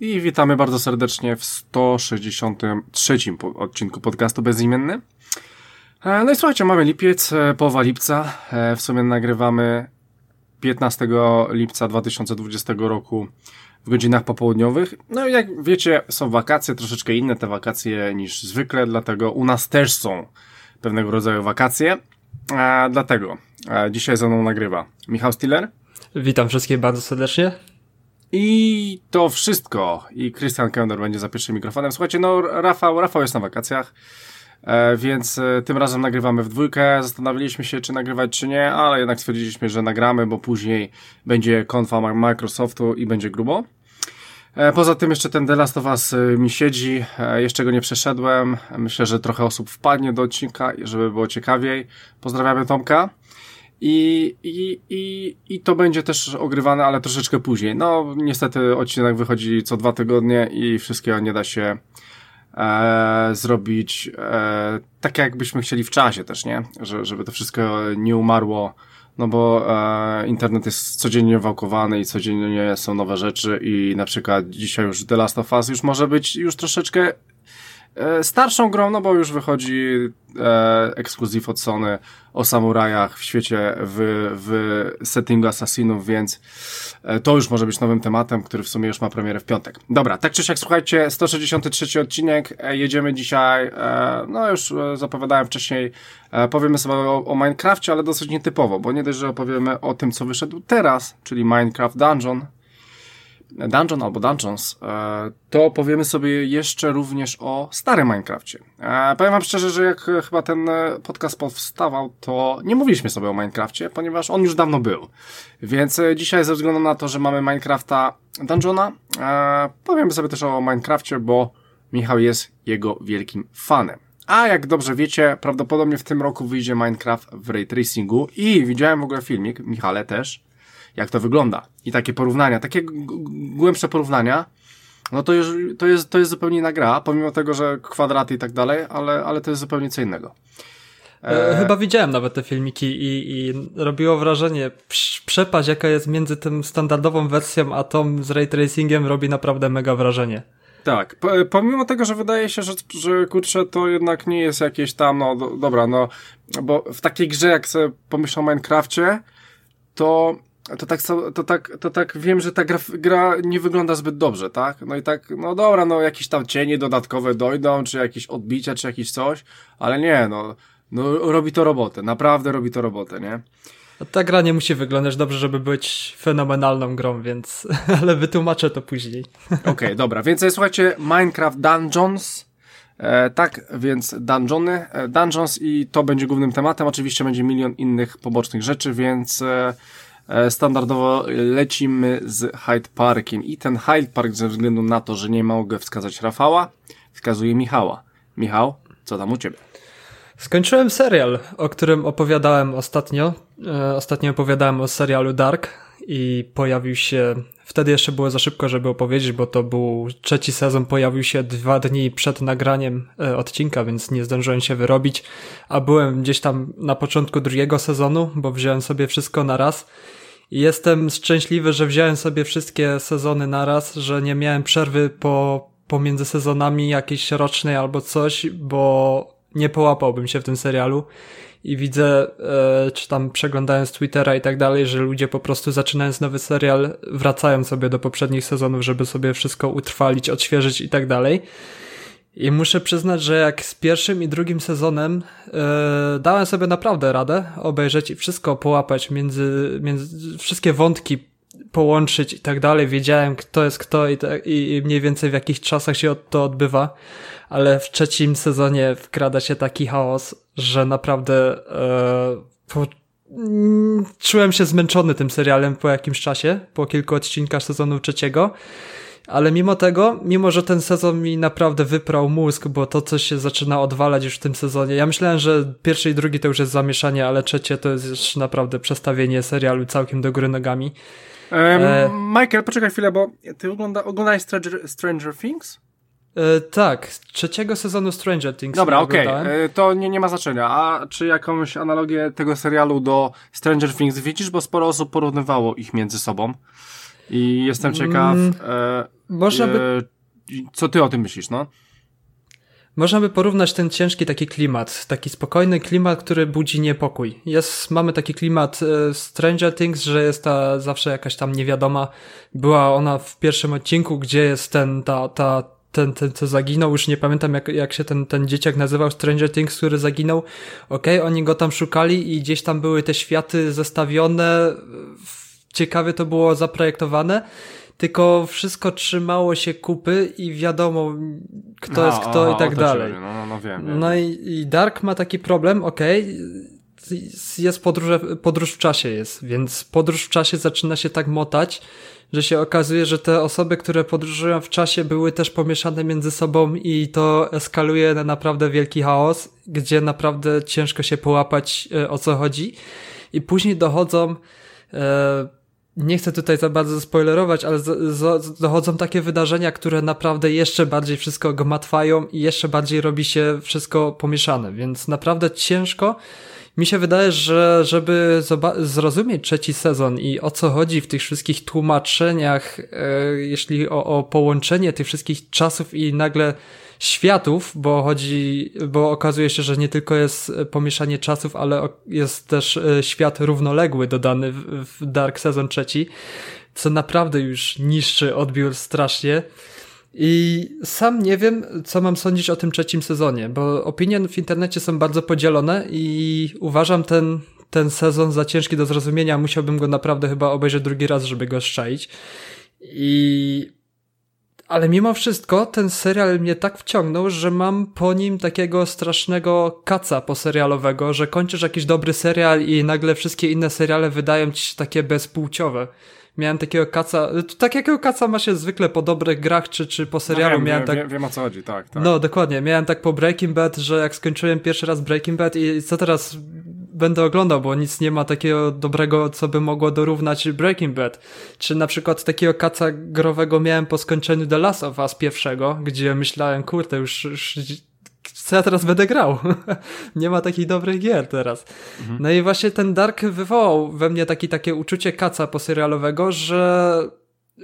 I witamy bardzo serdecznie w 163 odcinku podcastu Bezimienny. E, no i słuchajcie, mamy lipiec, e, połowa lipca. E, w sumie nagrywamy 15 lipca 2020 roku w godzinach popołudniowych. No i jak wiecie, są wakacje, troszeczkę inne te wakacje niż zwykle, dlatego u nas też są pewnego rodzaju wakacje. Dlatego dzisiaj ze mną nagrywa Michał Stiller. Witam wszystkich bardzo serdecznie. I to wszystko. I Christian Kender będzie za pierwszym mikrofonem. Słuchajcie, no Rafał, Rafał jest na wakacjach, więc e, tym razem nagrywamy w dwójkę. Zastanawialiśmy się, czy nagrywać, czy nie, ale jednak stwierdziliśmy, że nagramy, bo później będzie konfa Microsoftu i będzie grubo. E, poza tym jeszcze ten The Last of Us e, mi siedzi, e, jeszcze go nie przeszedłem. Myślę, że trochę osób wpadnie do odcinka, żeby było ciekawiej. Pozdrawiamy Tomka. I, i, i, I to będzie też ogrywane, ale troszeczkę później. No, niestety odcinek wychodzi co dwa tygodnie i wszystkiego nie da się e, zrobić e, tak, jakbyśmy chcieli w czasie też, nie? Że, żeby to wszystko nie umarło, no bo e, internet jest codziennie wałkowany i codziennie są nowe rzeczy i na przykład dzisiaj już The Last of Us już może być już troszeczkę starszą grą, no bo już wychodzi e, ekskluzyw od Sony o samurajach w świecie, w, w settingu asasinów, więc e, to już może być nowym tematem, który w sumie już ma premierę w piątek. Dobra, tak czy siak, słuchajcie, 163 odcinek, e, jedziemy dzisiaj, e, no już e, zapowiadałem wcześniej, e, powiemy sobie o, o ale dosyć nietypowo, bo nie dość, że opowiemy o tym, co wyszedł teraz, czyli Minecraft Dungeon, Dungeon albo Dungeons, e, to powiemy sobie jeszcze również o starym Minecrafcie. E, powiem wam szczerze, że jak chyba ten e, podcast powstawał, to nie mówiliśmy sobie o Minecrafcie, ponieważ on już dawno był. Więc dzisiaj ze względu na to, że mamy Minecrafta Dungeona, powiemy sobie też o Minecrafcie, bo Michał jest jego wielkim fanem. A jak dobrze wiecie, prawdopodobnie w tym roku wyjdzie Minecraft w ray tracingu i widziałem w ogóle filmik, Michale też, jak to wygląda. I takie porównania, takie głębsze porównania, no to, już, to, jest, to jest zupełnie inna gra, pomimo tego, że kwadraty i tak dalej, ale, ale to jest zupełnie co innego. E... Chyba widziałem nawet te filmiki i, i robiło wrażenie, przepaść jaka jest między tym standardową wersją, a tą z ray tracingiem robi naprawdę mega wrażenie. Tak, pomimo tego, że wydaje się, że, że kurczę, to jednak nie jest jakieś tam, no do, dobra, no, bo w takiej grze, jak sobie pomyślę o Minecrafcie, to to tak, to tak, to tak wiem, że ta gra, gra nie wygląda zbyt dobrze, tak? No i tak, no dobra, no jakieś tam cienie dodatkowe dojdą, czy jakieś odbicia, czy jakieś coś, ale nie, no, no robi to robotę, naprawdę robi to robotę, nie? No, ta gra nie musi wyglądać dobrze, żeby być fenomenalną grą, więc, ale wytłumaczę to później. Okej, okay, dobra, więc słuchajcie, Minecraft Dungeons, E, tak, więc dungeony, e, dungeons i to będzie głównym tematem. Oczywiście będzie milion innych pobocznych rzeczy, więc e, E, standardowo lecimy z Hyde Parkiem i ten Hyde Park ze względu na to, że nie mogę wskazać Rafała, wskazuje Michała. Michał, co tam u Ciebie? Skończyłem serial, o którym opowiadałem ostatnio. E, ostatnio opowiadałem o serialu Dark i pojawił się, wtedy jeszcze było za szybko, żeby opowiedzieć, bo to był trzeci sezon, pojawił się dwa dni przed nagraniem e, odcinka, więc nie zdążyłem się wyrobić, a byłem gdzieś tam na początku drugiego sezonu, bo wziąłem sobie wszystko na raz i jestem szczęśliwy, że wziąłem sobie wszystkie sezony naraz, że nie miałem przerwy po, pomiędzy sezonami jakiejś rocznej albo coś, bo nie połapałbym się w tym serialu. I widzę, e, czy tam przeglądając Twittera i tak dalej, że ludzie po prostu zaczynając nowy serial wracają sobie do poprzednich sezonów, żeby sobie wszystko utrwalić, odświeżyć i tak dalej. I muszę przyznać, że jak z pierwszym i drugim sezonem yy, dałem sobie naprawdę radę obejrzeć i wszystko połapać, między, między wszystkie wątki połączyć i tak dalej. Wiedziałem, kto jest kto i, te, i mniej więcej w jakich czasach się to odbywa, ale w trzecim sezonie wkrada się taki chaos, że naprawdę yy, po, czułem się zmęczony tym serialem po jakimś czasie, po kilku odcinkach sezonu trzeciego. Ale mimo tego, mimo że ten sezon mi naprawdę wyprał mózg, bo to coś się zaczyna odwalać już w tym sezonie. Ja myślałem, że pierwszy i drugi to już jest zamieszanie, ale trzecie to jest już naprawdę przestawienie serialu całkiem do góry nogami. Um, e... Michael, poczekaj chwilę, bo ty ogląda, oglądałeś Stranger, Stranger Things? E, tak, trzeciego sezonu Stranger Things. Dobra, okej, okay. E, to nie, nie ma znaczenia. A czy jakąś analogię tego serialu do Stranger Things widzisz? Bo sporo osób porównywało ich między sobą. I jestem ciekaw, mm, e, można by... E, co ty o tym myślisz, no? Można by porównać ten ciężki taki klimat, taki spokojny klimat, który budzi niepokój. Jest, mamy taki klimat e, Stranger Things, że jest ta zawsze jakaś tam niewiadoma. Była ona w pierwszym odcinku, gdzie jest ten, ta, ta, ten, ten, co zaginął, już nie pamiętam jak, jak się ten, ten dzieciak nazywał, Stranger Things, który zaginął. Okej, okay, oni go tam szukali i gdzieś tam były te światy zestawione, ciekawie to było zaprojektowane, tylko wszystko trzymało się kupy i wiadomo kto jest kto i tak dalej. No, no, no, wiem, wiem. no i, i, Dark ma taki problem, okej, okay, jest podróż, podróż w czasie jest, więc podróż w czasie zaczyna się tak motać, że się okazuje, że te osoby, które podróżują w czasie były też pomieszane między sobą i to eskaluje na naprawdę wielki chaos, gdzie naprawdę ciężko się połapać e, o co chodzi i później dochodzą e, nie chcę tutaj za bardzo spoilerować, ale dochodzą takie wydarzenia, które naprawdę jeszcze bardziej wszystko gmatwają i jeszcze bardziej robi się wszystko pomieszane, więc naprawdę ciężko. Mi się wydaje, że żeby zrozumieć trzeci sezon i o co chodzi w tych wszystkich tłumaczeniach, e, jeśli o, o połączenie tych wszystkich czasów i nagle światów, bo chodzi, bo okazuje się, że nie tylko jest pomieszanie czasów, ale jest też e, świat równoległy dodany w Dark Season trzeci, co naprawdę już niszczy odbiór strasznie. I sam nie wiem, co mam sądzić o tym trzecim sezonie, bo opinie w internecie są bardzo podzielone i uważam ten, ten sezon za ciężki do zrozumienia. Musiałbym go naprawdę chyba obejrzeć drugi raz, żeby go szczaić. I ale mimo wszystko ten serial mnie tak wciągnął, że mam po nim takiego strasznego kaca poserialowego, że kończysz jakiś dobry serial i nagle wszystkie inne seriale wydają ci się takie bezpłciowe. Miałem takiego kaca, takiego kaca ma się zwykle po dobrych grach czy, czy po serialu. No wiem, miałem wiem, tak... wiem o co chodzi, tak, tak. No dokładnie, miałem tak po Breaking Bad, że jak skończyłem pierwszy raz Breaking Bad i co teraz będę oglądał, bo nic nie ma takiego dobrego, co by mogło dorównać Breaking Bad. Czy na przykład takiego kaca growego miałem po skończeniu The Last of Us pierwszego, gdzie myślałem, kurde, już, już co ja teraz będę grał? nie ma takich dobrych gier teraz. Mhm. No i właśnie ten Dark wywołał we mnie taki, takie uczucie kaca poserialowego, że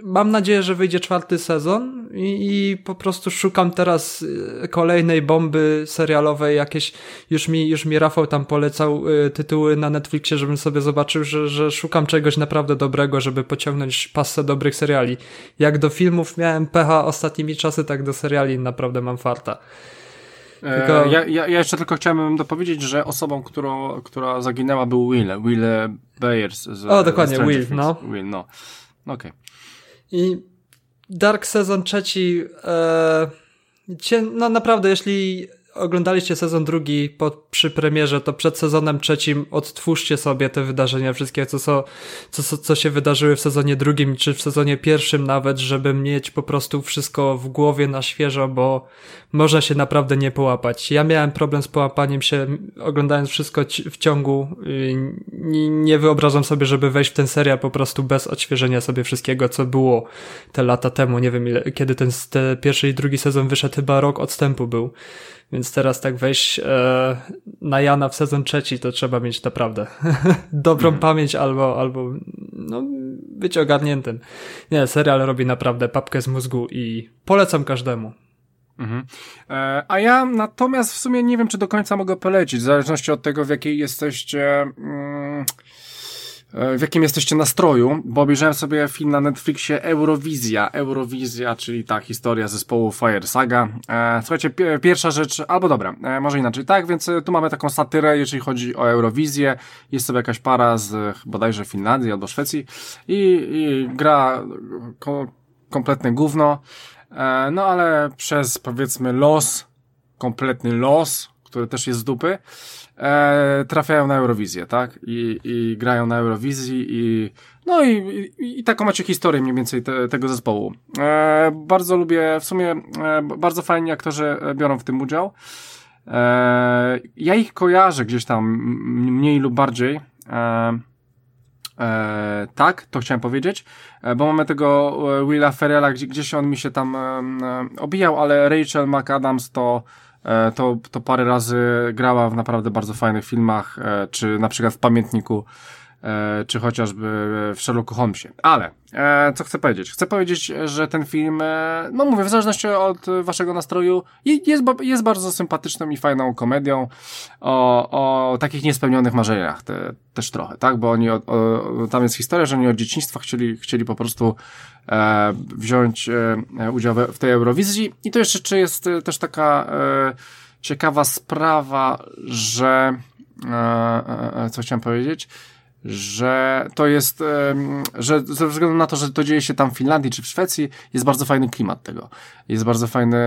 mam nadzieję, że wyjdzie czwarty sezon i, i, po prostu szukam teraz y, kolejnej bomby serialowej, jakieś, już mi, już mi Rafał tam polecał y, tytuły na Netflixie, żebym sobie zobaczył, że, że szukam czegoś naprawdę dobrego, żeby pociągnąć pasę dobrych seriali. Jak do filmów miałem pecha ostatnimi czasy, tak do seriali naprawdę mam farta. E, tylko... Ja, ja, ja, jeszcze tylko chciałem dopowiedzieć, że osobą, którą, która zaginęła był Will, Will Bayers. Z, o, dokładnie, Will, no. Will, no. Okej. Okay. I Dark Sezon trzeci, e, no naprawdę, jeśli oglądaliście sezon drugi po, przy premierze, to przed sezonem trzecim odtwórzcie sobie te wydarzenia wszystkie, co, co, co, co się wydarzyły w sezonie drugim, czy w sezonie pierwszym nawet, żeby mieć po prostu wszystko w głowie na świeżo, bo można się naprawdę nie połapać. Ja miałem problem z połapaniem się, oglądając wszystko w ciągu. Nie, nie wyobrażam sobie, żeby wejść w ten serial po prostu bez odświeżenia sobie wszystkiego, co było te lata temu. Nie wiem, ile, kiedy ten, ten pierwszy i drugi sezon wyszedł, chyba rok odstępu był. Więc teraz tak wejść e, na Jana w sezon trzeci, to trzeba mieć naprawdę dobrą mm. pamięć albo, albo no, być ogarniętym. Nie, serial robi naprawdę papkę z mózgu i polecam każdemu. Mhm. E, a ja natomiast w sumie nie wiem, czy do końca mogę polecić, w zależności od tego, w jakiej jesteście. Mm, w jakim jesteście nastroju, bo obejrzałem sobie film na Netflixie Eurowizja. Eurowizja, czyli ta historia zespołu Fire Saga. E, słuchajcie, pierwsza rzecz, albo dobra, e, może inaczej, tak, więc tu mamy taką satyrę, jeżeli chodzi o Eurowizję. Jest sobie jakaś para z bodajże Finlandii albo Szwecji i, i gra ko kompletne gówno, no ale przez powiedzmy los, kompletny los, który też jest z dupy, e, trafiają na Eurowizję, tak? I, i grają na Eurowizji i no i, i, i taką macie historię mniej więcej te, tego zespołu. E, bardzo lubię, w sumie e, bardzo fajni aktorzy biorą w tym udział. E, ja ich kojarzę gdzieś tam mniej lub bardziej. E, E, tak, to chciałem powiedzieć, e, bo mamy tego e, Willa Ferrella, gdzie, gdzieś on mi się tam e, obijał, ale Rachel McAdams to, e, to, to parę razy grała w naprawdę bardzo fajnych filmach, e, czy na przykład w Pamiętniku. E, czy chociażby w Sherlocku Holmesie. Ale, e, co chcę powiedzieć? Chcę powiedzieć, że ten film, e, no mówię, w zależności od waszego nastroju, jest, jest bardzo sympatyczną i fajną komedią o, o takich niespełnionych marzeniach te, też trochę, tak? Bo oni, o, o, tam jest historia, że oni od dzieciństwa chcieli, chcieli po prostu e, wziąć e, udział w tej Eurowizji i to jeszcze czy jest też taka e, ciekawa sprawa, że co chciałem powiedzieć, że to jest, że ze względu na to, że to dzieje się tam w Finlandii czy w Szwecji, jest bardzo fajny klimat tego. Jest bardzo fajny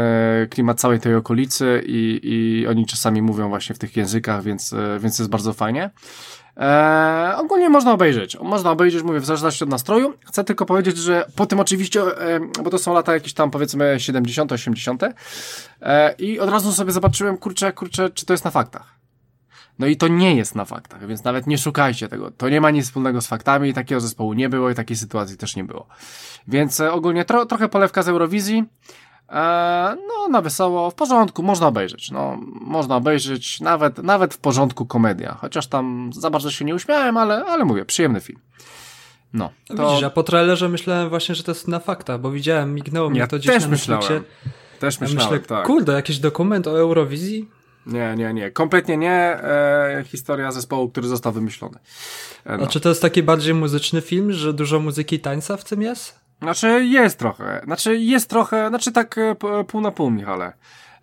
klimat całej tej okolicy i, i oni czasami mówią właśnie w tych językach, więc, e, więc jest bardzo fajnie. Eee, ogólnie można obejrzeć. Można obejrzeć, mówię, w zależności od nastroju. Chcę tylko powiedzieć, że po tym oczywiście, e, bo to są lata jakieś tam powiedzmy 70., 80. E, i od razu sobie zobaczyłem, kurczę, kurczę, czy to jest na faktach. No i to nie jest na faktach, więc nawet nie szukajcie tego. To nie ma nic wspólnego z faktami, takiego zespołu nie było i takiej sytuacji też nie było. Więc e, ogólnie tro, trochę polewka z Eurowizji. E, no, na wesoło, w porządku, można obejrzeć. No, można obejrzeć, nawet, nawet w porządku komedia. Chociaż tam za bardzo się nie uśmiałem, ale, ale mówię, przyjemny film. No, to... Widzisz, a po trailerze myślałem właśnie, że to jest na faktach, bo widziałem, mignęło mnie ja to gdzieś też na myślałem. Też myślałem, myślę, tak. Kurde, jakiś dokument o Eurowizji? Nie, nie, nie. Kompletnie nie. E, historia zespołu, który został wymyślony. E, no. A czy to jest taki bardziej muzyczny film, że dużo muzyki i tańca w tym jest? Znaczy jest trochę. Znaczy jest trochę, znaczy tak e, pół na pół, Michale.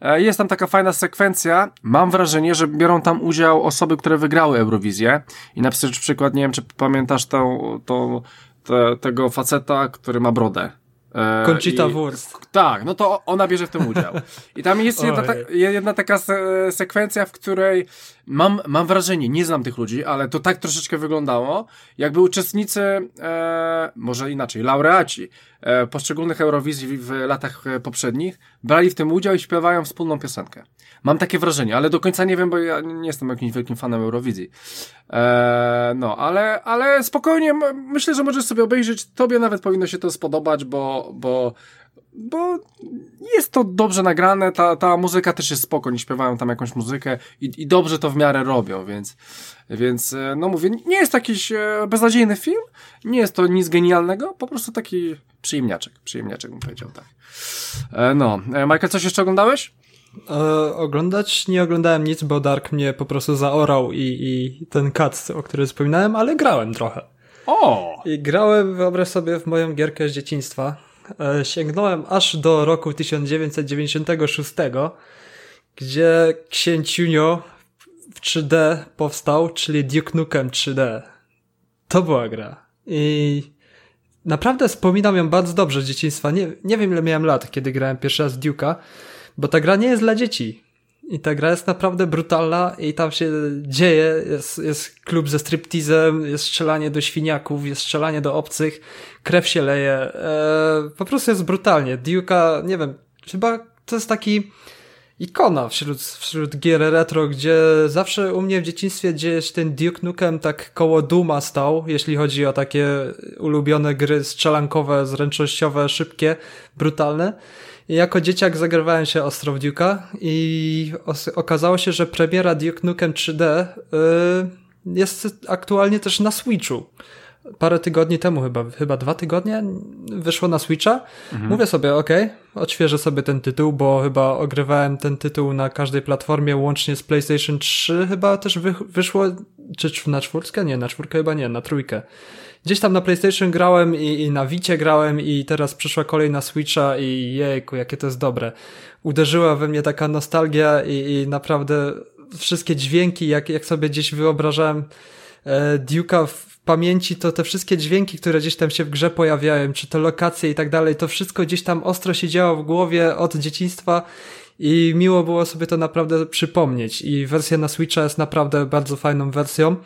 E, jest tam taka fajna sekwencja. Mam wrażenie, że biorą tam udział osoby, które wygrały Eurowizję. I na przykład, nie wiem, czy pamiętasz tą, tą, te, tego faceta, który ma brodę. E, Conchita Wurst. Tak, no to ona bierze w tym udział. I tam jest jedna, ta, jedna taka se, sekwencja, w której mam, mam wrażenie, nie znam tych ludzi, ale to tak troszeczkę wyglądało, jakby uczestnicy, e, może inaczej, laureaci e, poszczególnych Eurowizji w latach e, poprzednich brali w tym udział i śpiewają wspólną piosenkę. Mam takie wrażenie, ale do końca nie wiem, bo ja nie jestem jakimś wielkim fanem Eurowizji. E, no, ale, ale spokojnie, myślę, że możesz sobie obejrzeć, tobie nawet powinno się to spodobać, bo, bo bo jest to dobrze nagrane, ta, ta muzyka też jest spoko, nie śpiewają tam jakąś muzykę i, i dobrze to w miarę robią, więc, więc e, no mówię, nie jest to jakiś e, beznadziejny film, nie jest to nic genialnego, po prostu taki przyjemniaczek, przyjemniaczek bym powiedział, tak. E, no, Michael, coś jeszcze oglądałeś? E, oglądać nie oglądałem nic, bo Dark mnie po prostu zaorał i, i ten cut, o którym wspominałem, ale grałem trochę. O! I grałem, wyobraź sobie, w moją gierkę z dzieciństwa. E, sięgnąłem aż do roku 1996, gdzie Księciunio w 3D powstał, czyli Duke Nukem 3D. To była gra. I naprawdę wspominam ją bardzo dobrze z dzieciństwa. Nie, nie wiem ile miałem lat, kiedy grałem pierwszy raz Duke'a, bo ta gra nie jest dla dzieci. I ta gra jest naprawdę brutalna i tam się dzieje, jest, jest klub ze striptizem, jest strzelanie do świniaków, jest strzelanie do obcych, krew się leje, e, po prostu jest brutalnie. Duke'a, nie wiem, chyba to jest taki ikona wśród, wśród gier retro, gdzie zawsze u mnie w dzieciństwie gdzieś ten Duke Nukem tak koło Duma stał, jeśli chodzi o takie ulubione gry strzelankowe, zręcznościowe, szybkie, brutalne. Jako dzieciak zagrywałem się ostro w Duke'a i okazało się, że premiera Duke Nukem 3D yy, jest aktualnie też na Switchu. Parę tygodni temu chyba, chyba dwa tygodnie wyszło na Switcha. Mhm. Mówię sobie, ok, odświeżę sobie ten tytuł, bo chyba ogrywałem ten tytuł na każdej platformie, łącznie z PlayStation 3 chyba też wy, wyszło, czy na czwórkę? Nie, na czwórkę chyba nie, na trójkę gdzieś tam na PlayStation grałem i, i na Wicie grałem i teraz przyszła kolej na Switcha i jejku, jakie to jest dobre. Uderzyła we mnie taka nostalgia i, i naprawdę wszystkie dźwięki, jak, jak sobie gdzieś wyobrażałem e, Duke'a w pamięci, to te wszystkie dźwięki, które gdzieś tam się w grze pojawiają, czy to lokacje i tak dalej, to wszystko gdzieś tam ostro się działo w głowie od dzieciństwa i miło było sobie to naprawdę przypomnieć i wersja na Switcha jest naprawdę bardzo fajną wersją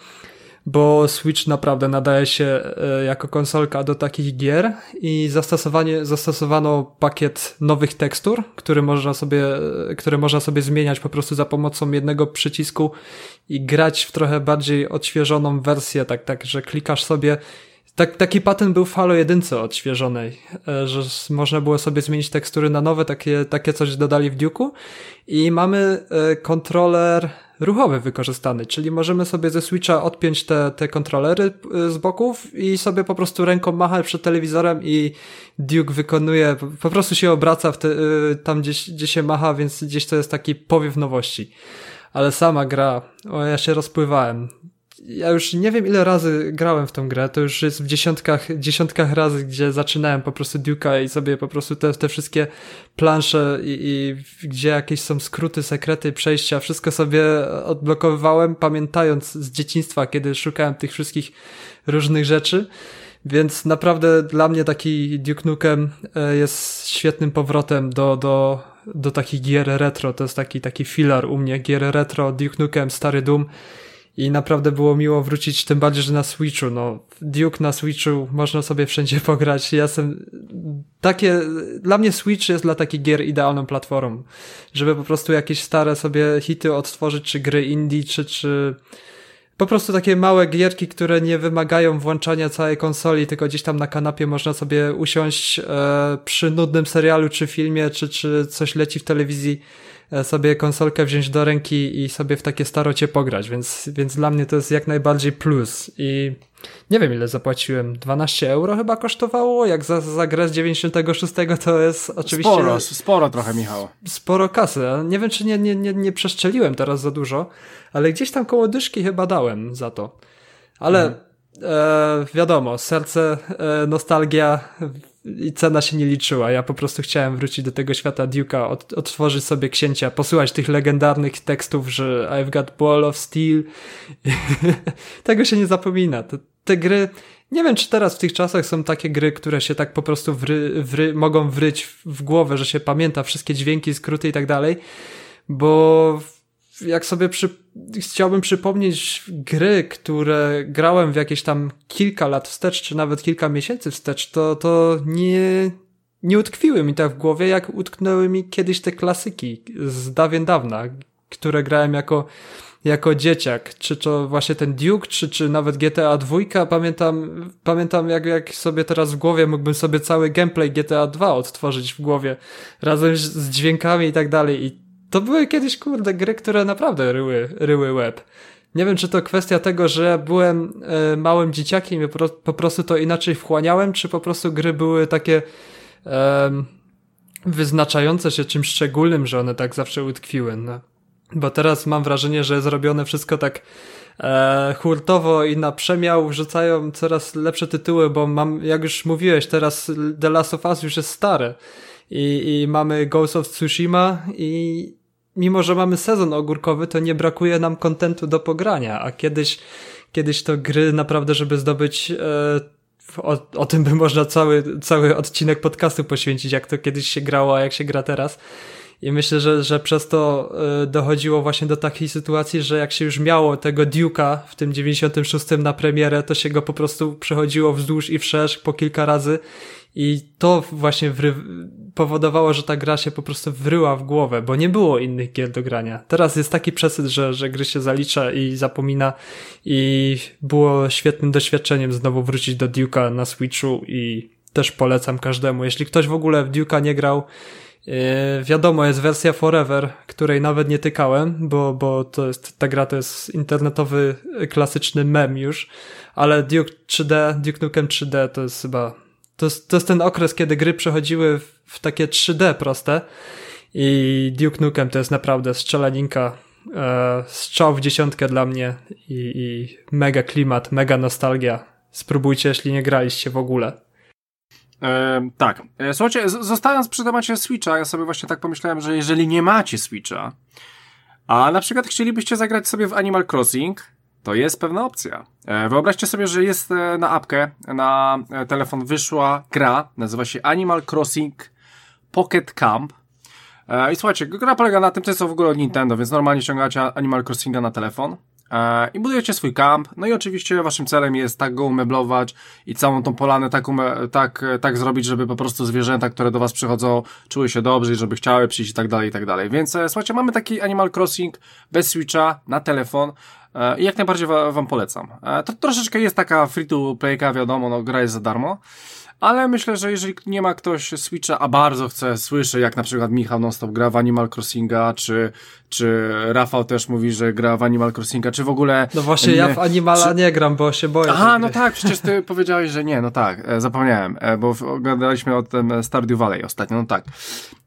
bo Switch naprawdę nadaje się e, jako konsolka do takich gier i zastosowanie, zastosowano pakiet nowych tekstur, który można sobie, e, które można sobie zmieniać po prostu za pomocą jednego przycisku i grać w trochę bardziej odświeżoną wersję, tak, tak, że klikasz sobie. Tak, taki patent był w Halo 1 odświeżonej, e, że można było sobie zmienić tekstury na nowe, takie, takie coś dodali w Duke'u. I mamy kontroler ruchowy wykorzystany, czyli możemy sobie ze Switcha odpiąć te, te kontrolery y, z boków i sobie po prostu ręką machać przed telewizorem i Duke wykonuje, po prostu się obraca te, y, tam gdzieś, gdzie się macha, więc gdzieś to jest taki powiew nowości. Ale sama gra, o ja się rozpływałem ja już nie wiem ile razy grałem w tą grę, to już jest w dziesiątkach, dziesiątkach razy, gdzie zaczynałem po prostu Duke'a i sobie po prostu te, te wszystkie plansze i, i gdzie jakieś są skróty, sekrety, przejścia, wszystko sobie odblokowywałem, pamiętając z dzieciństwa, kiedy szukałem tych wszystkich różnych rzeczy. Więc naprawdę dla mnie taki Duke Nukem e, jest świetnym powrotem do, do, do takich gier retro. To jest taki, taki filar u mnie. Gier retro, Duke Nukem, Stary Doom i naprawdę było miło wrócić, tym bardziej, że na Switchu, no, Duke na Switchu można sobie wszędzie pograć. Ja jestem, takie, dla mnie Switch jest dla takich gier idealną platformą, żeby po prostu jakieś stare sobie hity odtworzyć, czy gry indie, czy, czy po prostu takie małe gierki, które nie wymagają włączania całej konsoli, tylko gdzieś tam na kanapie można sobie usiąść e, przy nudnym serialu, czy filmie, czy, czy coś leci w telewizji sobie konsolkę wziąć do ręki i sobie w takie starocie pograć, więc, więc dla mnie to jest jak najbardziej plus i nie wiem ile zapłaciłem, 12 euro chyba kosztowało, jak za, za grę z 96 to jest oczywiście... Sporo, sporo trochę Michał. Sporo kasy, nie wiem czy nie, nie, nie, nie przeszczeliłem teraz za dużo, ale gdzieś tam koło dyszki chyba dałem za to. Ale mhm. e, wiadomo, serce, e, nostalgia i cena się nie liczyła. Ja po prostu chciałem wrócić do tego świata Duke'a, od, sobie księcia, posłuchać tych legendarnych tekstów, że I've got ball of steel. tego się nie zapomina. Te, te, gry, nie wiem czy teraz w tych czasach są takie gry, które się tak po prostu wry, wry, mogą wryć w głowę, że się pamięta wszystkie dźwięki, skróty i tak dalej, bo jak sobie przy, chciałbym przypomnieć gry, które grałem w jakieś tam kilka lat wstecz, czy nawet kilka miesięcy wstecz, to, to nie, nie utkwiły mi tak w głowie, jak utknęły mi kiedyś te klasyki z dawien dawna, które grałem jako, jako dzieciak. Czy to właśnie ten Duke, czy, czy nawet GTA 2. Pamiętam, pamiętam jak, jak sobie teraz w głowie mógłbym sobie cały gameplay GTA 2 odtworzyć w głowie razem z, z dźwiękami i tak dalej. I to były kiedyś, kurde, gry, które naprawdę ryły, ryły web. Nie wiem, czy to kwestia tego, że byłem e, małym dzieciakiem i po, po, prostu to inaczej wchłaniałem, czy po prostu gry były takie e, wyznaczające się czymś szczególnym, że one tak zawsze utkwiły. No. Bo teraz mam wrażenie, że zrobione wszystko tak e, hurtowo i na przemiał wrzucają coraz lepsze tytuły, bo mam, jak już mówiłeś, teraz The Last of Us już jest stare i, i mamy Ghost of Tsushima i mimo że mamy sezon ogórkowy, to nie brakuje nam kontentu do pogrania, a kiedyś, kiedyś to gry naprawdę, żeby zdobyć e, o, o tym by można cały, cały odcinek podcastu poświęcić, jak to kiedyś się grało, a jak się gra teraz. I myślę, że, że przez to e, dochodziło właśnie do takiej sytuacji, że jak się już miało tego Duke'a w tym 96 na premierę, to się go po prostu przechodziło wzdłuż i wszerz po kilka razy i to właśnie powodowało, że ta gra się po prostu wryła w głowę, bo nie było innych gier do grania. Teraz jest taki przesyt, że, że gry się zalicza i zapomina i było świetnym doświadczeniem znowu wrócić do Duke'a na Switchu i też polecam każdemu. Jeśli ktoś w ogóle w Duke'a nie grał, yy, wiadomo, jest wersja Forever, której nawet nie tykałem, bo, bo to jest, ta gra to jest internetowy, klasyczny mem już, ale Duke 3D, Duke Nukem 3D to jest chyba to jest, to jest ten okres, kiedy gry przechodziły w, w takie 3D proste i Duke Nukem to jest naprawdę strzelaninka, e, strzał w dziesiątkę dla mnie i, i mega klimat, mega nostalgia. Spróbujcie, jeśli nie graliście w ogóle. E, tak. E, słuchajcie, zostając przy temacie Switcha, ja sobie właśnie tak pomyślałem, że jeżeli nie macie Switcha, a na przykład chcielibyście zagrać sobie w Animal Crossing, to jest pewna opcja. E, wyobraźcie sobie, że jest e, na apkę, na e, telefon wyszła gra, nazywa się Animal Crossing Pocket Camp. I słuchajcie, gra polega na tym, to jest w ogóle od Nintendo, więc normalnie ściągacie Animal Crossinga na telefon i budujecie swój kamp. No i oczywiście waszym celem jest tak go umeblować i całą tą polanę tak, ume, tak, tak zrobić, żeby po prostu zwierzęta, które do was przychodzą, czuły się dobrze i żeby chciały przyjść i tak dalej, i tak dalej. Więc e, słuchajcie, mamy taki Animal Crossing bez Switcha na telefon. I jak najbardziej wam polecam. To troszeczkę jest taka free to playka, wiadomo, no gra jest za darmo. Ale myślę, że jeżeli nie ma ktoś Switcha, a bardzo chce, słyszę, jak na przykład Michał Nonstop gra w Animal Crossinga, czy, czy Rafał też mówi, że gra w Animal Crossinga, czy w ogóle... No właśnie, nie, ja w Animala czy... nie gram, bo się boję. Aha, no tak, przecież ty powiedziałeś, że nie, no tak, e, zapomniałem, e, bo oglądaliśmy o tym Stardew Valley ostatnio, no tak.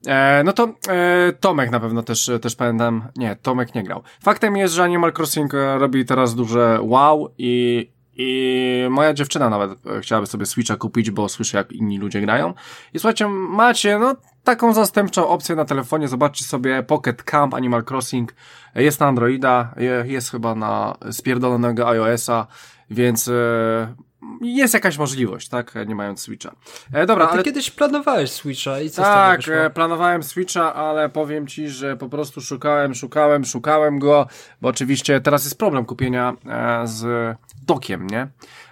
E, no to e, Tomek na pewno też, też pamiętam, nie, Tomek nie grał. Faktem jest, że Animal Crossing e, robi teraz duże wow i i moja dziewczyna nawet e, chciałaby sobie Switcha kupić, bo słyszy jak inni ludzie grają. I słuchajcie, macie no taką zastępczą opcję na telefonie. Zobaczcie sobie Pocket Camp Animal Crossing. Jest na Androida, jest chyba na spierdolonego iOS-a, więc e, jest jakaś możliwość, tak? Nie mając Switcha. E, dobra, A ty ale... kiedyś planowałeś Switcha i co Tak, e, planowałem Switcha, ale powiem ci, że po prostu szukałem, szukałem, szukałem go, bo oczywiście teraz jest problem kupienia e, z dokiem, nie?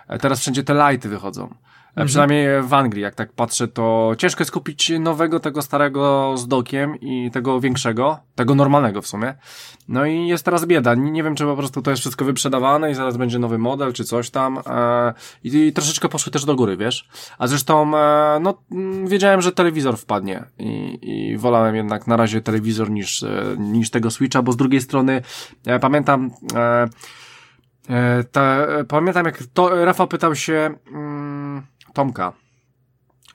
E, teraz wszędzie te lighty wychodzą. Mhm. Przynajmniej w Anglii, jak tak patrzę, to ciężko jest kupić nowego, tego starego z dokiem i tego większego, tego normalnego w sumie. No i jest teraz bieda. Nie, wiem, czy po prostu to jest wszystko wyprzedawane i zaraz będzie nowy model, czy coś tam. E, i, troszeczkę poszły też do góry, wiesz. A zresztą, e, no, mm, wiedziałem, że telewizor wpadnie i, i wolałem jednak na razie telewizor niż, e, niż tego Switcha, bo z drugiej strony, e, pamiętam, ta, pamiętam jak to, Rafał pytał się, mm, Tomka,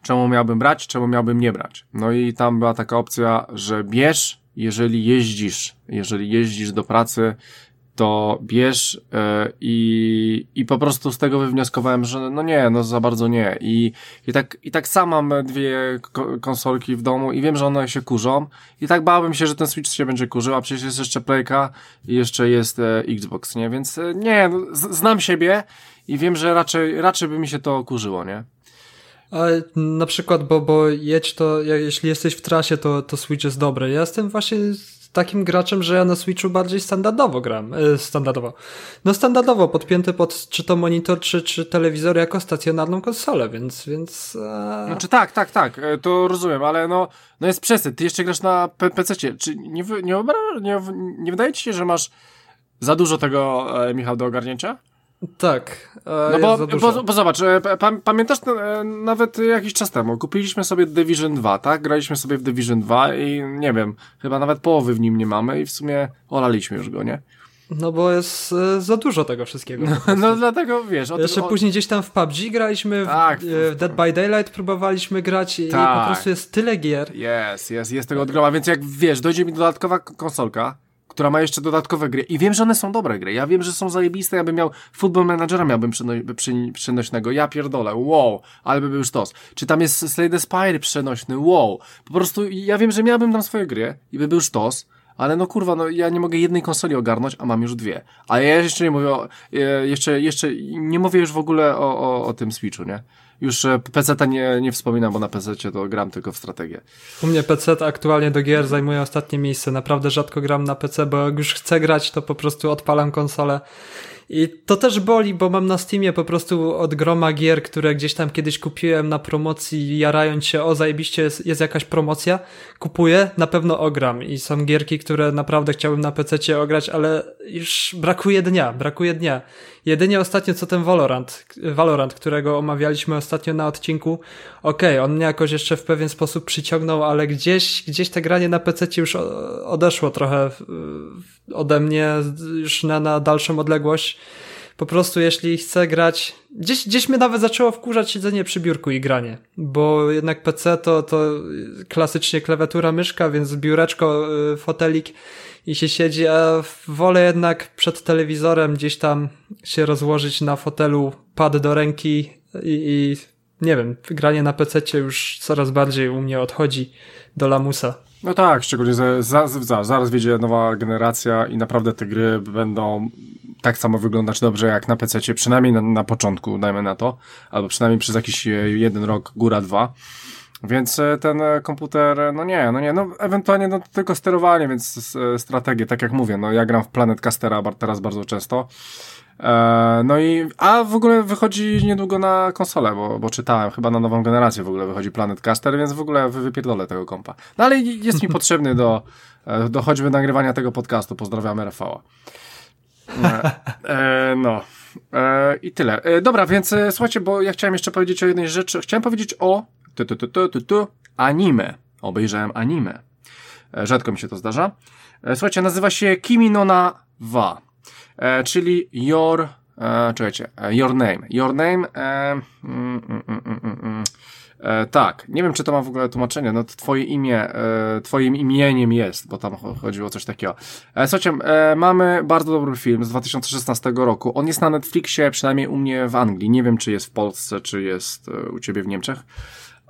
czemu miałbym brać, czemu miałbym nie brać. No i tam była taka opcja, że bierz, jeżeli jeździsz, jeżeli jeździsz do pracy, to bierz yy, i, i po prostu z tego wywnioskowałem, że no nie, no za bardzo nie. I, i, tak, i tak sam mam dwie ko konsolki w domu i wiem, że one się kurzą i tak bałbym się, że ten Switch się będzie kurzył, a przecież jest jeszcze Playka i jeszcze jest e, Xbox, nie? Więc e, nie, no, znam siebie i wiem, że raczej, raczej by mi się to kurzyło, nie? A na przykład, bo, bo jedź to, jeśli jesteś w trasie, to, to Switch jest dobry. Ja jestem właśnie takim graczem, że ja na Switchu bardziej standardowo gram. E, standardowo. No standardowo, podpięty pod czy to monitor, czy, czy telewizor jako stacjonarną konsolę, więc... więc e... Znaczy tak, tak, tak, e, to rozumiem, ale no, no jest przesyt. Ty jeszcze grasz na PC. Czy nie, nie, nie, nie wydaje ci się, że masz za dużo tego, e, Michał, do ogarnięcia? Tak. no bo, bo, bo, zobacz, e, pamiętasz e, nawet jakiś czas temu, kupiliśmy sobie Division 2, tak? Graliśmy sobie w Division 2 i nie wiem, chyba nawet połowy w nim nie mamy i w sumie olaliśmy już go, nie? No bo jest e, za dużo tego wszystkiego. No, no dlatego wiesz. O Jeszcze później gdzieś tam w PUBG graliśmy, tak, w, w Dead by Daylight próbowaliśmy grać i tak. po prostu jest tyle gier. Jest, jest, jest tego od więc jak wiesz, dojdzie mi dodatkowa konsolka, która ma jeszcze dodatkowe gry. I wiem, że one są dobre gry. Ja wiem, że są zajebiste. Ja bym miał Football Managera, miałbym przyno przenośnego. Ja pierdolę. Wow. Ale by był sztos. Czy tam jest Slay the Spire przenośny? Wow. Po prostu ja wiem, że miałbym tam swoje gry i by był sztos. Ale no kurwa, no ja nie mogę jednej konsoli ogarnąć, a mam już dwie. A ja jeszcze nie mówię o, e, jeszcze, jeszcze nie mówię już w ogóle o, o, o tym Switchu, nie? Już e, PC nie, nie wspominam, bo na PC to gram tylko w strategię. U mnie PC aktualnie do gier zajmuje ostatnie miejsce. Naprawdę rzadko gram na PC, bo jak już chcę grać, to po prostu odpalam konsolę i to też boli, bo mam na Steamie po prostu od groma gier, które gdzieś tam kiedyś kupiłem na promocji, jarając się, o zajebiście jest, jest jakaś promocja, kupuję, na pewno ogram. I są gierki, które naprawdę chciałbym na PC ograć, ale już brakuje dnia, brakuje dnia. Jedynie ostatnio co ten Valorant, Valorant, którego omawialiśmy ostatnio na odcinku, okej, okay, on mnie jakoś jeszcze w pewien sposób przyciągnął, ale gdzieś, gdzieś te granie na PC już odeszło trochę ode mnie już na, na dalszą odległość. Po prostu jeśli chcę grać, gdzieś, gdzieś mnie nawet zaczęło wkurzać siedzenie przy biurku i granie, bo jednak PC to, to klasycznie klawiatura, myszka, więc biureczko, y, fotelik i się siedzi, a wolę jednak przed telewizorem gdzieś tam się rozłożyć na fotelu, pad do ręki i, i nie wiem, granie na PC już coraz bardziej u mnie odchodzi do lamusa. No tak, szczególnie za, za, za, zaraz wyjdzie nowa generacja i naprawdę te gry będą tak samo wyglądać dobrze jak na PC, przynajmniej na, na początku, dajmy na to, albo przynajmniej przez jakiś jeden rok, góra dwa. Więc e, ten e, komputer, e, no nie, no nie, no ewentualnie no, tylko sterowanie, więc strategię, tak jak mówię, no ja gram w Planet Castera teraz bardzo często. no i, a w ogóle wychodzi niedługo na konsolę, bo, bo czytałem, chyba na nową generację w ogóle wychodzi Planet Caster, więc w ogóle wypierdolę tego kompa. No ale jest mi potrzebny do, do choćby nagrywania tego podcastu. Pozdrawiamy Rafała. No. I tyle. Dobra, więc słuchajcie, bo ja chciałem jeszcze powiedzieć o jednej rzeczy. Chciałem powiedzieć o tu, tu, tu, tu, tu, tu, anime. Obejrzałem anime. E, rzadko mi się to zdarza. E, słuchajcie, nazywa się Kimi no na wa, e, czyli Your, czekajcie, Your Name. Your Name, mm, mm, mm, E, tak, nie wiem, czy to ma w ogóle tłumaczenie. No, twoje imię, e, twoim imieniem jest, bo tam chodziło o coś takiego. E, słuchajcie, e, mamy bardzo dobry film z 2016 roku. On jest na Netflixie, przynajmniej u mnie w Anglii. Nie wiem, czy jest w Polsce, czy jest u ciebie w Niemczech.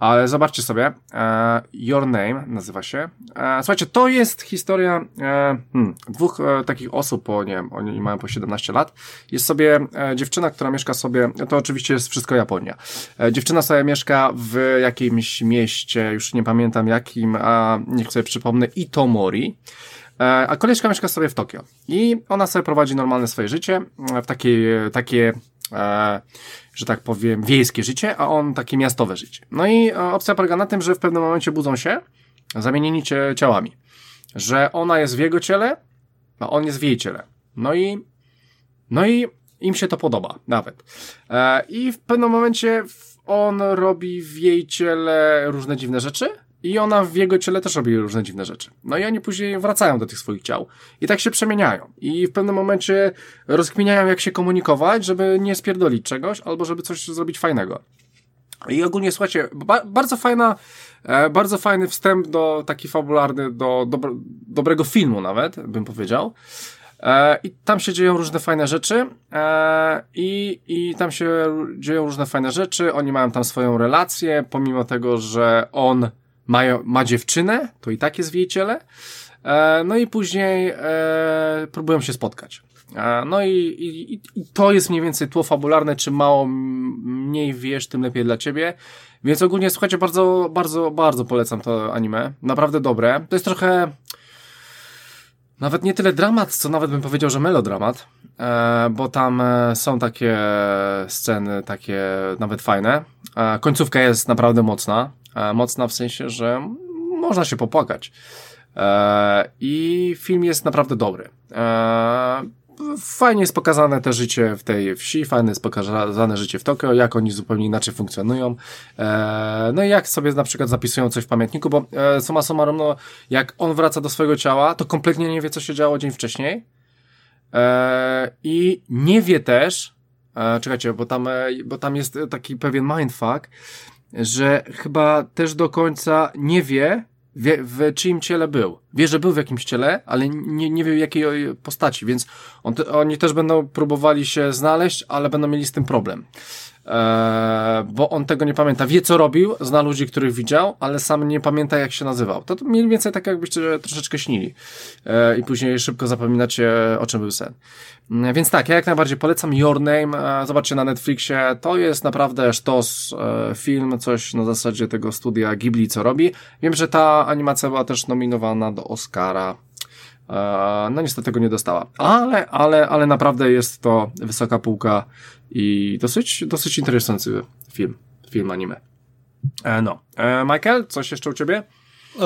Ale zobaczcie sobie, e, Your Name nazywa się. E, słuchajcie, to jest historia e, hmm, dwóch e, takich osób, po, nie wiem, oni mają po 17 lat. Jest sobie e, dziewczyna, która mieszka sobie, to oczywiście jest wszystko Japonia. E, dziewczyna sobie mieszka w jakimś mieście, już nie pamiętam jakim, a niech sobie przypomnę, Itomori. A koleżka mieszka sobie w Tokio i ona sobie prowadzi normalne swoje życie, w takie, takie e, że tak powiem, wiejskie życie, a on takie miastowe życie. No i e, opcja polega na tym, że w pewnym momencie budzą się zamienieni ciałami. Że ona jest w jego ciele, a on jest w jej ciele. No i, no i im się to podoba, nawet. E, I w pewnym momencie on robi w jej ciele różne dziwne rzeczy, i ona w jego ciele też robi różne dziwne rzeczy. No i oni później wracają do tych swoich ciał. I tak się przemieniają. I w pewnym momencie rozkminiają, jak się komunikować, żeby nie spierdolić czegoś, albo żeby coś zrobić fajnego. I ogólnie, słuchajcie, ba bardzo fajna, e, bardzo fajny wstęp do, taki fabularny, do, do dobrego filmu nawet, bym powiedział. E, I tam się dzieją różne fajne rzeczy, e, i, i tam się dzieją różne fajne rzeczy. Oni mają tam swoją relację, pomimo tego, że on ma, ma dziewczynę, to i tak jest w jej ciele, e, no i później e, próbują się spotkać. E, no i, i, i, to jest mniej więcej tło fabularne, czym mało mniej wiesz, tym lepiej dla ciebie. Więc ogólnie, słuchajcie, bardzo, bardzo, bardzo polecam to anime. Naprawdę dobre. To jest trochę... Nawet nie tyle dramat, co nawet bym powiedział, że melodramat, e, bo tam e, są takie sceny, takie nawet fajne. E, końcówka jest naprawdę mocna. E, mocna w sensie, że można się popłakać. E, I film jest naprawdę dobry. E, fajnie jest pokazane te życie w tej wsi, fajnie jest pokazane życie w Tokio, jak oni zupełnie inaczej funkcjonują. No i jak sobie na przykład zapisują coś w pamiętniku, bo suma summarum, no, jak on wraca do swojego ciała, to kompletnie nie wie, co się działo dzień wcześniej. I nie wie też, czekajcie, bo tam, bo tam jest taki pewien mindfuck, że chyba też do końca nie wie, wie, w czyim ciele był. Wie, że był w jakimś ciele, ale nie, nie wie jakiej postaci, więc on, oni też będą próbowali się znaleźć, ale będą mieli z tym problem. Eee, bo on tego nie pamięta. Wie, co robił, zna ludzi, których widział, ale sam nie pamięta, jak się nazywał. To, to mniej więcej tak, jakbyście troszeczkę śnili. Eee, I później szybko zapominacie, o czym był sen. Eee, więc tak, ja jak najbardziej polecam Your Name. Eee, zobaczcie na Netflixie. To jest naprawdę sztos film, coś na zasadzie tego studia Ghibli, co robi. Wiem, że ta animacja była też nominowana do Oscara. No niestety tego nie dostała. Ale, ale, ale naprawdę jest to wysoka półka i dosyć, dosyć interesujący film, film anime. E, no. E, Michael, coś jeszcze u ciebie? E,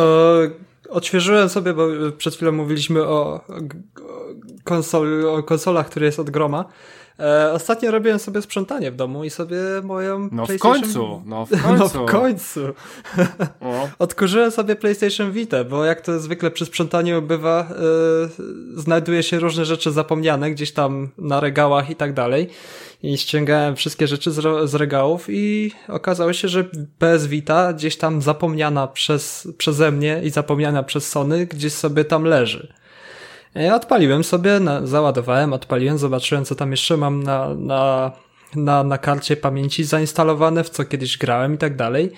odświeżyłem sobie, bo przed chwilą mówiliśmy o, konsol, o konsolach, które jest od Groma. E, ostatnio robiłem sobie sprzątanie w domu i sobie moją no PlayStation... W końcu, no w końcu! No w końcu! Odkurzyłem sobie PlayStation Vita, bo jak to zwykle przy sprzątaniu bywa, e, znajduje się różne rzeczy zapomniane gdzieś tam na regałach i tak dalej. I ściągałem wszystkie rzeczy z, z regałów i okazało się, że PS Vita gdzieś tam zapomniana przez, przeze mnie i zapomniana przez Sony gdzieś sobie tam leży. Ja odpaliłem sobie, na, załadowałem, odpaliłem, zobaczyłem co tam jeszcze mam na, na, na, na karcie pamięci zainstalowane, w co kiedyś grałem i tak dalej.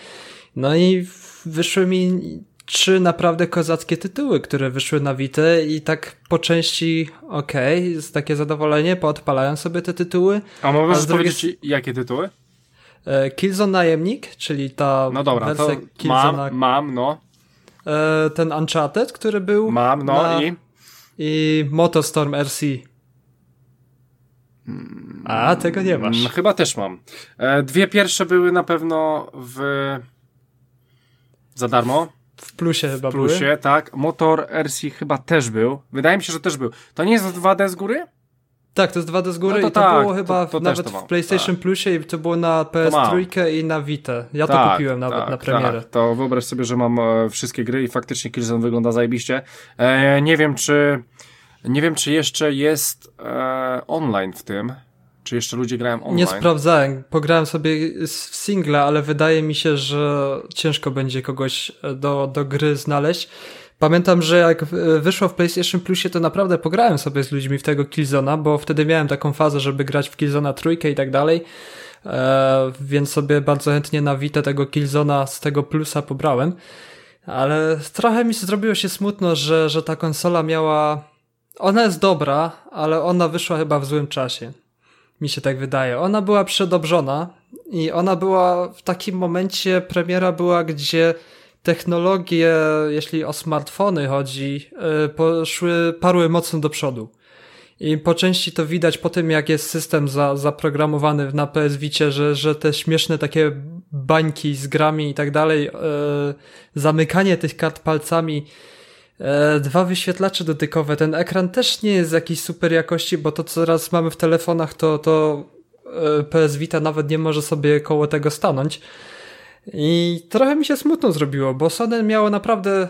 No i wyszły mi trzy naprawdę kozackie tytuły, które wyszły na Witę i tak po części okej, okay, jest takie zadowolenie, poodpalają sobie te tytuły. A możesz powiedzieć jakie tytuły? E, Killzone Najemnik, czyli ta no dobra, wersja to. Mam, mam, no. E, ten Uncharted, który był. Mam, no na, i. I Motostorm RC. A, tego nie masz. No, chyba też mam. E, dwie pierwsze były na pewno w. za darmo. W plusie chyba W plusie, były. tak. Motor RC chyba też był. Wydaje mi się, że też był. To nie jest 2D z góry? Tak, to jest 2D z góry No to i to tak, było chyba to- to nawet to w PlayStation Plusie i to było na PS3 i na Vita. Ja to Tak, kupiłem nawet tak, na premierę. Tak. To wyobraź sobie, że mam e, wszystkie gry i faktycznie Killzone wygląda zajebiście. E, nie wiem, czy nie wiem, czy jeszcze jest e, online w tym. Czy jeszcze ludzie grają online? Nie sprawdzałem. Pograłem sobie w single, ale wydaje mi się, że ciężko będzie kogoś e, do, do gry znaleźć. Pamiętam, że jak wyszło w PlayStation Plusie, to naprawdę pograłem sobie z ludźmi w tego Killzona, bo wtedy miałem taką fazę, żeby grać w Killzona trójkę i tak dalej. E, więc sobie bardzo chętnie na Vita tego Killzona z tego plusa pobrałem. Ale trochę mi zrobiło się smutno, że, że ta konsola miała. Ona jest dobra, ale ona wyszła chyba w złym czasie. Mi się tak wydaje. Ona była przedobrzona i ona była w takim momencie, premiera była, gdzie technologie, jeśli o smartfony chodzi, y, poszły, parły mocno do przodu. I po części to widać po tym, jak jest system za, zaprogramowany na PS Vicie, że, że te śmieszne takie bańki z grami i tak dalej, e, zamykanie tych kart palcami, e, dwa wyświetlacze dotykowe, ten ekran też nie jest jakiejś super jakości, bo to co teraz mamy w telefonach, to, to PS Vita nawet nie może sobie koło tego stanąć. I trochę mi się smutno zrobiło, bo Sony miało naprawdę e,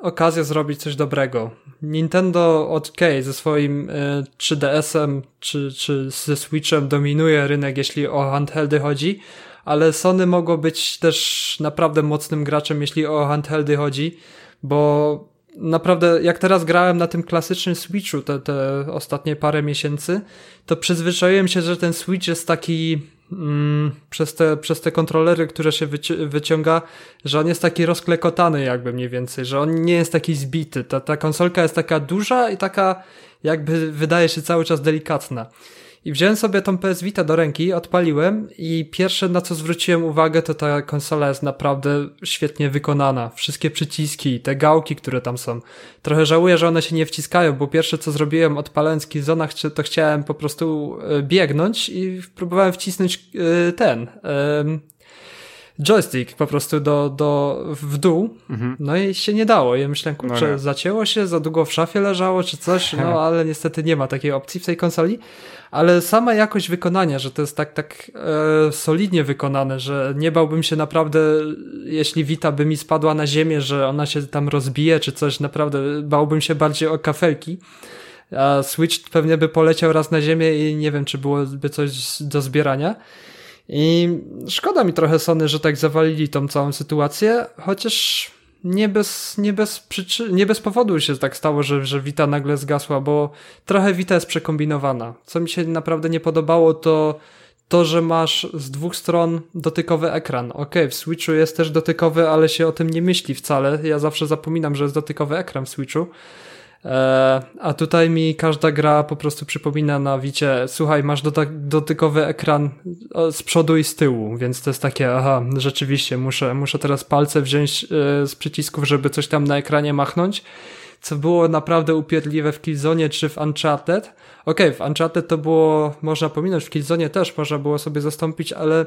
okazję zrobić coś dobrego. Nintendo od K ze swoim e, 3DS-em czy, czy ze Switchem dominuje rynek, jeśli o handheldy chodzi, ale Sony mogło być też naprawdę mocnym graczem, jeśli o handheldy chodzi, bo naprawdę jak teraz grałem na tym klasycznym Switchu te, te ostatnie parę miesięcy, to przyzwyczaiłem się, że ten Switch jest taki przez, te, przez te kontrolery, które się wyci- wyciąga, że on jest taki rozklekotany jakby mniej więcej, że on nie jest taki zbity. Ta, ta konsolka jest taka duża i taka jakby wydaje się cały czas delikatna. I wziąłem sobie tą PS Vita do ręki, odpaliłem i pierwsze na co zwróciłem uwagę to ta konsola jest naprawdę świetnie wykonana. Wszystkie przyciski, te gałki, które tam są. Trochę żałuję, że one się nie wciskają, bo pierwsze co zrobiłem odpalając Killzona to chciałem po prostu e, biegnąć i próbowałem wcisnąć e, ten joystick po prostu do, do, w dół, no i się nie dało. Ja myślałem, kurczę, Mhm. No zacięło się, za długo w szafie leżało czy coś, no ale niestety nie ma takiej opcji w tej konsoli. Ale sama jakość wykonania, że to jest tak, tak e, solidnie wykonane, że nie bałbym się naprawdę, jeśli Vita by mi spadła na ziemię, że ona się tam rozbije czy coś, naprawdę bałbym się bardziej o kafelki. A Switch pewnie by poleciał raz na ziemię i nie wiem, czy byłoby coś do zbierania. I szkoda mi trochę Sony, że tak zawalili tą całą sytuację, chociaż nie bez, nie bez, przyczy- nie bez powodu się tak stało, że, że Vita nagle zgasła, bo trochę Vita jest przekombinowana. Co mi się naprawdę nie podobało, to to, że masz z dwóch stron dotykowy ekran. Okej, w Switchu jest też dotykowy, ale się o tym nie myśli wcale. Ja zawsze zapominam, że jest dotykowy ekran w Switchu. E, a tutaj mi każda gra po prostu przypomina na wicie, słuchaj, masz doty- dotykowy ekran z przodu i z tyłu, więc to jest takie, aha, rzeczywiście, muszę, muszę teraz palce wziąć e, z przycisków, żeby coś tam na ekranie machnąć, co było naprawdę upierdliwe w Killzone czy w Uncharted. Okej, w Uncharted to było, można pominąć, w Killzone też można było sobie zastąpić, ale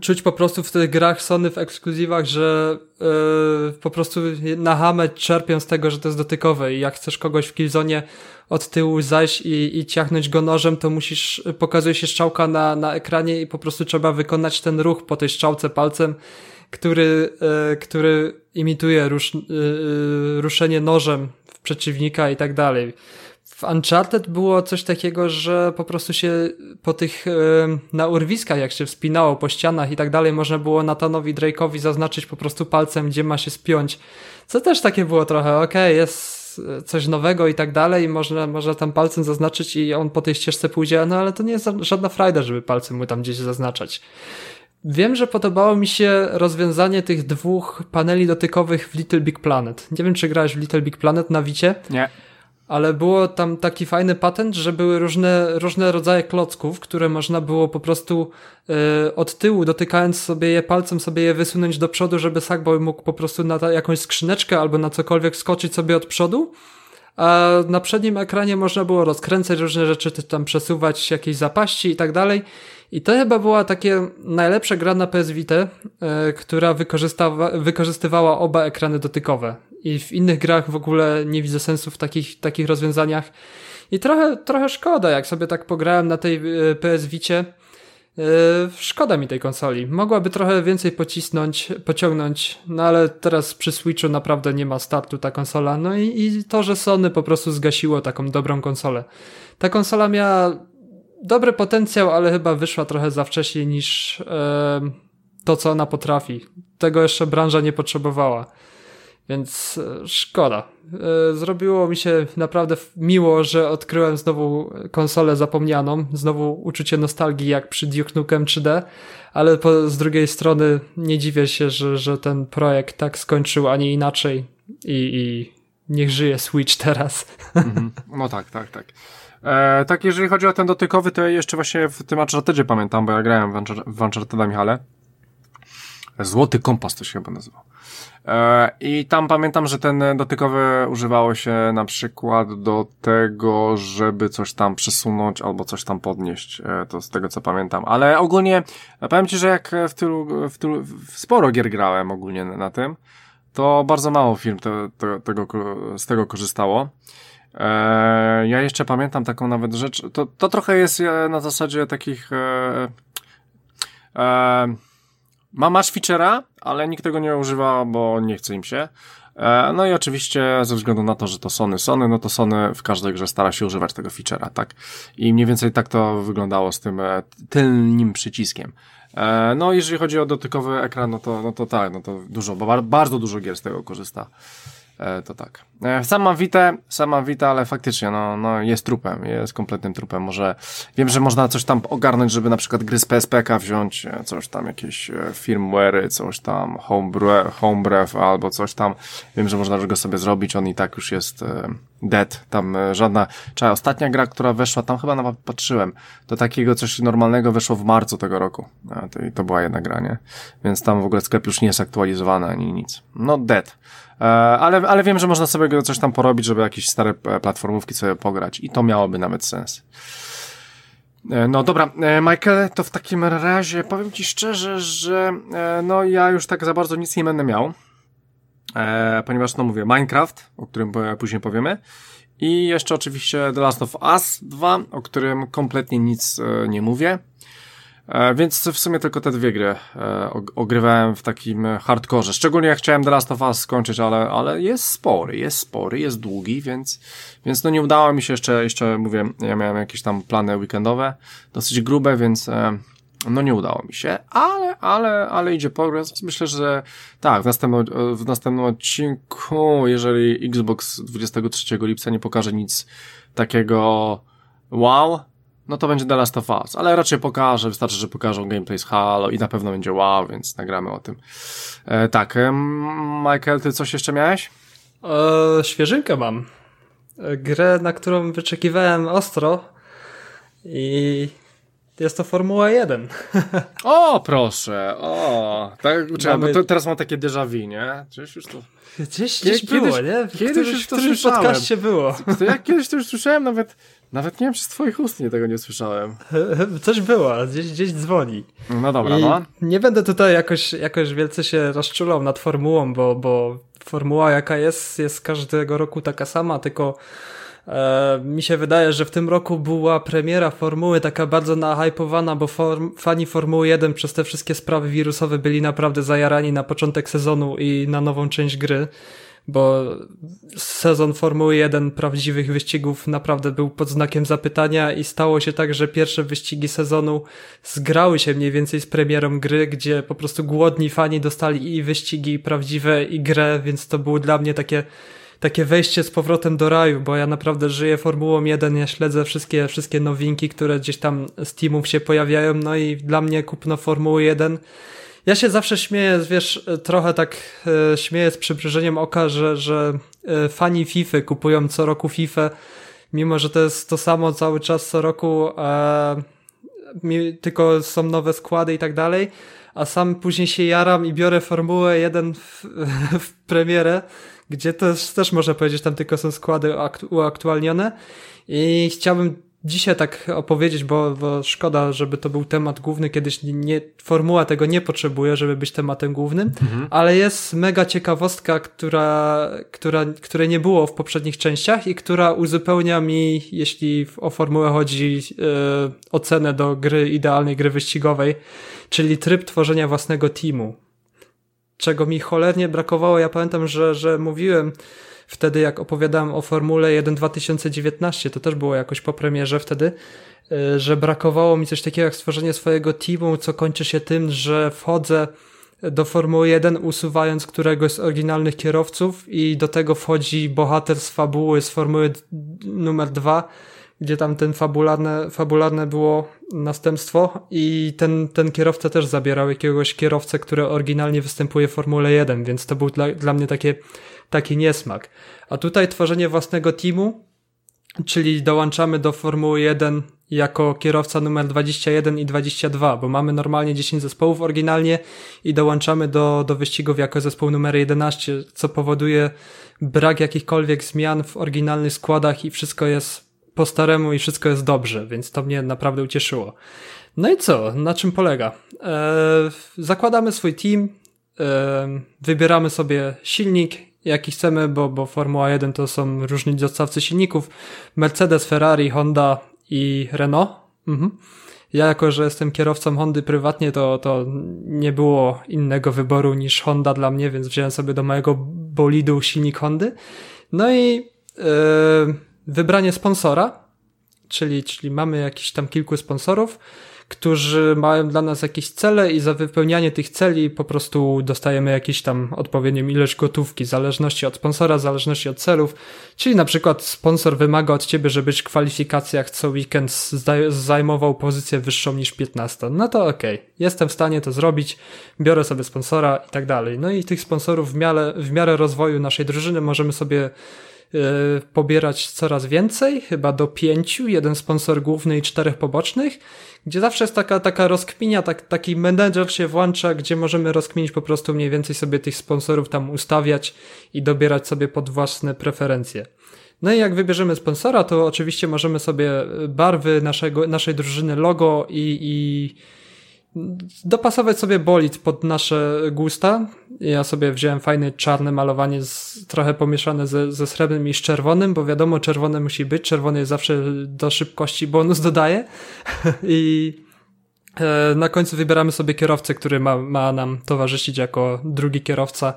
czuć po prostu w tych grach Sony w ekskluzywach, że yy, po prostu na hamę czerpią z tego, że to jest dotykowe i jak chcesz kogoś w Killzone od tyłu zajść i, i ciachnąć go nożem, to musisz, pokazuje się strzałka na, na ekranie i po prostu trzeba wykonać ten ruch po tej strzałce palcem, który, yy, który imituje rusz, yy, ruszenie nożem w przeciwnika i tak dalej. W Uncharted było coś takiego, że po prostu się po tych na urwiskach, jak się wspinało po ścianach i tak dalej, można było Nathanowi Drake'owi zaznaczyć po prostu palcem, gdzie ma się spiąć. Co też takie było trochę, okej, okay, jest coś nowego i tak dalej, można, można tam palcem zaznaczyć i on po tej ścieżce pójdzie, no ale to nie jest żadna frajda, żeby palcem mu tam gdzieś zaznaczać. Wiem, że podobało mi się rozwiązanie tych dwóch paneli dotykowych w Little Big Planet. Nie wiem, czy grałeś w Little Big Planet na Wicie. Nie. Ale było tam taki fajny patent, że były różne, różne rodzaje klocków, które można było po prostu y, od tyłu, dotykając sobie je palcem, sobie je wysunąć do przodu, żeby Sackboy mógł po prostu na ta, jakąś skrzyneczkę albo na cokolwiek skoczyć sobie od przodu. A na przednim ekranie można było rozkręcać różne rzeczy, tam przesuwać jakieś zapaści i tak dalej. I to chyba była takie najlepsza gra na PS Vita, y, która wykorzystywała oba ekrany dotykowe i w innych grach w ogóle nie widzę sensu w takich, takich rozwiązaniach. I trochę, trochę szkoda, jak sobie tak pograłem na tej e, PS Vicie. Yy, szkoda mi tej konsoli. Mogłaby trochę więcej pocisnąć, pociągnąć, no ale teraz przy Switchu naprawdę nie ma startu ta konsola. No i, i to, że Sony po prostu zgasiło taką dobrą konsolę. Ta konsola miała dobry potencjał, ale chyba wyszła trochę za wcześnie niż yy, to, co ona potrafi. Tego jeszcze branża nie potrzebowała. Więc e, szkoda. E, zrobiło mi się naprawdę miło, że odkryłem znowu konsolę zapomnianą, znowu uczucie nostalgii jak przy Duke Nukem 3D, ale po, z drugiej strony nie dziwię się, że, że ten projekt tak skończył, a nie inaczej i, i niech żyje Switch teraz. Mhm. No tak, tak, tak. E, tak, jeżeli chodzi o ten dotykowy, to jeszcze właśnie w tym Unchartedzie pamiętam, bo ja grałem w Uncharteda Michale. Złoty kompas to się chyba nazywał. E, I tam pamiętam, że ten dotykowy używało się na przykład do tego, żeby coś tam przesunąć albo coś tam podnieść. E, to z tego co pamiętam. Ale ogólnie powiem Ci, że jak w tylu, w tylu w sporo gier grałem ogólnie na tym, to bardzo mało film te, te, tego, z tego korzystało. E, ja jeszcze pamiętam taką nawet rzecz, to, to trochę jest na zasadzie takich e, e, ma, masz feature'a, ale nikt tego nie używa, bo nie chce im się. E, no i oczywiście ze względu na to, że to Sony Sony, no to Sony w każdej grze stara się używać tego feature'a, tak? I mniej więcej tak to wyglądało z tym e, tylnym przyciskiem. E, no jeżeli chodzi o dotykowy ekran, no to, no to tak, no to dużo, bo bardzo dużo gier z tego korzysta. E, to tak. E, sam mam Witę, sam mam Witę, ale faktycznie, no, no jest trupem, jest kompletnym trupem. Może, wiem, że można coś tam ogarnąć, żeby na przykład gry z PSPK wziąć, e, coś tam, jakieś firmware'y, coś tam, homebrew, homebrew albo coś tam. Wiem, że można go sobie zrobić, on i tak już jest dead, tam żadna, Czekaj, ostatnia gra, która weszła, tam chyba nawet patrzyłem, to takiego coś normalnego weszło w marcu tego roku. To, to była jedna gra, nie? Więc tam w ogóle sklep już nie jest aktualizowany ani nic. No dead. E, ale, ale wiem, że można sobie coś tam porobić, żeby jakieś stare e, platformówki sobie pograć i to miałoby nawet sens. E, no dobra, Michael, to w takim razie powiem Ci szczerze, że no ja już tak za bardzo nic nie będę miał, ponieważ no mówię, Minecraft, o którym później powiemy i jeszcze oczywiście The Last of Us 2, o którym kompletnie nic nie mówię. E, więc w sumie tylko te dwie gry e, ogrywałem w takim hardkorze. Szczególnie jak chciałem The Last of Us skończyć, ale, ale jest spory, jest spory, jest długi, więc, więc no nie udało mi się jeszcze, jeszcze mówię, ja miałem jakieś tam plany weekendowe, dosyć grube, więc e, no nie udało mi się, ale, ale, ale idzie progres. Myślę, że tak, w następnym, w następnym odcinku, jeżeli Xbox 23 lipca nie pokaże nic takiego wow, no to będzie The Last of Us, ale raczej pokażę, wystarczy, że pokażą gameplay z Halo i na pewno będzie wow, więc nagramy o tym. E, tak, e, Michael, ty coś jeszcze miałeś? E, świeżynkę mam. E, grę, na którą wyczekiwałem ostro i jest to Formuła 1. O, proszę, o. Tak, Mamy... to, teraz mam takie déjà vu, nie? Gdzieś już to... Gdzieś, gdzieś było, kiedyś, nie? W kiedyś już to w którymś podcaście było. To ja kiedyś to już słyszałem, nawet nawet nie wiem, czy z twoich ust nie tego nie słyszałem. Coś było, gdzieś, gdzieś dzwoni. No dobra, I no. Nie będę tutaj jakoś, jakoś wielce się rozczulał nad formułą, bo, bo formuła jaka jest, jest każdego roku taka sama, tylko e, mi się wydaje, że w tym roku była premiera formuły taka bardzo nahypowana, bo form, fani Formuły 1 przez te wszystkie sprawy wirusowe byli naprawdę zajarani na początek sezonu i na nową część gry bo sezon Formuły 1 prawdziwych wyścigów naprawdę był pod znakiem zapytania i stało się tak, że pierwsze wyścigi sezonu zgrały się mniej więcej z premierą gry, gdzie po prostu głodni fani dostali i wyścigi prawdziwe i grę, więc to było dla mnie takie takie wejście z powrotem do raju, bo ja naprawdę żyję Formułą 1, ja śledzę wszystkie, wszystkie nowinki, które gdzieś tam z teamów się pojawiają, no i dla mnie kupno Formuły 1 Ja się zawsze śmieję, wiesz, trochę tak e, śmieję z przybrzęzeniem oka, że, że e, fani FIFA kupują co roku FIFA, mimo że to jest to samo cały czas co roku, e, tylko są nowe składy i tak dalej, a sam później się jaram i biorę Formułę 1 w, w premierę, gdzie też, też można powiedzieć, tam tylko są składy uaktualnione i chciałbym dzisiaj tak opowiedzieć, bo, bo szkoda, żeby to był temat główny, kiedyś nie, formuła tego nie potrzebuje, żeby być tematem głównym, mhm. ale jest mega ciekawostka, która, która, której nie było w poprzednich częściach i która uzupełnia mi, jeśli o formułę chodzi, yy, ocenę do gry, idealnej gry wyścigowej, czyli tryb tworzenia własnego teamu. Czego mi cholernie brakowało, ja pamiętam, że, że mówiłem, wtedy jak opowiadałem o Formule 1 2019, to też było jakoś po premierze wtedy, y, że brakowało mi coś takiego jak stworzenie swojego teamu, co kończy się tym, że wchodzę do Formuły 1 usuwając któregoś z oryginalnych kierowców i do tego wchodzi bohater z fabuły z Formuły numer 2, gdzie tam ten fabularne, fabularne było następstwo i ten, ten kierowca też zabierał jakiegoś kierowcę, który oryginalnie występuje w Formule 1, więc to był dla, dla mnie takie taki niesmak. A tutaj tworzenie własnego teamu, czyli dołączamy do Formuły 1 jako kierowca numer 21 i 22, bo mamy normalnie 10 zespołów oryginalnie i dołączamy do, do wyścigów jako zespół numer 11, co powoduje brak jakichkolwiek zmian w oryginalnych składach i wszystko jest po staremu i wszystko jest dobrze, więc to mnie naprawdę ucieszyło. No i co? Na czym polega? Eee, zakładamy swój team, eee, wybieramy sobie silnik, jaki chcemy, bo, bo Formuła 1 to są różni dostawcy silników. Mercedes, Ferrari, Honda i Renault. Mhm. Ja jako, że jestem kierowcą Hondy prywatnie, to, to nie było innego wyboru niż Honda dla mnie, więc wziąłem sobie do mojego bolidu silnik Hondy. No i yy, wybranie sponsora, czyli, czyli mamy jakiś tam kilku sponsorów którzy mają dla nas jakieś cele i za wypełnianie tych celi po prostu dostajemy jakieś tam odpowiednią ilość gotówki, w zależności od sponsora, w zależności od celów. Czyli na przykład sponsor wymaga od ciebie, żebyś w kwalifikacjach co weekend zajmował pozycję wyższą niż 15. No to okej, okay. jestem w stanie to zrobić, biorę sobie sponsora i tak dalej. No i tych sponsorów w miarę, w miarę rozwoju naszej drużyny możemy sobie pobierać coraz więcej, chyba do pięciu, jeden sponsor główny i czterech pobocznych gdzie zawsze jest taka, taka rozkminia, tak, taki menedżer się włącza, gdzie możemy rozkminić po prostu mniej więcej sobie tych sponsorów tam ustawiać i dobierać sobie pod własne preferencje. No i jak wybierzemy sponsora, to oczywiście możemy sobie barwy naszego, naszej drużyny, logo i, i dopasować sobie bolid pod nasze gusta. Ja sobie wziąłem fajne czarne malowanie, z, trochę pomieszane ze, ze srebrnym i z czerwonym, bo wiadomo, czerwone musi być. Czerwony zawsze do szybkości bonus dodaje. I e, na końcu wybieramy sobie kierowcę, który ma, ma nam towarzyszyć jako drugi kierowca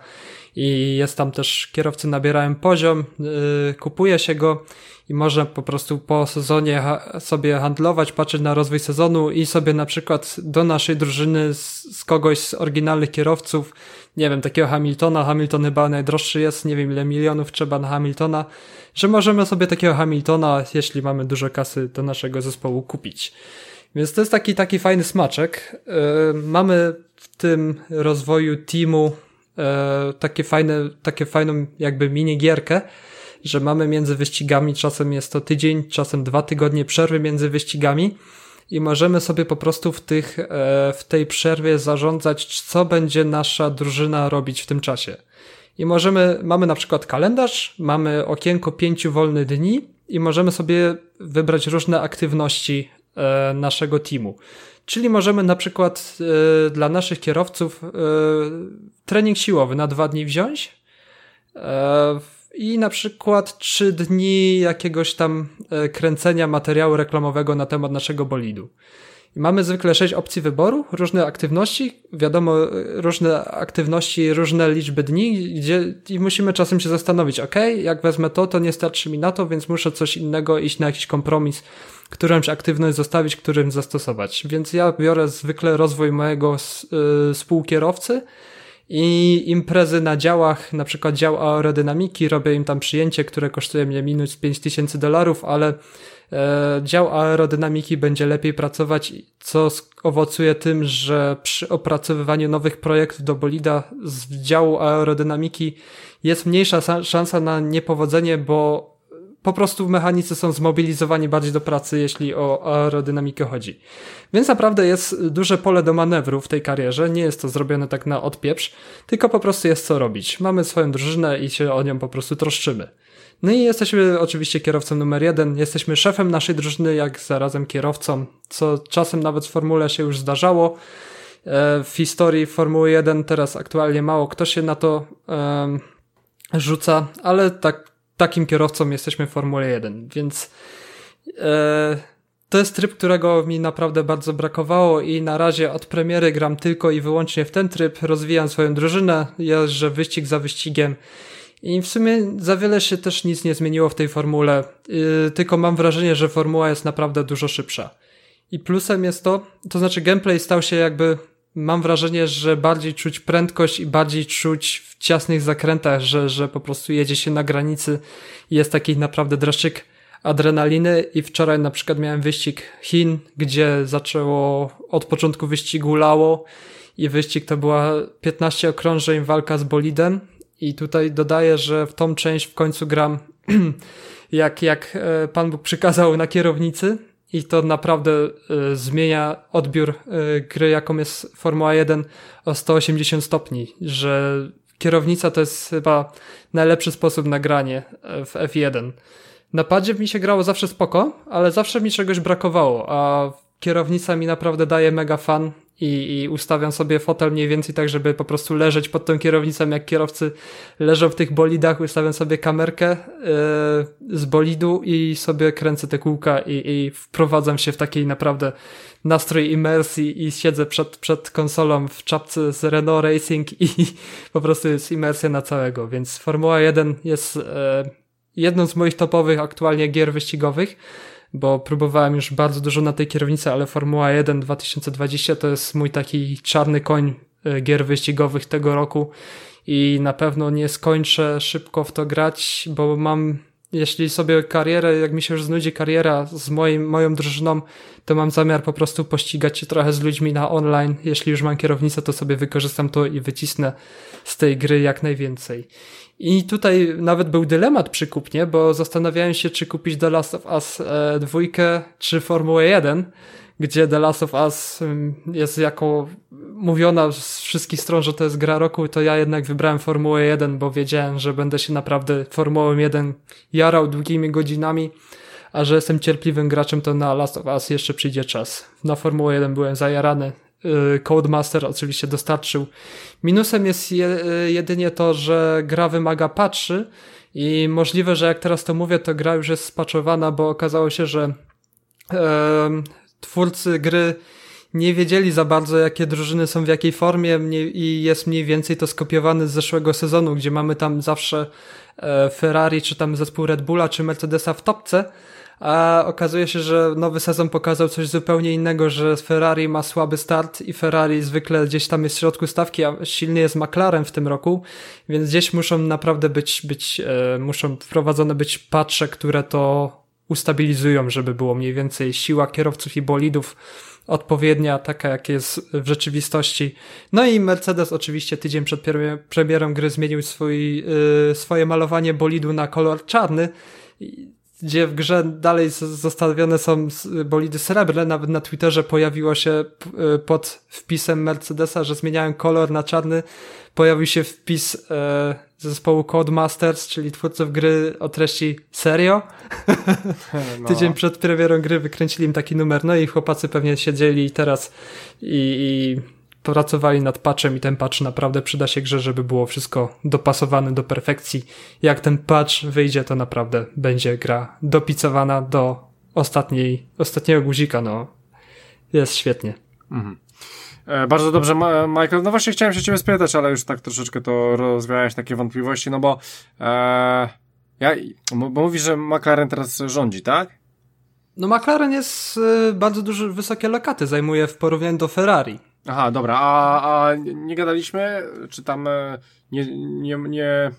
i jest tam też, kierowcy nabierają poziom, yy, kupuje się go i można po prostu po sezonie sobie handlować, patrzeć na rozwój sezonu i sobie na przykład do naszej drużyny z, z, kogoś z oryginalnych kierowców, nie wiem, takiego Hamiltona, Hamilton chyba najdroższy jest, nie wiem ile milionów trzeba na Hamiltona, że możemy sobie takiego Hamiltona, jeśli mamy dużo kasy do naszego zespołu kupić. Więc to jest taki, taki fajny smaczek. Yy, mamy w tym rozwoju teamu e, takie fajne, takie fajną jakby minigierkę, że mamy między wyścigami, czasem jest to tydzień, czasem dwa tygodnie przerwy między wyścigami i możemy sobie po prostu w tych, e, w tej przerwie zarządzać, co będzie nasza drużyna robić w tym czasie. I możemy, mamy na przykład kalendarz, mamy okienko pięciu wolnych dni i możemy sobie wybrać różne aktywności e, naszego teamu. Czyli możemy na przykład y, dla naszych kierowców trening siłowy na dwa dni wziąć i na przykład trzy dni jakiegoś tam kręcenia materiału reklamowego na temat naszego bolidu. I mamy zwykle sześć opcji wyboru, różne aktywności, wiadomo, różne aktywności, różne liczby dni, gdzie i musimy czasem się zastanowić, ok, jak wezmę to, to nie starczy mi na to, więc muszę coś innego iść na jakiś kompromis, którąś aktywność zostawić, którym zastosować. Więc ja biorę zwykle rozwój mojego yy, współkierowcy i imprezy na działach, na przykład dział aerodynamiki, robię im tam przyjęcie, które kosztuje mnie minus 5000 dolarów, ale e, dział aerodynamiki będzie lepiej pracować, co owocuje tym, że przy opracowywaniu nowych projektów do bolida z działu aerodynamiki jest mniejsza szansa na niepowodzenie, bo po prostu mechanicy są zmobilizowani bardziej do pracy, jeśli o aerodynamikę chodzi. Więc naprawdę jest duże pole do manewru w tej karierze. Nie jest to zrobione tak na odpieprz, tylko po prostu jest co robić. Mamy swoją drużynę i się o nią po prostu troszczymy. No i jesteśmy oczywiście kierowcą numer jeden. Jesteśmy szefem naszej drużyny, jak zarazem kierowcą, co czasem nawet w formule się już zdarzało. E, w historii Formuły 1 teraz aktualnie mało kto się na to um, rzuca, ale tak, takim kierowcą jesteśmy w Formule 1, więc e, to jest tryb, którego mi naprawdę bardzo brakowało i na razie od premiery gram tylko i wyłącznie w ten tryb, rozwijam swoją drużynę, jeżdżę wyścig za wyścigiem i w sumie za wiele się też nic nie zmieniło w tej formule, yy, tylko mam wrażenie, że formuła jest naprawdę dużo szybsza. I plusem jest to, to znaczy gameplay stał się jakby, mam wrażenie, że bardziej czuć prędkość i bardziej czuć w ciasnych zakrętach, że, że po prostu jedzie się na granicy. I jest taki naprawdę dreszczyk adrenaliny i wczoraj na przykład miałem wyścig Chin, gdzie zaczęło od początku wyścigu lało i wyścig to była 15 okrążeń walka z bolidem. I tutaj dodaję, że w tą część w końcu gram jak, jak e, Pan Bóg przykazał na kierownicy i to naprawdę y, zmienia odbiór y, gry, jaką jest Formuła 1 o 180 stopni, że kierownica to jest chyba najlepszy sposób na granie w F1. Na padzie mi się grało zawsze spoko, ale zawsze mi czegoś brakowało, a kierownica mi naprawdę daje mega fan i, i ustawiam sobie fotel mniej więcej tak, żeby po prostu leżeć pod tą kierownicą, jak kierowcy leżą w tych bolidach, ustawiam sobie kamerkę yy, z bolidu i sobie kręcę te kółka i, i wprowadzam się w takiej naprawdę nastrój imersji i siedzę przed, przed konsolą w czapce z Renault Racing i po prostu jest imersja na całego, więc Formuła 1 jest yy, jedną z moich topowych aktualnie gier wyścigowych bo próbowałem już bardzo dużo na tej kierownicy, ale Formuła 1 2020 to jest mój taki czarny koń e, gier wyścigowych tego roku i na pewno nie skończę szybko w to grać, bo mam jeśli sobie karierę, jak mi się już znudzi kariera z moim, moją drużyną, to mam zamiar po prostu pościgać się trochę z ludźmi na online. Jeśli już mam kierownicę, to sobie wykorzystam to i wycisnę z tej gry jak najwięcej. I tutaj nawet był dylemat przy kupnie, bo zastanawiałem się, czy kupić The Last of Us e, dwójkę, czy Formułę 1, gdzie The Last of Us mm, jest jako mówiona z wszystkich stron, że to jest gra roku, to ja jednak wybrałem Formułę 1, bo wiedziałem, że będę się naprawdę Formułą 1 jarał długimi godzinami, a że jestem cierpliwym graczem, to na Last of Us jeszcze przyjdzie czas. Na Formułę 1 byłem zajarany, Codemaster oczywiście dostarczył. Minusem jest je, y, jedynie to, że gra wymaga patchy i możliwe, że jak teraz to mówię, to gra już jest spaczowana, bo okazało się, że e, twórcy gry nie wiedzieli za bardzo, jakie drużyny są w jakiej formie i jest mniej więcej to skopiowane z zeszłego sezonu, gdzie mamy tam zawsze e, Ferrari, czy tam zespół Red Bulla, czy Mercedesa w topce, a okazuje się, że nowy sezon pokazał coś zupełnie innego, że Ferrari ma słaby start i Ferrari zwykle gdzieś tam jest w środku stawki, a silny jest McLaren w tym roku, więc gdzieś muszą naprawdę być, być e, muszą wprowadzone być patche, które to ustabilizują, żeby było mniej więcej siła kierowców i bolidów odpowiednia, taka jak jest w rzeczywistości. No i Mercedes oczywiście tydzień przed premierą gry zmienił swój, yy, swoje malowanie bolidu na kolor czarny gdzie w grze dalej zostawione są bolidy srebrne, nawet na Twitterze pojawiło się y, pod wpisem Mercedesa, że zmieniałem kolor na czarny, pojawił się wpis e, zespołu Codemasters, czyli twórców gry o treści serio. No. Tydzień przed premierą gry wykręcili im taki numer, no i chłopacy pewnie siedzieli teraz i, i pracowali nad patchem i ten patch naprawdę przyda się grze, żeby było wszystko dopasowane do perfekcji. Jak ten patch wyjdzie, to naprawdę będzie gra dopicowana do ostatniej, ostatniego guzika, no. Jest świetnie. Mhm. E, bardzo dobrze, Michael. No właśnie chciałem się ciebie spytać, ale już tak troszeczkę to rozwiałeś takie wątpliwości, no bo e, ja, bo mówisz, że McLaren teraz rządzi, tak? No McLaren jest y, bardzo duże, wysokie lokaty, zajmuje w porównaniu do Ferrari. Aha, dobra, a, a nie gadaliśmy, czy tam e, nie, nie, nie,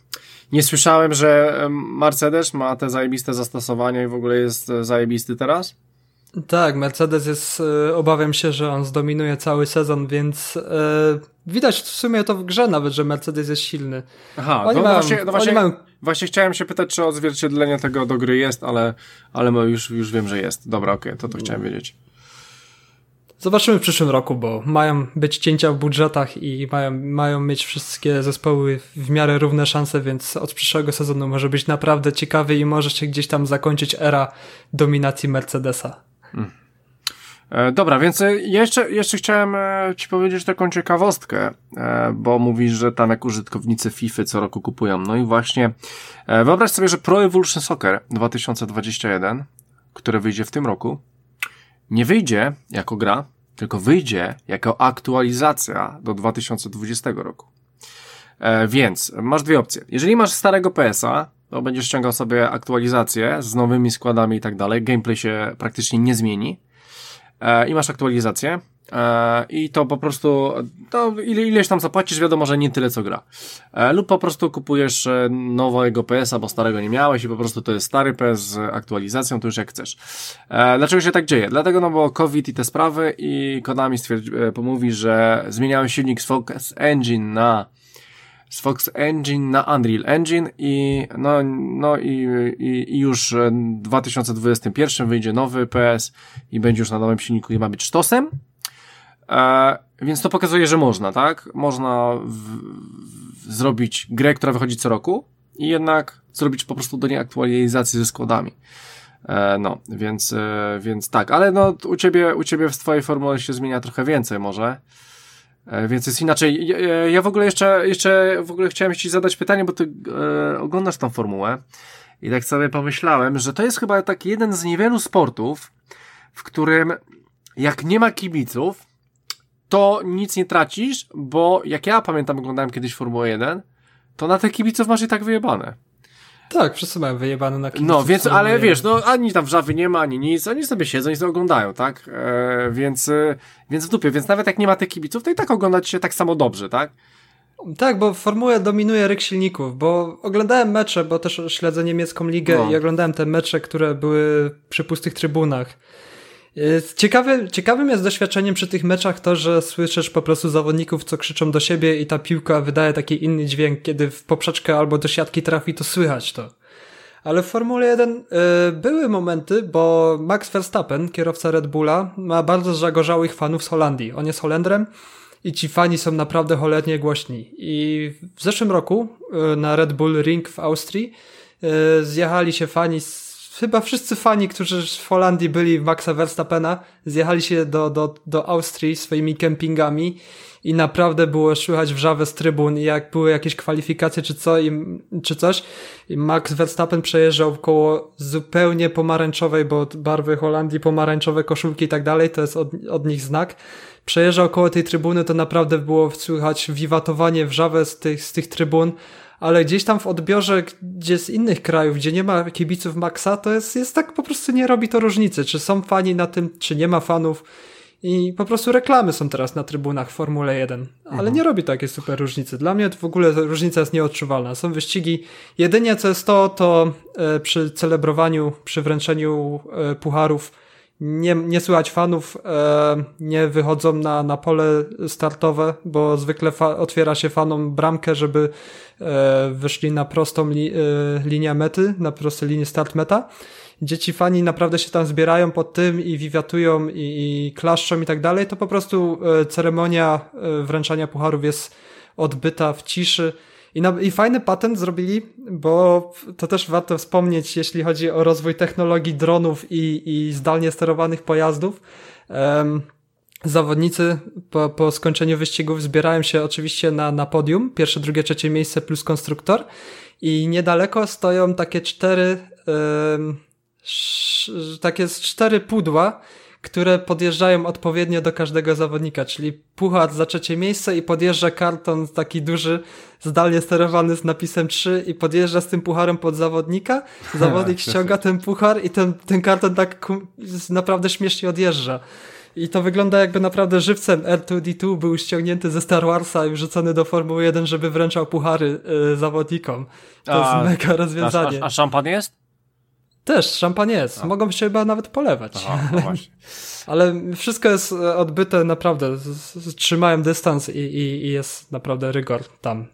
nie słyszałem, że Mercedes ma te zajebiste zastosowania i w ogóle jest e, zajebisty teraz? Tak, Mercedes jest, e, obawiam się, że on zdominuje cały sezon, więc e, widać w sumie to w grze nawet, że Mercedes jest silny. Aha, oni no, mają, właśnie, no właśnie, mają... właśnie chciałem się pytać, czy odzwierciedlenie tego do gry jest, ale, ale już, już wiem, że jest. Dobra, okej, okay, to to chciałem wiedzieć. Zobaczymy w przyszłym roku, bo mają być cięcia w budżetach i mają, mają mieć wszystkie zespoły w miarę równe szanse, więc od przyszłego sezonu może być naprawdę ciekawy i może się gdzieś tam zakończyć era dominacji Mercedesa. Hmm. E, dobra, więc ja jeszcze, jeszcze chciałem e, Ci powiedzieć taką ciekawostkę, e, bo mówisz, że tam jak użytkownicy FIFA co roku kupują. No i właśnie wyobraź sobie, że Pro Evolution Soccer 2021, które wyjdzie w tym roku, nie wyjdzie jako gra, tylko wyjdzie jako aktualizacja do 2020 roku. E, więc masz dwie opcje. Jeżeli masz starego PS-a, to będziesz ściągał sobie aktualizację z nowymi składami i tak dalej. Gameplay się praktycznie nie zmieni. E, I masz aktualizację. E, I to po prostu, to ile, ileś tam zapłacisz, wiadomo, że nie tyle co gra. E, lub po prostu kupujesz e, nowego PS-a, bo starego nie miałeś i po prostu to jest stary PS z aktualizacją, to już jak chcesz. Dlaczego się tak dzieje? Dlatego, no bo COVID i te sprawy i Konami stwierdzi, pomówi, że zmieniałem silnik z Focus Engine na z Fox Engine na Unreal Engine i no, no i, i, i już w 2021 wyjdzie nowy PS i będzie już na nowym silniku i ma być sztosem. E, więc to pokazuje, że można, tak? Można w, w, zrobić grę, która wychodzi co roku i jednak zrobić po prostu do niej aktualizację ze składami. E, no, więc, e, więc tak, ale no u ciebie, u ciebie w twojej formule się zmienia trochę więcej może. E, więc jest inaczej. Ja, ja, w ogóle jeszcze, jeszcze w ogóle chciałem ci zadać pytanie, bo ty e, oglądasz tą formułę i tak sobie pomyślałem, że to jest chyba tak jeden z niewielu sportów, w którym jak nie ma kibiców, to nic nie tracisz, bo jak ja pamiętam, oglądałem kiedyś Formułę 1, to na tych kibiców masz i tak wyjebane. Tak, wszyscy mają wyjebane na kibiców. No, więc, ale wiesz, no, ani tam wrzawy nie ma, ani nic, oni sobie siedzą i sobie oglądają, tak? E, więc, e, więc w dupie, więc nawet jak nie ma tych kibiców, to i tak oglądać się tak samo dobrze, tak? Tak, bo w Formułę dominuje ryk silników, bo oglądałem mecze, bo też śledzę niemiecką ligę no. i oglądałem te mecze, które były przy pustych trybunach. Ciekawy, ciekawym jest doświadczeniem przy tych meczach to, że słyszysz po prostu zawodników, co krzyczą do siebie i ta piłka wydaje taki inny dźwięk, kiedy w poprzeczkę albo do siatki trafi, to słychać to. Ale w Formule 1 y, były momenty, bo Max Verstappen, kierowca Red Bulla, ma bardzo zagorzałych fanów z Holandii. On jest Holendrem i ci fani są naprawdę cholernie głośni. I w zeszłym roku y, na Red Bull Ring w Austrii y, zjechali się fani z chyba wszyscy fani, którzy w Holandii byli Maxa Verstappena, zjechali się do, do, do Austrii swoimi kempingami i naprawdę było słychać wrzawę z trybun i jak były jakieś kwalifikacje czy, co, i, czy coś i Max Verstappen przejeżdżał koło zupełnie pomarańczowej, bo barwy Holandii, pomarańczowe koszulki i tak dalej, to jest od, od nich znak. Przejeżdżał koło tej trybuny, to naprawdę było słychać wiwatowanie wrzawę z tych, z tych trybun, ale gdzieś tam w odbiorze, gdzie z innych krajów, gdzie nie ma kibiców Maxa, to jest, jest tak po prostu nie robi to różnicy, czy są fani na tym, czy nie ma fanów. I po prostu reklamy są teraz na trybunach Formule 1, ale mhm. nie robi takiej super różnicy. Dla mnie to w ogóle różnica jest nieodczuwalna. Są wyścigi. Jedynie co jest to, to e, przy celebrowaniu, przy wręczeniu e, pucharów nie, nie słychać fanów, e, nie wychodzą na, na pole startowe, bo zwykle otwiera się fanom bramkę, żeby wyszli na prostą li, linię mety, na prostą linię start-meta. Dzieci fani naprawdę się tam zbierają pod tym i wiwiatują i, i klaszczą i tak dalej, to po prostu e, ceremonia e, wręczania pucharów jest odbyta w ciszy. I, na, I fajny patent zrobili, bo to też warto wspomnieć, jeśli chodzi o rozwój technologii dronów i, i zdalnie sterowanych pojazdów. Um, zawodnicy po, po skończeniu wyścigów zbierają się oczywiście na, na podium, pierwsze, drugie, trzecie miejsce plus konstruktor. I niedaleko stoją takie cztery, um, takie cztery pudła, które podjeżdżają odpowiednio do każdego zawodnika, czyli puchar za trzecie miejsce i podjeżdża karton taki duży, zdalnie sterowany z napisem 3 i podjeżdża z tym pucharem pod zawodnika, zawodnik ściąga ten puchar i ten, ten karton tak naprawdę śmiesznie odjeżdża. I to wygląda jakby naprawdę żywcem R2D2 był ściągnięty ze Star Warsa i wrzucony do Formuły 1, żeby wręczał puchary y, zawodnikom. To a, jest mega rozwiązanie. A, a, a szampan jest? Też, szampan jest. A. Mogą się chyba nawet polewać. Aha, no ale wszystko jest e, odbyte naprawdę. Trzymałem dystans i, i, i jest naprawdę rygor tam.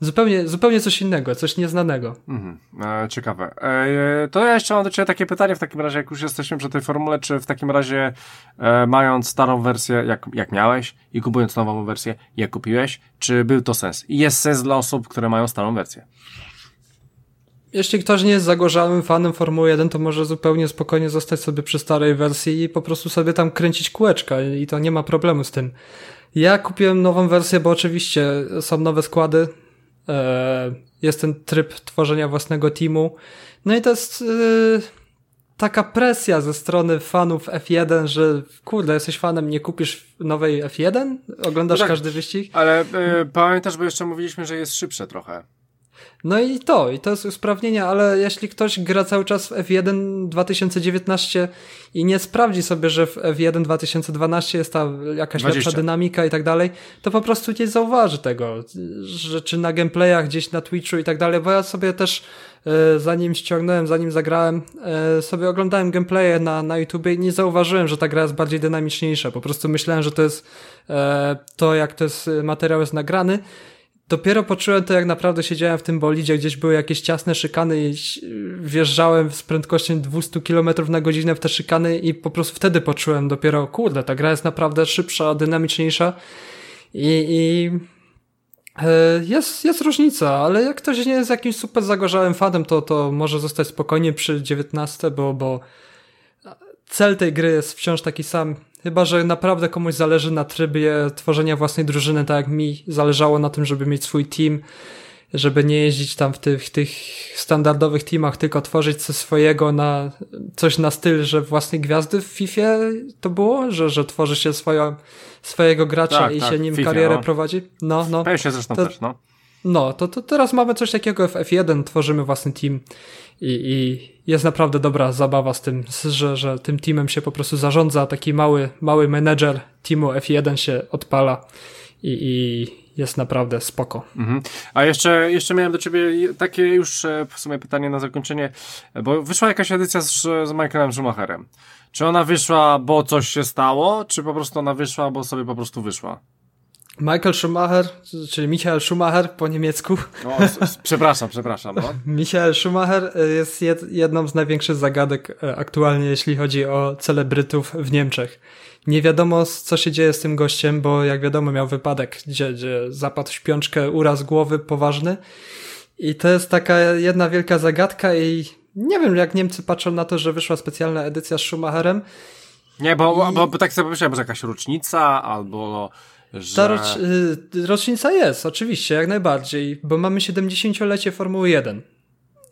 Zupełnie, zupełnie coś innego, coś nieznanego. Mhm, e, ciekawe. E, to ja jeszcze mam do Ciebie takie pytanie w takim razie, jak już jesteśmy przy tej formule, czy w takim razie e, mając starą wersję, jak, jak miałeś i kupując nową wersję, jak kupiłeś, czy był to sens? I jest sens dla osób, które mają starą wersję? Jeśli ktoś nie jest zagorzałym fanem Formuły 1, to może zupełnie spokojnie zostać sobie przy starej wersji i po prostu sobie tam kręcić kółeczka i to nie ma problemu z tym. Ja kupiłem nową wersję, bo oczywiście są nowe składy, E, jest ten tryb tworzenia własnego teamu. No i to jest e, taka presja ze strony fanów F1, że kurde, jesteś fanem, nie kupisz nowej F1? Oglądasz no tak, każdy wyścig? Ale y, pamiętasz, bo jeszcze mówiliśmy, że jest szybsze trochę. No i to, i to jest usprawnienie, ale jeśli ktoś gra cały czas w F1 2019 i nie sprawdzi sobie, że w F1 2012 jest ta jakaś 20. lepsza dynamika i tak dalej, to po prostu nie zauważy tego, że czy na gameplayach gdzieś na Twitchu i tak dalej, bo ja sobie też e, zanim ściągnąłem, zanim zagrałem, e, sobie oglądałem gameplaye na, na YouTube i nie zauważyłem, że ta gra jest bardziej dynamiczniejsza. Po prostu myślałem, że to jest e, to, jak to jest materiał jest nagrany Dopiero poczułem to, jak naprawdę siedziałem w tym bolidzie, gdzieś były jakieś ciasne szykany i wjeżdżałem z prędkością 200 km na godzinę w te szykany i po prostu wtedy poczułem dopiero, kurde, ta gra jest naprawdę szybsza, dynamiczniejsza i, i e, jest, jest różnica, ale jak ktoś nie jest jakimś super zagorzałym fanem, to, to może zostać spokojnie przy 19, bo, bo cel tej gry jest wciąż taki sam. Chyba, że naprawdę komuś zależy na trybie tworzenia własnej drużyny, tak jak mi zależało na tym, żeby mieć swój team, żeby nie jeździć tam w tych, tych standardowych teamach, tylko tworzyć coś swojego na coś na styl, że własnej gwiazdy w FIFA to było, że, że tworzy się swoją, swojego gracza tak, i tak, się nim FIFA, karierę no. prowadzi. No, no. Pewnie się zresztą to, też, no. No, to, to teraz mamy coś takiego w F1, tworzymy własny team i, i jest naprawdę dobra zabawa z tym, że, że tym teamem się po prostu zarządza, taki mały, mały menedżer teamu F1 się odpala i, i jest naprawdę spoko. Mhm. A jeszcze, jeszcze miałem do ciebie takie już e, w sumie pytanie na zakończenie, bo wyszła jakaś edycja z, z Michaelem Schumacherem. Czy ona wyszła, bo coś się stało, czy po prostu ona wyszła, bo sobie po prostu wyszła? Michael Schumacher, czyli Michael Schumacher po niemiecku. O, przepraszam, przepraszam. No. Michael Schumacher e, jest jedną z największych zagadek e, aktualnie, jeśli chodzi o celebrytów w Niemczech. Nie wiadomo, co się dzieje z tym gościem, bo jak wiadomo, miał wypadek, gdzie, gdzie zapadł w śpiączkę, uraz głowy poważny. I to jest taka jedna wielka zagadka i nie wiem, jak Niemcy patrzą na to, że wyszła specjalna edycja z Schumacherem. Nie, bo, I... bo, bo tak sobie pomyślałem, że jakaś rocznica albo że... Ta rocz, y, rocznica jest, oczywiście, jak najbardziej, bo mamy 70-lecie Formuły 1.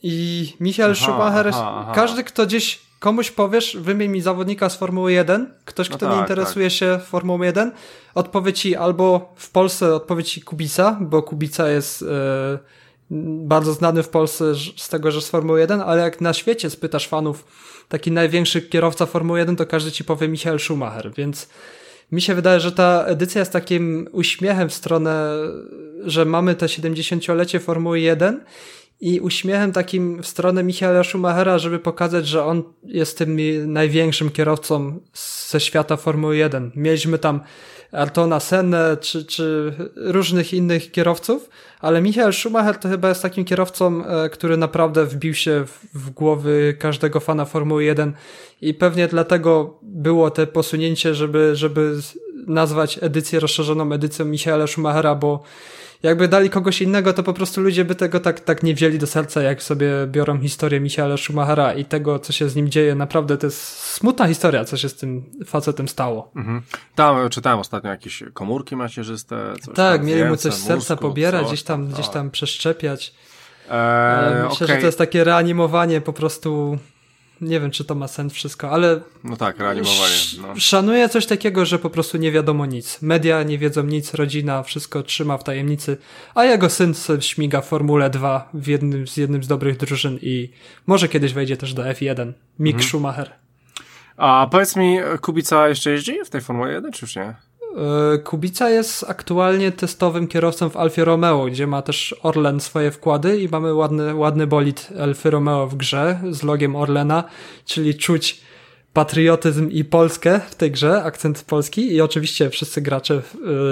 I Michael aha, Schumacher, aha, aha. każdy, kto gdzieś komuś powiesz, wymień mi zawodnika z Formuły 1, ktoś, no kto tak, nie interesuje tak. się Formułą 1, odpowie ci albo w Polsce odpowie ci Kubica, bo Kubica jest e, bardzo znany w Polsce z tego, że z Formuły 1, ale jak na świecie spytasz fanów, taki największy kierowca Formuły 1, to każdy ci powie Michael Schumacher, więc mi się wydaje, że ta edycja jest takim uśmiechem w stronę, że mamy te 70-lecie Formuły 1 i uśmiechem takim w stronę Michaela Schumachera, żeby pokazać, że on jest tym największym kierowcą ze świata Formuły 1. Mieliśmy tam Artona Senne czy, czy różnych innych kierowców, ale Michael Schumacher to chyba jest takim kierowcą, e, który naprawdę wbił się w, w głowy każdego fana Formuły 1 i pewnie dlatego było te posunięcie, żeby, żeby nazwać edycję rozszerzoną edycją Michaela Schumachera, bo jakby dali kogoś innego, to po prostu ludzie by tego tak, tak nie wzięli do serca, jak sobie biorą historię Michaela Schumachera i tego, co się z nim dzieje. Naprawdę to jest smutna historia, co się z tym facetem stało. Mhm. Tam czytałem ostatnio jakieś komórki macierzyste. Coś tak, mieli mu coś z serca pobierać, gdzieś tam, gdzieś tam przeszczepiać. Eee, myślę, okay. że to jest takie reanimowanie po prostu nie wiem, czy to ma sens wszystko, ale. No tak, reanimowanie. No. Szanuję coś takiego, że po prostu nie wiadomo nic. Media nie wiedzą nic, rodzina wszystko trzyma w tajemnicy, a jego syn śmiga Formule 2 w jednym, z jednym z dobrych drużyn i może kiedyś wejdzie też do F1. Mick mhm. Schumacher. A powiedz mi, Kubica jeszcze jeździ w tej Formule 1, czy już nie? E, Kubica jest aktualnie testowym kierowcą w Alfie Romeo, gdzie ma też Orlen swoje wkłady i mamy ładny, ładny bolid Alfie Romeo w grze z logiem Orlena, czyli czuć patriotyzm i Polskę w tej grze, akcent polski i oczywiście wszyscy gracze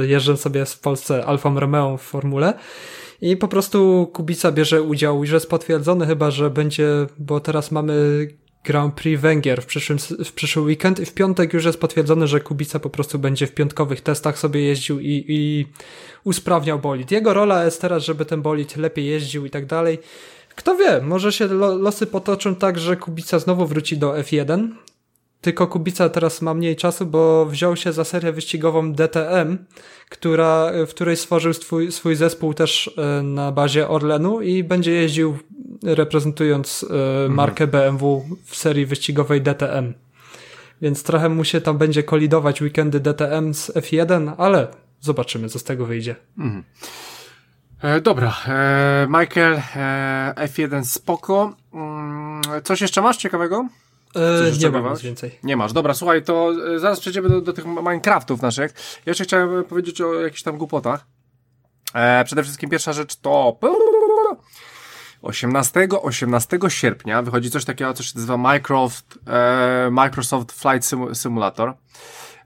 e, jeżdżą sobie w Polsce Alfą Romeo w formule. I po prostu Kubica bierze udział, już jest potwierdzony chyba, że będzie, bo teraz mamy Grand Prix Węgier w, przyszłym, w przyszły weekend i w piątek już jest potwierdzone, że Kubica po prostu będzie w piątkowych testach sobie jeździł i, i usprawniał bolid. Jego rola jest teraz, żeby ten bolid lepiej jeździł i tak dalej. Kto wie, może się losy potoczą tak, że Kubica znowu wróci do F1, tylko Kubica teraz ma mniej czasu, bo wziął się za serię wyścigową DTM, która, w której stworzył swój, swój zespół też e, na bazie Orlenu i będzie jeździł reprezentując e, mhm. markę BMW w serii wyścigowej DTM. Więc trochę mu się tam będzie kolidować weekendy DTM z F1, ale zobaczymy, co z tego wyjdzie. Mhm. E, dobra, e, Michael, e, F1 spoko. Mm, coś jeszcze masz ciekawego? E, nie mam nic więcej. Nie masz. Dobra, słuchaj, to e, zaraz przejdziemy do, do tych Minecraftów naszych. Ja jeszcze chciałem powiedzieć o jakichś tam głupotach. E, przede wszystkim pierwsza rzecz to 18, 18 sierpnia wychodzi coś takiego, co się nazywa Microsoft, e, Microsoft Flight Simulator.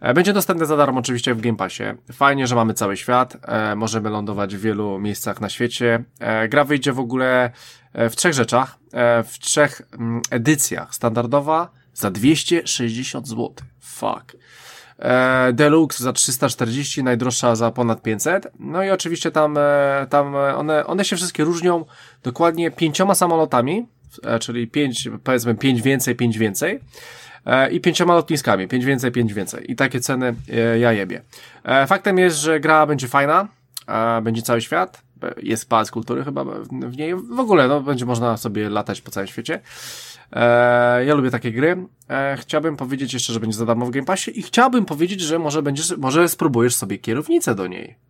E, będzie dostępny za darmo oczywiście w Game Passie. Fajnie, że mamy cały świat. E, możemy lądować w wielu miejscach na świecie. E, gra wyjdzie w ogóle w trzech rzeczach. W trzech mm, edycjach. Standardowa za 260 zł. Fuck. Deluxe za 340, najdroższa za ponad 500. No i oczywiście tam, tam one, one się wszystkie różnią dokładnie pięcioma samolotami, czyli pięć, powiedzmy pięć więcej, pięć więcej. E, i pięcioma lotniskami, pięć więcej, pięć więcej. I takie ceny e, ja jebie. E, faktem jest, że gra będzie fajna, będzie cały świat, jest pałac kultury chyba w niej, w ogóle no, będzie można sobie latać po całym świecie. ja lubię takie gry. chciałbym powiedzieć jeszcze, że będzie za darmo w Game Passie i chciałbym powiedzieć, że może będziesz, może spróbujesz sobie kierownicę do niej.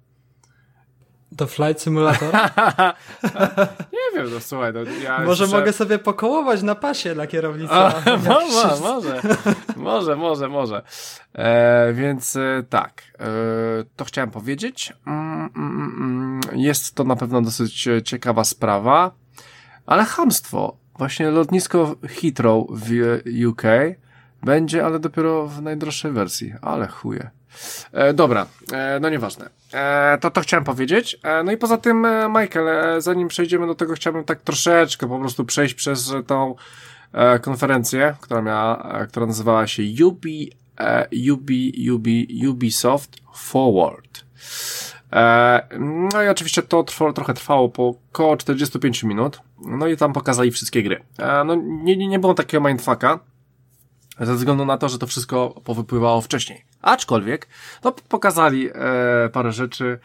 Do Flight Simulator? nie wiem, no słuchaj. No, ja może mogę sobie pokołować na pasie dla kierownicy. może, może, może, może, może. E, więc e, tak, e, to chciałem powiedzieć. Mm, mm, mm, jest to na pewno dosyć ciekawa sprawa, ale hamstwo. Właśnie lotnisko Heathrow w UK będzie, ale dopiero w najdroższej wersji. Ale chuje. E, dobra, e, no nieważne. E, to to chciałem powiedzieć. E, no i poza tym, e, Michael, e, zanim przejdziemy do tego, chciałbym tak troszeczkę po prostu przejść przez tą konferencję, która miała, która nazywała się Ubi, Ubi, Ubi, Ubisoft Forward. No i oczywiście to trwało, trochę trwało po około 45 minut. No i tam pokazali wszystkie gry. No nie, nie było takiego mindfucka, ze względu na to, że to wszystko powypływało wcześniej. Aczkolwiek, no pokazali e, parę rzeczy,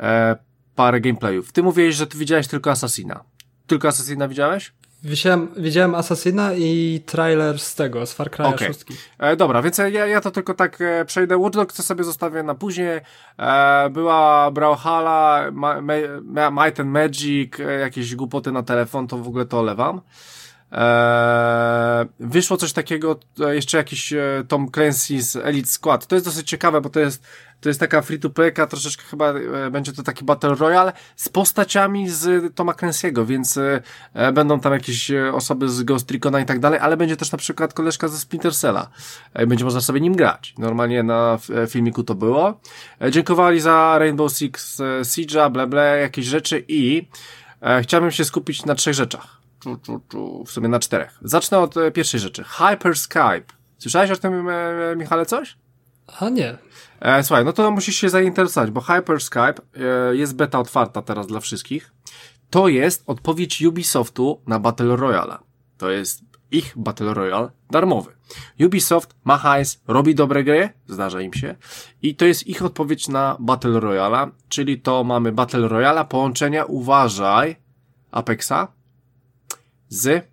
e, parę gameplayów. Ty mówiłeś, że ty widziałeś tylko Assassina. Tylko Assassina widziałeś? Widziałem, widziałem Assassina i trailer z tego, z Far Cry'a okay. 6. E, dobra, więc ja, ja to tylko tak e, przejdę. Watch Dogs to sobie zostawię na później. E, była Brawlhalla, Ma, Ma, Might and Magic, e, jakieś głupoty na telefon, to w ogóle to olewam. Eee, wyszło coś takiego, e, jeszcze jakiś e, Tom Clancy z Elite Squad. To jest dosyć ciekawe, bo to jest, to jest taka free to playka, troszeczkę chyba e, będzie to taki Battle Royale z postaciami z Toma Clancy'ego, więc e, będą tam jakieś e, osoby z Ghost Recona i tak dalej, ale będzie też na przykład koleżka ze Splinter Cella. E, będzie można sobie nim grać. Normalnie na filmiku to było. dziękowali za Rainbow Six Siege'a, ble, ble, jakieś rzeczy i chciałbym się skupić na trzech rzeczach czu, czu, czu, w sumie na czterech. Zacznę od e, pierwszej rzeczy. Hyperskype. Słyszałeś o tym, e, Michale, coś? A nie. E, słuchaj, no to musisz się zainteresować, bo Hyperskype e, jest beta otwarta teraz dla wszystkich. To jest odpowiedź Ubisoftu na Battle Royale. To jest ich Battle Royale darmowy. Ubisoft ma hajs, robi dobre gry, zdarza im się, i to jest ich odpowiedź na Battle Royale, czyli to mamy Battle Royale, połączenia, uważaj, Apexa, z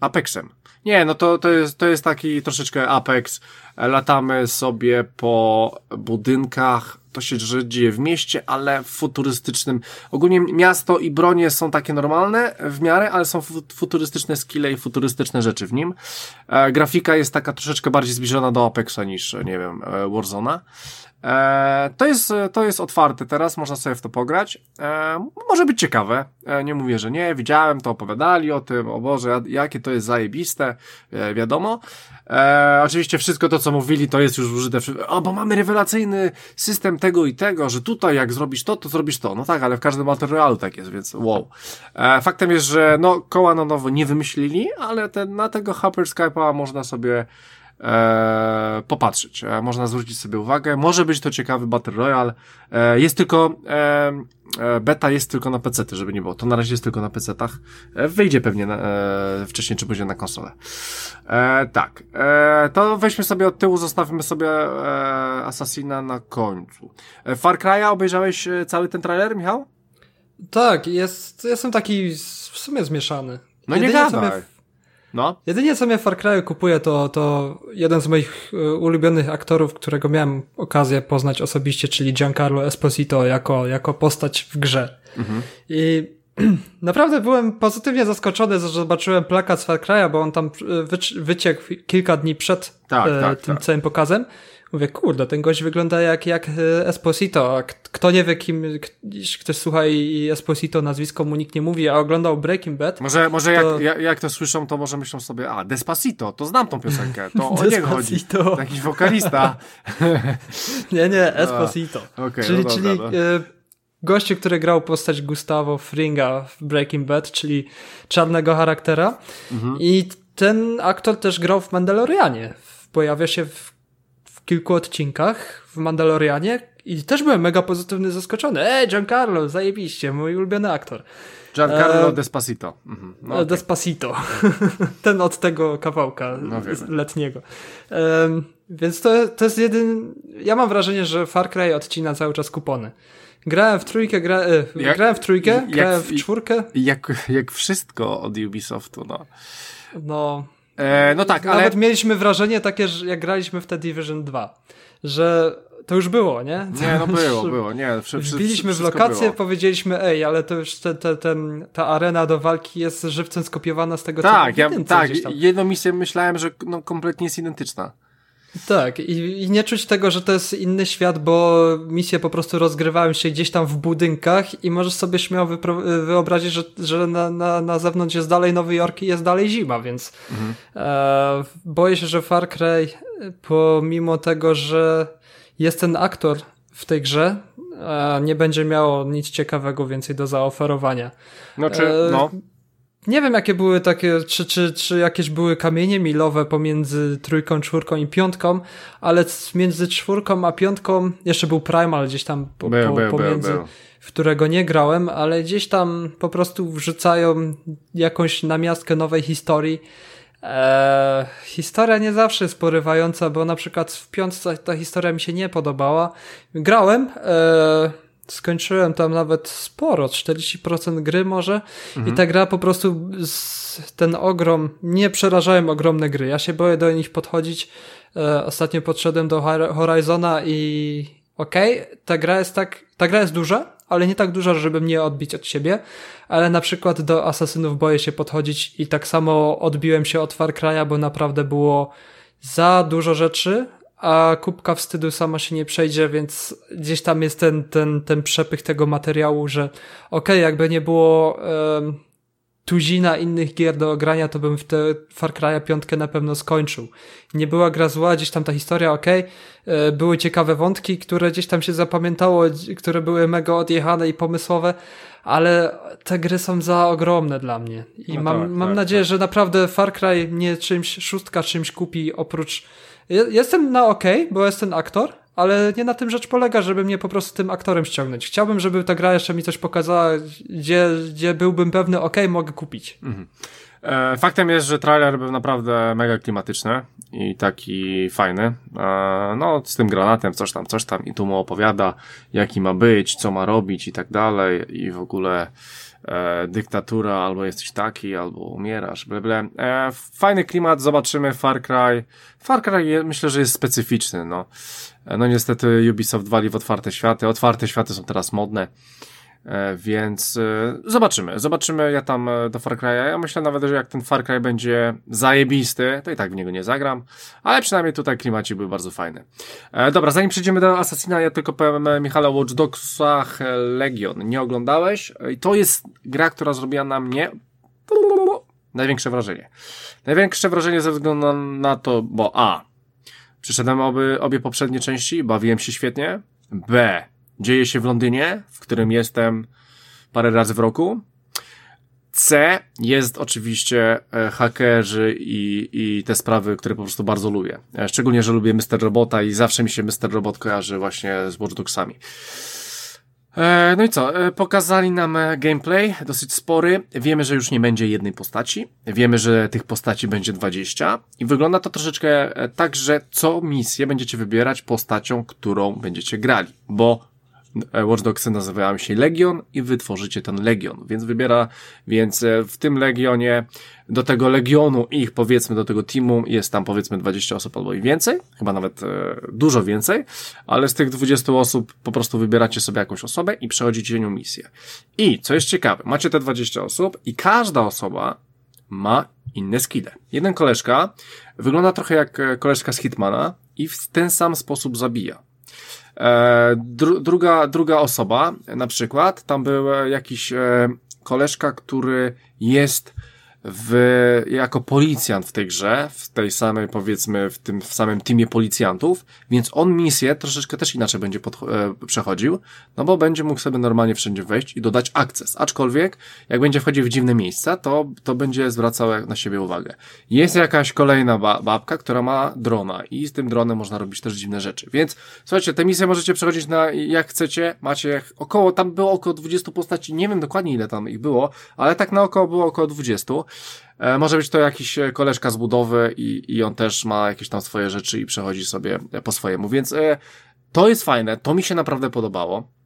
Apexem. Nie, no to, to, jest, to jest taki troszeczkę Apex. Latamy sobie po budynkach, to się dzieje w mieście, ale w futurystycznym. Ogólnie miasto i bronie są takie normalne w miarę, ale są futurystyczne skille i futurystyczne rzeczy w nim. E, grafika jest taka troszeczkę bardziej zbliżona do Apexa niż, nie wiem, e, Warzona. E, to, jest, to jest otwarte teraz, można sobie w to pograć. E, może być ciekawe, e, nie mówię, że nie, widziałem to, opowiadali o tym, o Boże, jakie to jest zajebiste, e, wiadomo. E, oczywiście wszystko to, co mówili, to jest już użyte, o, bo mamy rewelacyjny system tego i tego, że tutaj jak zrobisz to, to zrobisz to. No tak, ale w każdym materiału tak jest, więc wow. E, faktem jest, że no, koła na nowo nie wymyślili, ale ten, na tego Hyper Skype'a można sobie e, popatrzeć. E, można zwrócić sobie uwagę. Może być to ciekawy Battle Royale. E, jest tylko, e, e beta jest tylko na PC, żeby nie było. To na razie jest tylko na PC-tach. E, wyjdzie pewnie na, e, wcześniej czy później na konsolę. E, tak. E, to weźmy sobie od tyłu, zostawimy sobie e, Assassina na końcu. E, Far Cry'a obejrzałeś cały ten trailer, Michał? Tak, jest, jestem taki w sumie zmieszany. No Jedynie nie gadaj. No. Jedynie co mnie w Far Cry kupuje to, to jeden z moich e, ulubionych aktorów, którego miałem okazję poznać osobiście, czyli Giancarlo Esposito jako, jako postać w grze. Mhm. I naprawdę byłem pozytywnie zaskoczony, że zobaczyłem plakat z Far Cry'a, bo on tam e, wyciekł kilka dni przed tak, e, tak, tym tak. całym pokazem. Mówię, kurde, ten gość wygląda jak, jak e, Esposito. Kto nie wie, kim ktoś słucha i Esposito nazwisko mu nikt nie mówi, a oglądał Breaking Bad. Może, może to... jak, jak to słyszą, to może myślą sobie, a Despacito, to znam tą piosenkę, to o niego chodzi. Jakiś wokalista. nie, nie, Esposito. Okay, czyli no dobra, czyli no. y, gościu, który grał postać Gustavo Fringa w Breaking Bad, czyli czarnego charaktera. Mhm. I ten aktor też grał w Mandalorianie. Pojawia się w kilku odcinkach w Mandalorianie i też byłem mega pozytywny zaskoczony. Ej, Giancarlo, zajebiście, mój ulubiony aktor. Giancarlo e... Despacito. Mhm. No, okay. Despacito. Ten od tego kawałka no, letniego. E, więc to, to jest jeden... Ja mam wrażenie, że Far Cry odcina cały czas kupony. Grałem w trójkę, gra, e, jak, grałem w trójkę, jak, grałem w czwórkę. Jak, jak wszystko od Ubisoftu, no. No, E, no tak, ale... Nawet mieliśmy wrażenie takie, że jak graliśmy w The Division 2, że to już było, nie? Nie, no było, było, nie. Wbiliśmy w lokację, było. powiedzieliśmy, ej, ale to już te, te, ten, ta arena do walki jest żywcem skopiowana z tego, tak, co ja, Tak, jedną misję myślałem, że no, kompletnie jest identyczna. Tak, i, i, nie czuć tego, że to jest inny świat, bo misje po prostu rozgrywają się gdzieś tam w budynkach i możesz sobie śmiało wyobrazić, że, że na, na, na zewnątrz jest dalej Nowy Jork i jest dalej zima, więc mhm. e, boję się, że Far Cry, pomimo tego, że jest ten aktor w tej grze, e, nie będzie miało nic ciekawego więcej do zaoferowania. Znaczy, e, no nie wiem, jakie były takie, czy, czy, czy jakieś były kamienie milowe pomiędzy trójką, czwórką i piątką, ale między czwórką a piątką jeszcze był Primal gdzieś tam po, był, po, był, pomiędzy, był, w którego nie grałem, ale gdzieś tam po prostu wrzucają jakąś namiastkę nowej historii. Eee, historia nie zawsze jest porywająca, bo na przykład w piątce ta historia mi się nie podobała. Grałem, eee, skończyłem tam nawet sporo, 40% gry może mhm. i ta gra po prostu ten ogrom, nie przerażałem ogromne gry, ja się boję do nich podchodzić. E, ostatnio podszedłem do Horizona i okej, okay, ta gra jest tak, ta gra jest duża, ale nie tak duża, żeby mnie odbić od siebie, ale na przykład do Asasynów boję się podchodzić i tak samo odbiłem się od Far Cry'a, bo naprawdę było za dużo rzeczy, a kubka wstydu sama się nie przejdzie, więc gdzieś tam jest ten, ten, ten przepych tego materiału, że okej, okay, jakby nie było um, tuzina innych gier do ogrania, to bym w te Far Cry'a piątkę na pewno skończył. Nie była gra zła, gdzieś tam ta historia, okej, okay, e, były ciekawe wątki, które gdzieś tam się zapamiętało, które były mega odjechane i pomysłowe, ale te gry są za ogromne dla mnie. I no mam, tak, mam tak, nadzieję, tak. że naprawdę Far Cry nie czymś, szóstka czymś kupi oprócz Jestem na ok, bo jestem aktor, ale nie na tym rzecz polega, żeby mnie po prostu tym aktorem ściągnąć. Chciałbym, żeby ta gra jeszcze mi coś pokazała, gdzie, gdzie byłbym pewny, ok, mogę kupić. Mhm. E, faktem jest, że trailer był naprawdę mega klimatyczny i taki fajny. E, no, z tym granatem, coś tam, coś tam i tu mu opowiada, jaki ma być, co ma robić i tak dalej i w ogóle e, dyktatura, albo jesteś taki, albo umierasz, bla, bla. E, fajny klimat, zobaczymy Far Cry. Far Cry je, myślę, że jest specyficzny, no. E, no niestety Ubisoft wali w otwarte światy, otwarte światy są teraz modne. E, więc e, zobaczymy, zobaczymy ja tam e, do Far Cry'a. Ja myślę nawet, że jak ten Far Cry będzie zajebisty, to i tak w niego nie zagram, ale przynajmniej tutaj klimaci były bardzo fajne. dobra, zanim przejdziemy do Assassina, ja tylko powiem Michale Watch Dogsach Legion. Nie oglądałeś? I to jest gra, która zrobiła na mnie największe wrażenie. Największe wrażenie ze względu na to, bo A. Przyszedłem obie, obie poprzednie części, bawiłem się świetnie. B dzieje się w Londynie, w którym jestem parę razy w roku. C jest oczywiście e, hakerzy i, i te sprawy, które po prostu bardzo lubię. E, szczególnie, że lubię Mr. Robota i zawsze mi się Mr. Robot kojarzy właśnie z Watch Dogsami. E, no i co? Pokazali nam gameplay dosyć spory. Wiemy, że już nie będzie jednej postaci. Wiemy, że tych postaci będzie 20. I wygląda to troszeczkę tak, że co misję będziecie wybierać postacią, którą będziecie grali. Bo Watch Dogsy nazywają się Legion i wy tworzycie ten Legion, więc wybiera, więc e, w tym Legionie, do tego Legionu ich powiedzmy, do tego teamu jest tam powiedzmy 20 osób albo i więcej, chyba nawet e, dużo więcej, ale z tych 20 osób po prostu wybieracie sobie jakąś osobę i przechodzicie nią misję. I, co jest ciekawe, macie te 20 osób i każda osoba ma inne skille. Jeden koleżka wygląda trochę jak e, koleżka z Hitmana i w ten sam sposób zabija. E, dru, druga, druga osoba, na przykład, tam był jakiś e, koleżka, który jest w, jako policjant w tej grze, w tej samej, powiedzmy, w tym w samym teamie policjantów, więc on misję troszeczkę też inaczej będzie pod, e, przechodził, no bo będzie mógł sobie normalnie wszędzie wejść i dodać akces. Aczkolwiek, jak będzie wchodził w dziwne miejsca, to, to będzie zwracał na siebie uwagę. Jest jakaś kolejna ba babka, która ma drona i z tym dronem można robić też dziwne rzeczy. Więc, słuchajcie, te misje możecie przechodzić na, jak chcecie, macie około, tam było około 20 postaci, nie wiem dokładnie ile tam ich było, ale tak na około było około 20. E, może być to jakiś e, koleżka z budowy i, i on też ma jakieś tam swoje rzeczy i przechodzi sobie po swojemu, więc e, to jest fajne, to mi się naprawdę podobało.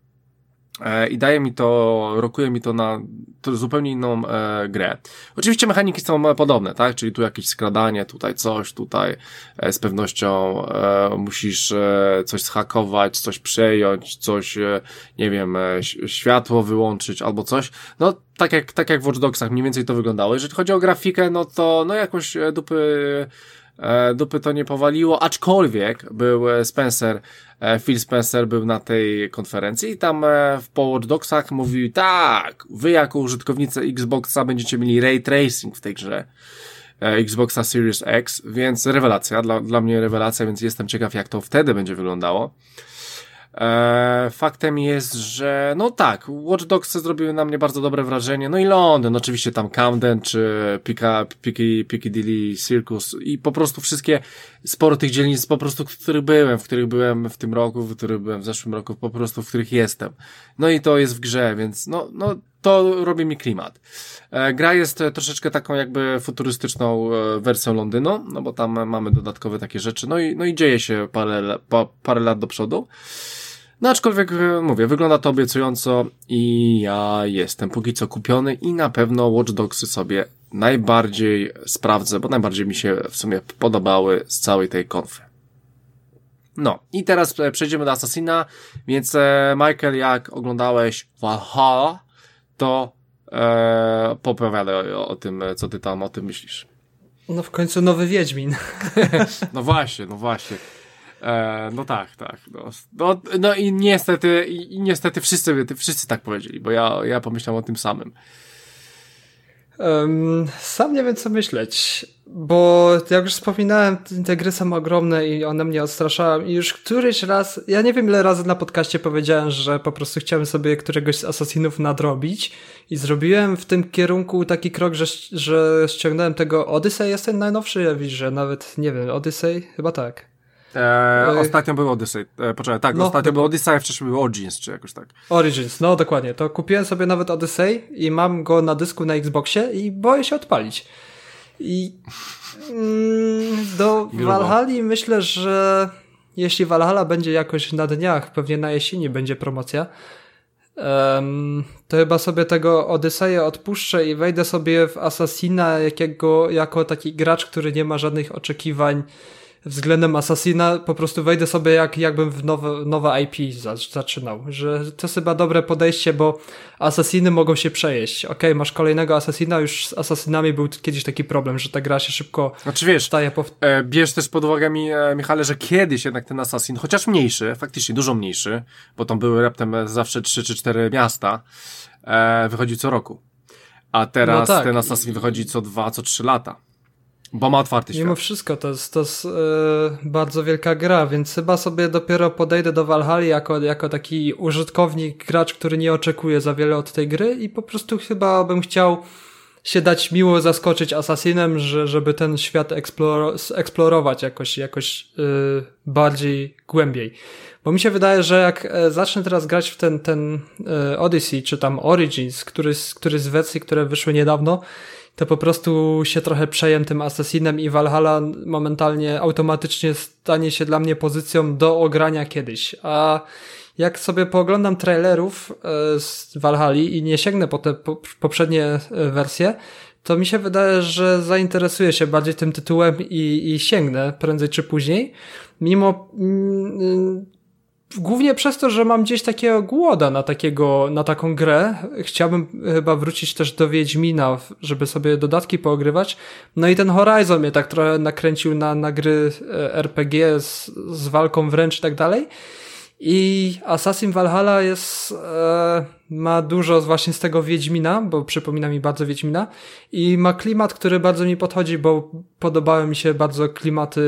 E, i daje mi to, rokuje mi to na to zupełnie inną e, grę. Oczywiście mechaniki są podobne, tak? Czyli tu jakieś skradanie, tutaj coś, tutaj e, z pewnością e, musisz e, coś zhakować, coś przejąć, coś, e, nie wiem, światło wyłączyć albo coś. No, tak jak, tak jak w Watch Dogsach mniej więcej to wyglądało. Jeżeli chodzi o grafikę, no to, no jakoś dupy E, dupy to nie powaliło, aczkolwiek był e, Spencer, e, Phil Spencer był na tej konferencji i tam w Watch Dogsach mówił, tak, wy jako użytkownicy Xboxa będziecie mieli ray tracing w tej grze. Xboxa Series X, więc rewelacja, dla, dla mnie rewelacja, więc jestem ciekaw jak to wtedy będzie wyglądało. E, faktem jest, że no tak, Watch Dogs zrobiły na mnie bardzo dobre wrażenie. No i Londyn, oczywiście tam Camden czy Pika, Piki, Piccadilly Circus i po prostu wszystkie sporo tych dzielnic po prostu, w których byłem, w których byłem w tym roku, w których byłem w zeszłym roku, po prostu w których jestem. No i to jest w grze, więc no, no to robi mi klimat. E, gra jest troszeczkę taką jakby futurystyczną e, wersją Londynu, no bo tam mamy dodatkowe takie rzeczy, no i, no i dzieje się parę, pa, parę lat do przodu. No aczkolwiek e, mówię, wygląda to obiecująco i ja jestem póki co kupiony i na pewno Watch Dogsy sobie najbardziej sprawdzę, bo najbardziej mi się w sumie podobały z całej tej konfy. No i teraz e, przejdziemy do Assassina, więc e, Michael, jak oglądałeś Valhalla, to e, popowiadaj o, o tym, co ty tam o tym myślisz. No w końcu nowy Wiedźmin. no właśnie, no właśnie. E, no tak, tak. No, no, no i niestety, i, niestety wszyscy, wszyscy tak powiedzieli, bo ja, ja pomyślałem o tym samym. Um, sam nie wiem, co myśleć, bo jak już wspominałem, te gry są ogromne i one mnie odstraszają i już któryś raz, ja nie wiem ile razy na podcaście powiedziałem, że po prostu chciałem sobie któregoś z Assassinów nadrobić i zrobiłem w tym kierunku taki krok, że, że ściągnąłem tego Odyssey, jest ten najnowszy, ja widzę, nawet, nie wiem, Odyssey? Chyba tak. E, ostatnio był Odyssey. E, poczekaj, tak, no, ostatnio był Odyssey, a wcześniej był Origins, czy jakoś tak. Origins, no dokładnie. To kupiłem sobie nawet Odyssey i mam go na dysku na Xboxie i boję się odpalić. I mm, do Valhalla myślę, że jeśli Valhalla będzie jakoś na dniach, pewnie na jesieni będzie promocja, um, to chyba sobie tego Odyseję odpuszczę i wejdę sobie w Assassina jakiego, jako taki gracz, który nie ma żadnych oczekiwań względem Assassina po prostu wejdę sobie jak, jakbym w nowe, nowe IP zaczynał, że to jest chyba dobre podejście, bo Assassiny mogą się przejeść. Ok, masz kolejnego Assassina, już z Assassinami był kiedyś taki problem, że ta gra się szybko znaczy, wiesz, staje po... E, bierz też pod uwagę mi, e, Michale, że kiedyś jednak ten Assassin, chociaż mniejszy, faktycznie dużo mniejszy, bo tam były raptem zawsze trzy czy cztery miasta, e, wychodzi co roku. A teraz no tak. ten Assassin wychodzi co dwa, co trzy lata. Bo ma otwarty świat. Mimo wszystko to jest, to jest yy, bardzo wielka gra, więc chyba sobie dopiero podejdę do Valhalla jako, jako taki użytkownik, gracz, który nie oczekuje za wiele od tej gry i po prostu chyba bym chciał się dać miło zaskoczyć Assassinem, że, żeby ten świat eksploro eksplorować jakoś, jakoś yy, bardziej głębiej. Bo mi się wydaje, że jak e, zacznę teraz grać w ten, ten Odyssey, czy tam Origins, który, który z wersji, które wyszły niedawno, to po prostu się trochę przejem tym Assassinem i Valhalla momentalnie automatycznie stanie się dla mnie pozycją do ogrania kiedyś. A jak sobie pooglądam trailerów e, z Valhalla i nie sięgnę po te poprzednie e, wersje, to mi się wydaje, że zainteresuję się bardziej tym tytułem i, i sięgnę prędzej czy później. Mimo mm, głównie przez to, że mam gdzieś takiego głoda na takiego, na taką grę. Chciałbym chyba wrócić też do Wiedźmina, żeby sobie dodatki poogrywać. No i ten Horizon mnie tak trochę nakręcił na, na gry e, RPG z, z walką wręcz i tak dalej. I Assassin Valhalla jest, e, ma dużo właśnie z tego Wiedźmina, bo przypomina mi bardzo Wiedźmina i ma klimat, który bardzo mi podchodzi, bo podobały mi się bardzo klimaty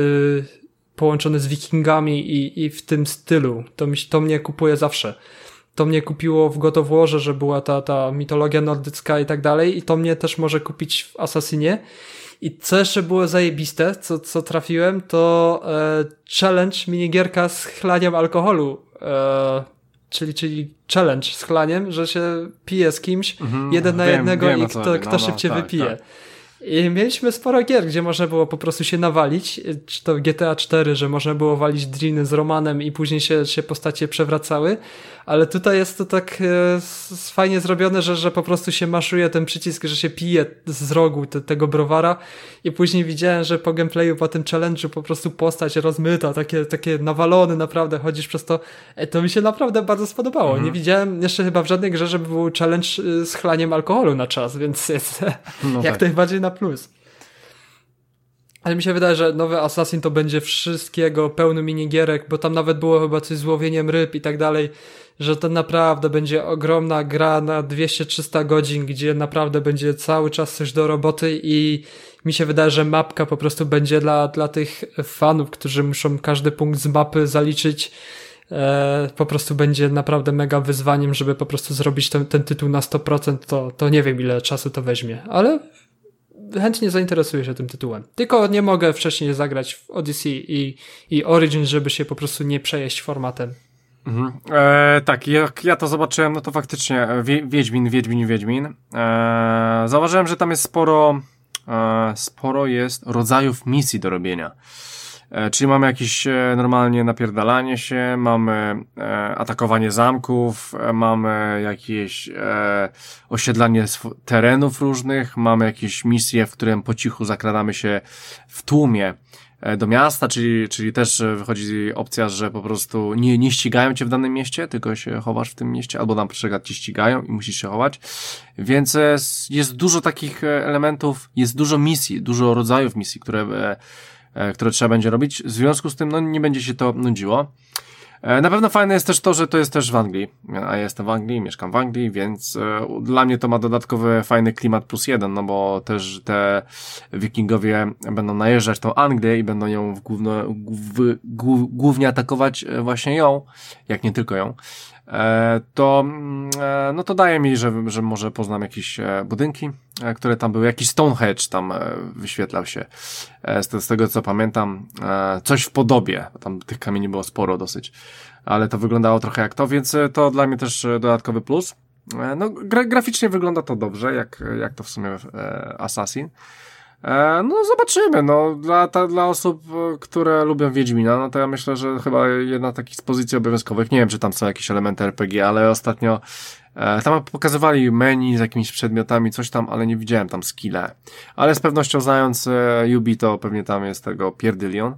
połączony z wikingami i, i w tym stylu. To, mi, to mnie kupuje zawsze. To mnie kupiło w God Warze, że była ta, ta mitologia nordycka i tak dalej i to mnie też może kupić w Assassinie. I co jeszcze było zajebiste, co, co trafiłem, to e, challenge, minigierka z chlaniem alkoholu. E, czyli, czyli challenge z chlaniem, że się pije z kimś mhm, jeden na wiem, jednego wiem, i kto, kto no, szybciej no, tak, wypije. Tak. I mieliśmy sporo gier, gdzie można było po prostu się nawalić, czy to GTA 4, że można było walić driny z Romanem i później się, się postacie przewracały, ale tutaj jest to tak e, fajnie zrobione, że, że po prostu się maszuje ten przycisk, że się pije z rogu te, tego browara i później widziałem, że po gameplayu, po tym challenge'u po prostu postać rozmyta, takie, takie nawalony naprawdę, chodzisz przez to, e, to mi się naprawdę bardzo spodobało. Mhm. Nie widziałem jeszcze chyba w żadnej grze, żeby był challenge e, z chlaniem alkoholu na czas, więc jest no jak tak. najbardziej na plus. Ale mi się wydaje, że nowy Assassin to będzie wszystkiego, pełny minigierek, bo tam nawet było chyba coś z łowieniem ryb i tak dalej że to naprawdę będzie ogromna gra na 200-300 godzin, gdzie naprawdę będzie cały czas coś do roboty i mi się wydaje, że mapka po prostu będzie dla, dla tych fanów, którzy muszą każdy punkt z mapy zaliczyć. E, po prostu będzie naprawdę mega wyzwaniem, żeby po prostu zrobić ten, ten tytuł na 100%, to, to nie wiem ile czasu to weźmie, ale chętnie zainteresuję się tym tytułem. Tylko nie mogę wcześniej zagrać w Odyssey i, i Origin, żeby się po prostu nie przejeść formatem. Mhm. E, tak, jak ja to zobaczyłem, no to faktycznie e, Wiedźmin, Wiedźmin, Wiedźmin. E, zauważyłem, że tam jest sporo, e, sporo jest rodzajów misji do robienia. E, czyli mamy jakieś e, normalnie napierdalanie się, mamy e, atakowanie zamków, mamy jakieś osiedlanie terenów różnych, mamy jakieś misje, w którym po cichu zakradamy się w tłumie do miasta, czyli, czyli też wychodzi opcja, że po prostu nie, nie ścigają cię w danym mieście, tylko się chowasz w tym mieście, albo na przykład cię ścigają i musisz się chować. Więc jest dużo takich elementów, jest dużo misji, dużo rodzajów misji, które, które trzeba będzie robić. W związku z tym, no, nie będzie się to nudziło. E, na pewno fajne jest też to, że to jest też w Anglii. A ja jestem w Anglii, mieszkam w Anglii, więc e, dla mnie to ma dodatkowy fajny klimat plus jeden, no bo też te wikingowie będą najeżdżać tą Anglię i będą ją główno, głównie atakować e, właśnie ją, jak nie tylko ją. E, to, mm, e, no to daje mi, że, że może poznam jakieś e, budynki, które tam były. Jakiś Stonehenge tam wyświetlał się. Z, z tego co pamiętam, coś w podobie. Tam tych kamieni było sporo dosyć, ale to wyglądało trochę jak to, więc to dla mnie też dodatkowy plus. No, gra, graficznie wygląda to dobrze, jak, jak to w sumie Assassin. E, no zobaczymy, no dla, ta, dla osób, które lubią Wiedźmina, no to ja myślę, że chyba jedna takich pozycji obowiązkowych, nie wiem, czy tam są jakieś elementy RPG, ale ostatnio e, tam pokazywali menu z jakimiś przedmiotami, coś tam, ale nie widziałem tam skille. Ale z pewnością znając e, Yubi, to pewnie tam jest tego pierdylion.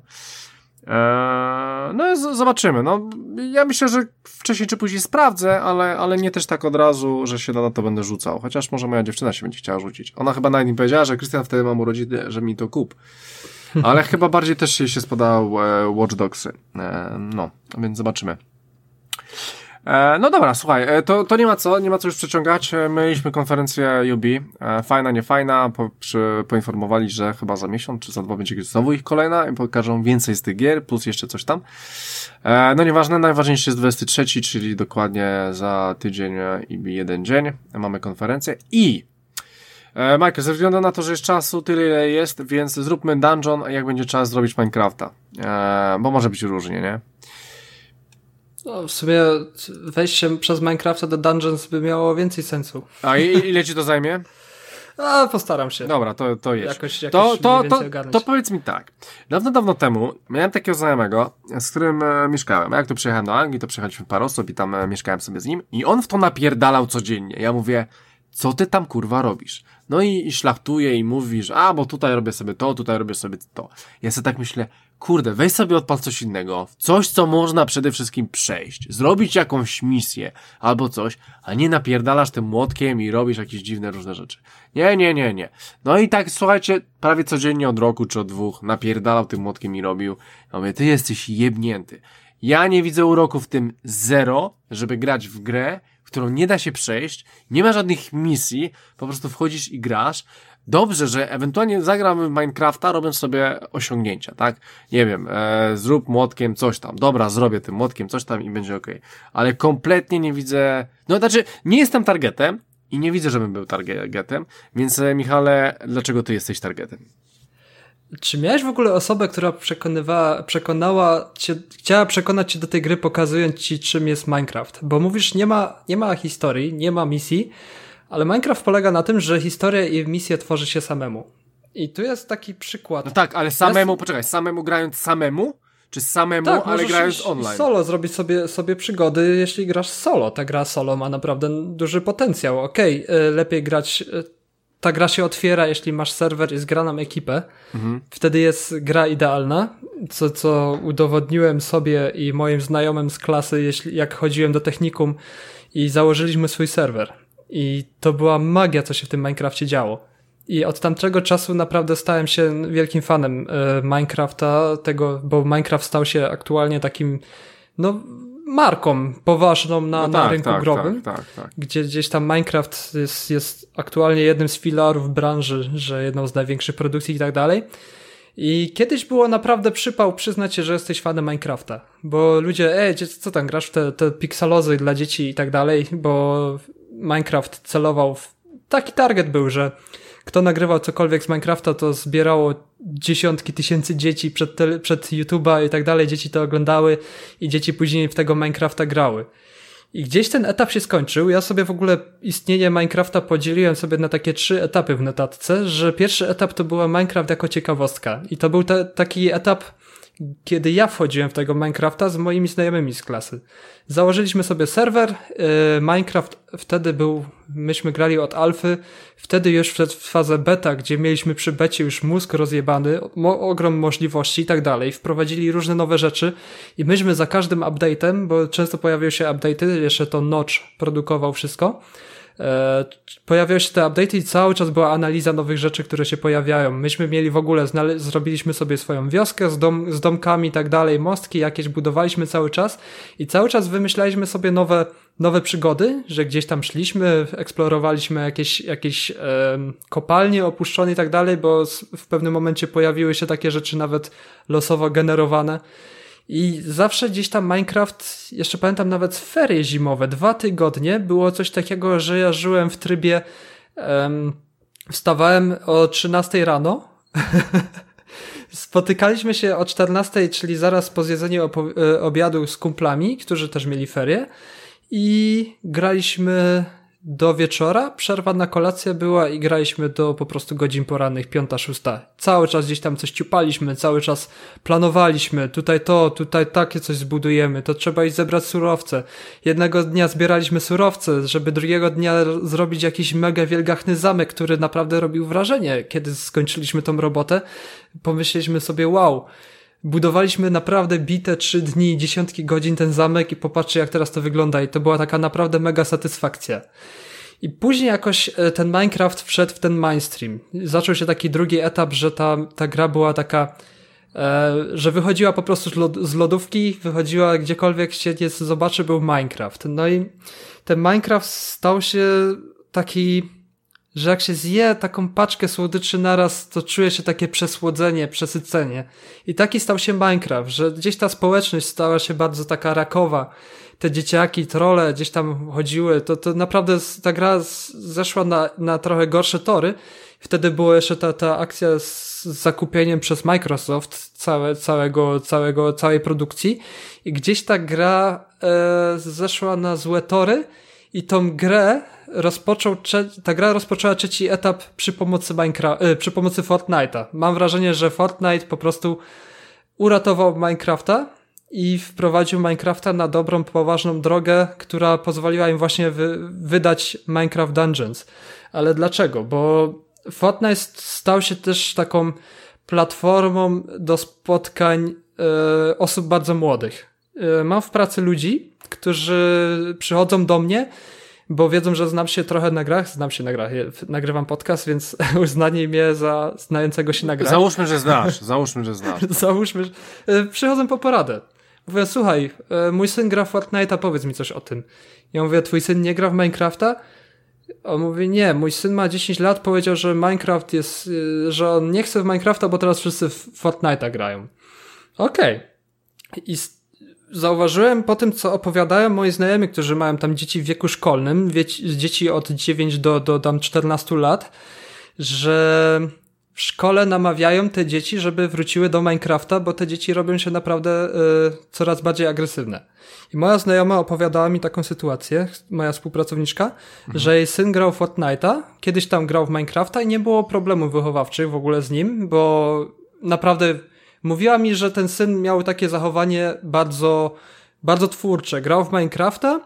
Eee, no zobaczymy. No, ja myślę, że wcześniej czy później sprawdzę, ale, ale nie też tak od razu, że się na to będę rzucał. Chociaż może moja dziewczyna się będzie chciała rzucić. Ona chyba mi powiedziała, że Krystian wtedy mam urodziny, że mi to kup. Ale chyba bardziej też jej się spodobał e, Watch Dogsy. E, no, więc zobaczymy. E, no dobra, słuchaj, e, to, to nie ma co, nie ma co już przeciągać. E, mieliśmy konferencję UB, fajna, nie fajna, po, przy, poinformowali, że chyba za miesiąc czy za dwa będzie znowu ich kolejna i pokażą więcej z tych gier, plus jeszcze coś tam. No nieważne, najważniejszy jest 23, czyli dokładnie za tydzień i jeden dzień mamy konferencję i Michael, ze względu na to, że jest czasu tyle ile jest, więc zróbmy dungeon, jak będzie czas zrobić Minecrafta. Bo może być różnie, nie? No, w sumie wejście przez Minecrafta do Dungeons by miało więcej sensu. A ile ci to zajmie? A, postaram się. Dobra, to, to jest. Jakoś, jakoś to, to, to, to, powiedz mi tak. Dawno, dawno temu miałem takiego znajomego, z którym e, mieszkałem. Jak tu przyjechałem do Anglii, to przyjechaliśmy parę osób i tam e, mieszkałem sobie z nim. I on w to napierdalał codziennie. Ja mówię, co ty tam kurwa robisz? No i, i szlachtuje i mówisz, a bo tutaj robię sobie to, tutaj robię sobie to. Ja sobie tak myślę, kurde, weź sobie odpal coś innego, coś, co można przede wszystkim przejść, zrobić jakąś misję albo coś, a nie napierdalasz tym młotkiem i robisz jakieś dziwne różne rzeczy. Nie, nie, nie, nie. No i tak, słuchajcie, prawie codziennie od roku czy od dwóch napierdalał tym młotkiem i robił. Ja mówię, ty jesteś jebnięty. Ja nie widzę uroku w tym zero, żeby grać w grę, którą nie da się przejść, nie ma żadnych misji, po prostu wchodzisz i grasz. Dobrze, że ewentualnie zagram w Minecrafta, robiąc sobie osiągnięcia, tak? Nie wiem, e, zrób młotkiem coś tam. Dobra, zrobię tym młotkiem coś tam i będzie ok. Ale kompletnie nie widzę. No, znaczy, nie jestem targetem i nie widzę, żebym był targetem, więc e, Michale, dlaczego ty jesteś targetem? Czy miałeś w ogóle osobę, która przekonywała, przekonała cię, chciała przekonać cię do tej gry, pokazując ci, czym jest Minecraft? Bo mówisz, nie ma, nie ma historii, nie ma misji, ale Minecraft polega na tym, że historię i misję tworzy się samemu. I tu jest taki przykład. No tak, ale samemu, jest... poczekaj, samemu grając samemu? Czy samemu, tak, ale grając online? Solo zrobić sobie, sobie przygody, jeśli grasz solo. Ta gra solo ma naprawdę duży potencjał. Okej, okay, lepiej grać ta gra się otwiera, jeśli masz serwer i zgraną ekipę. Mhm. Wtedy jest gra idealna, co, co udowodniłem sobie i moim znajomym z klasy, jeśli, jak chodziłem do technikum i założyliśmy swój serwer. I to była magia, co się w tym Minecrafcie działo. I od tamtego czasu naprawdę stałem się wielkim fanem e, Minecrafta, tego, bo Minecraft stał się aktualnie takim, no, marką poważną na, no tak, na rynku tak, growym, tak, tak, tak, gdzie gdzieś tam Minecraft jest, jest aktualnie jednym z filarów branży, że jedną z największych produkcji i tak dalej. I kiedyś było naprawdę przypał przyznać się, że jesteś fanem Minecrafta, bo ludzie, ej, co tam, grasz w te, te pikselozy dla dzieci i tak dalej, bo Minecraft celował w... Taki target był, że kto nagrywał cokolwiek z Minecrafta, to zbierało dziesiątki tysięcy dzieci przed, przed YouTube'a i tak dalej. Dzieci to oglądały i dzieci później w tego Minecrafta grały. I gdzieś ten etap się skończył. Ja sobie w ogóle istnienie Minecrafta podzieliłem sobie na takie trzy etapy w notatce, że pierwszy etap to była Minecraft jako ciekawostka. I to był taki etap, kiedy ja wchodziłem w tego Minecrafta z moimi znajomymi z klasy. Założyliśmy sobie serwer, yy, Minecraft wtedy był, myśmy grali od alfy, wtedy już w fazę beta, gdzie mieliśmy przy becie już mózg rozjebany, ogrom możliwości i tak dalej, wprowadzili różne nowe rzeczy i myśmy za każdym update'em, bo często pojawiały się update'y, jeszcze to Notch produkował wszystko, pojawiały się te update'y i cały czas była analiza nowych rzeczy, które się pojawiają. Myśmy mieli w ogóle, zrobiliśmy sobie swoją wioskę z, dom z domkami i tak dalej, mostki jakieś budowaliśmy cały czas i cały czas wymyślaliśmy sobie nowe, nowe przygody, że gdzieś tam szliśmy, eksplorowaliśmy jakieś, jakieś e, kopalnie opuszczone i tak dalej, bo w pewnym momencie pojawiły się takie rzeczy nawet losowo generowane. I zawsze gdzieś tam Minecraft, jeszcze pamiętam nawet ferie zimowe, dwa tygodnie, było coś takiego, że ja żyłem w trybie, um, wstawałem o 13 rano, spotykaliśmy się o 14, czyli zaraz po zjedzeniu e, obiadu z kumplami, którzy też mieli ferie. I graliśmy do wieczora, przerwa na kolację była i graliśmy do po prostu godzin porannych, piąta, szósta. Cały czas gdzieś tam coś ciupaliśmy, cały czas planowaliśmy, tutaj to, tutaj takie coś zbudujemy, to trzeba iść zebrać surowce. Jednego dnia zbieraliśmy surowce, żeby drugiego dnia zrobić jakiś mega wielgachny zamek, który naprawdę robił wrażenie. Kiedy skończyliśmy tą robotę, pomyśleliśmy sobie, wow, budowaliśmy naprawdę bite trzy dni, dziesiątki godzin ten zamek i popatrzcie jak teraz to wygląda i to była taka naprawdę mega satysfakcja. I później jakoś e, ten Minecraft wszedł w ten mainstream. Zaczął się taki drugi etap, że ta, ta gra była taka, e, że wychodziła po prostu z lodówki, wychodziła gdziekolwiek się nie zobaczy, był Minecraft. No i ten Minecraft stał się taki że jak się zje taką paczkę słodyczy naraz, to czuje się takie przesłodzenie, przesycenie. I taki stał się Minecraft, że gdzieś ta społeczność stała się bardzo taka rakowa. Te dzieciaki, trole gdzieś tam chodziły, to, to naprawdę ta gra zeszła na, na trochę gorsze tory. Wtedy była jeszcze ta, ta akcja z zakupieniem przez Microsoft całe, całego, całego, całej produkcji i gdzieś ta gra e, zeszła na złe tory i tą grę rozpoczął, ta gra rozpoczęła trzeci etap przy pomocy Minecraft, y, przy pomocy Fortnite'a. Mam wrażenie, że Fortnite po prostu uratował Minecrafta i wprowadził Minecrafta na dobrą, poważną drogę, która pozwoliła im właśnie wy, wydać Minecraft Dungeons. Ale dlaczego? Bo Fortnite stał się też taką platformą do spotkań y, osób bardzo młodych. Y, mam w pracy ludzi, którzy przychodzą do mnie bo wiedzą, że znam się trochę na grach, znam się na grach, nagrywam podcast, więc uznanie mnie za znającego się na grach. Załóżmy, że znasz, załóżmy, że znasz. załóżmy, że... E, przychodzę po poradę. Mówię, słuchaj, e, mój syn gra w Fortnite'a, powiedz mi coś o tym. Ja mówię, twój syn nie gra w Minecrafta? On mówi, nie, mój syn ma 10 lat, powiedział, że Minecraft jest, e, że on nie chce w Minecrafta, bo teraz wszyscy w Fortnite'a grają. Okej. Okay. I zauważyłem po tym, co opowiadają moi znajomi, którzy mają tam dzieci w wieku szkolnym, dzieci od 9 do, do tam 14 lat, że w szkole namawiają te dzieci, żeby wróciły do Minecrafta, bo te dzieci robią się naprawdę y, coraz bardziej agresywne. I moja znajoma opowiadała mi taką sytuację, moja współpracowniczka, mhm. że jej syn grał w Fortnite'a, kiedyś tam grał w Minecrafta i nie było problemów wychowawczych w ogóle z nim, bo naprawdę Mówiła mi, że ten syn miał takie zachowanie bardzo, bardzo twórcze. Grał w Minecrafta,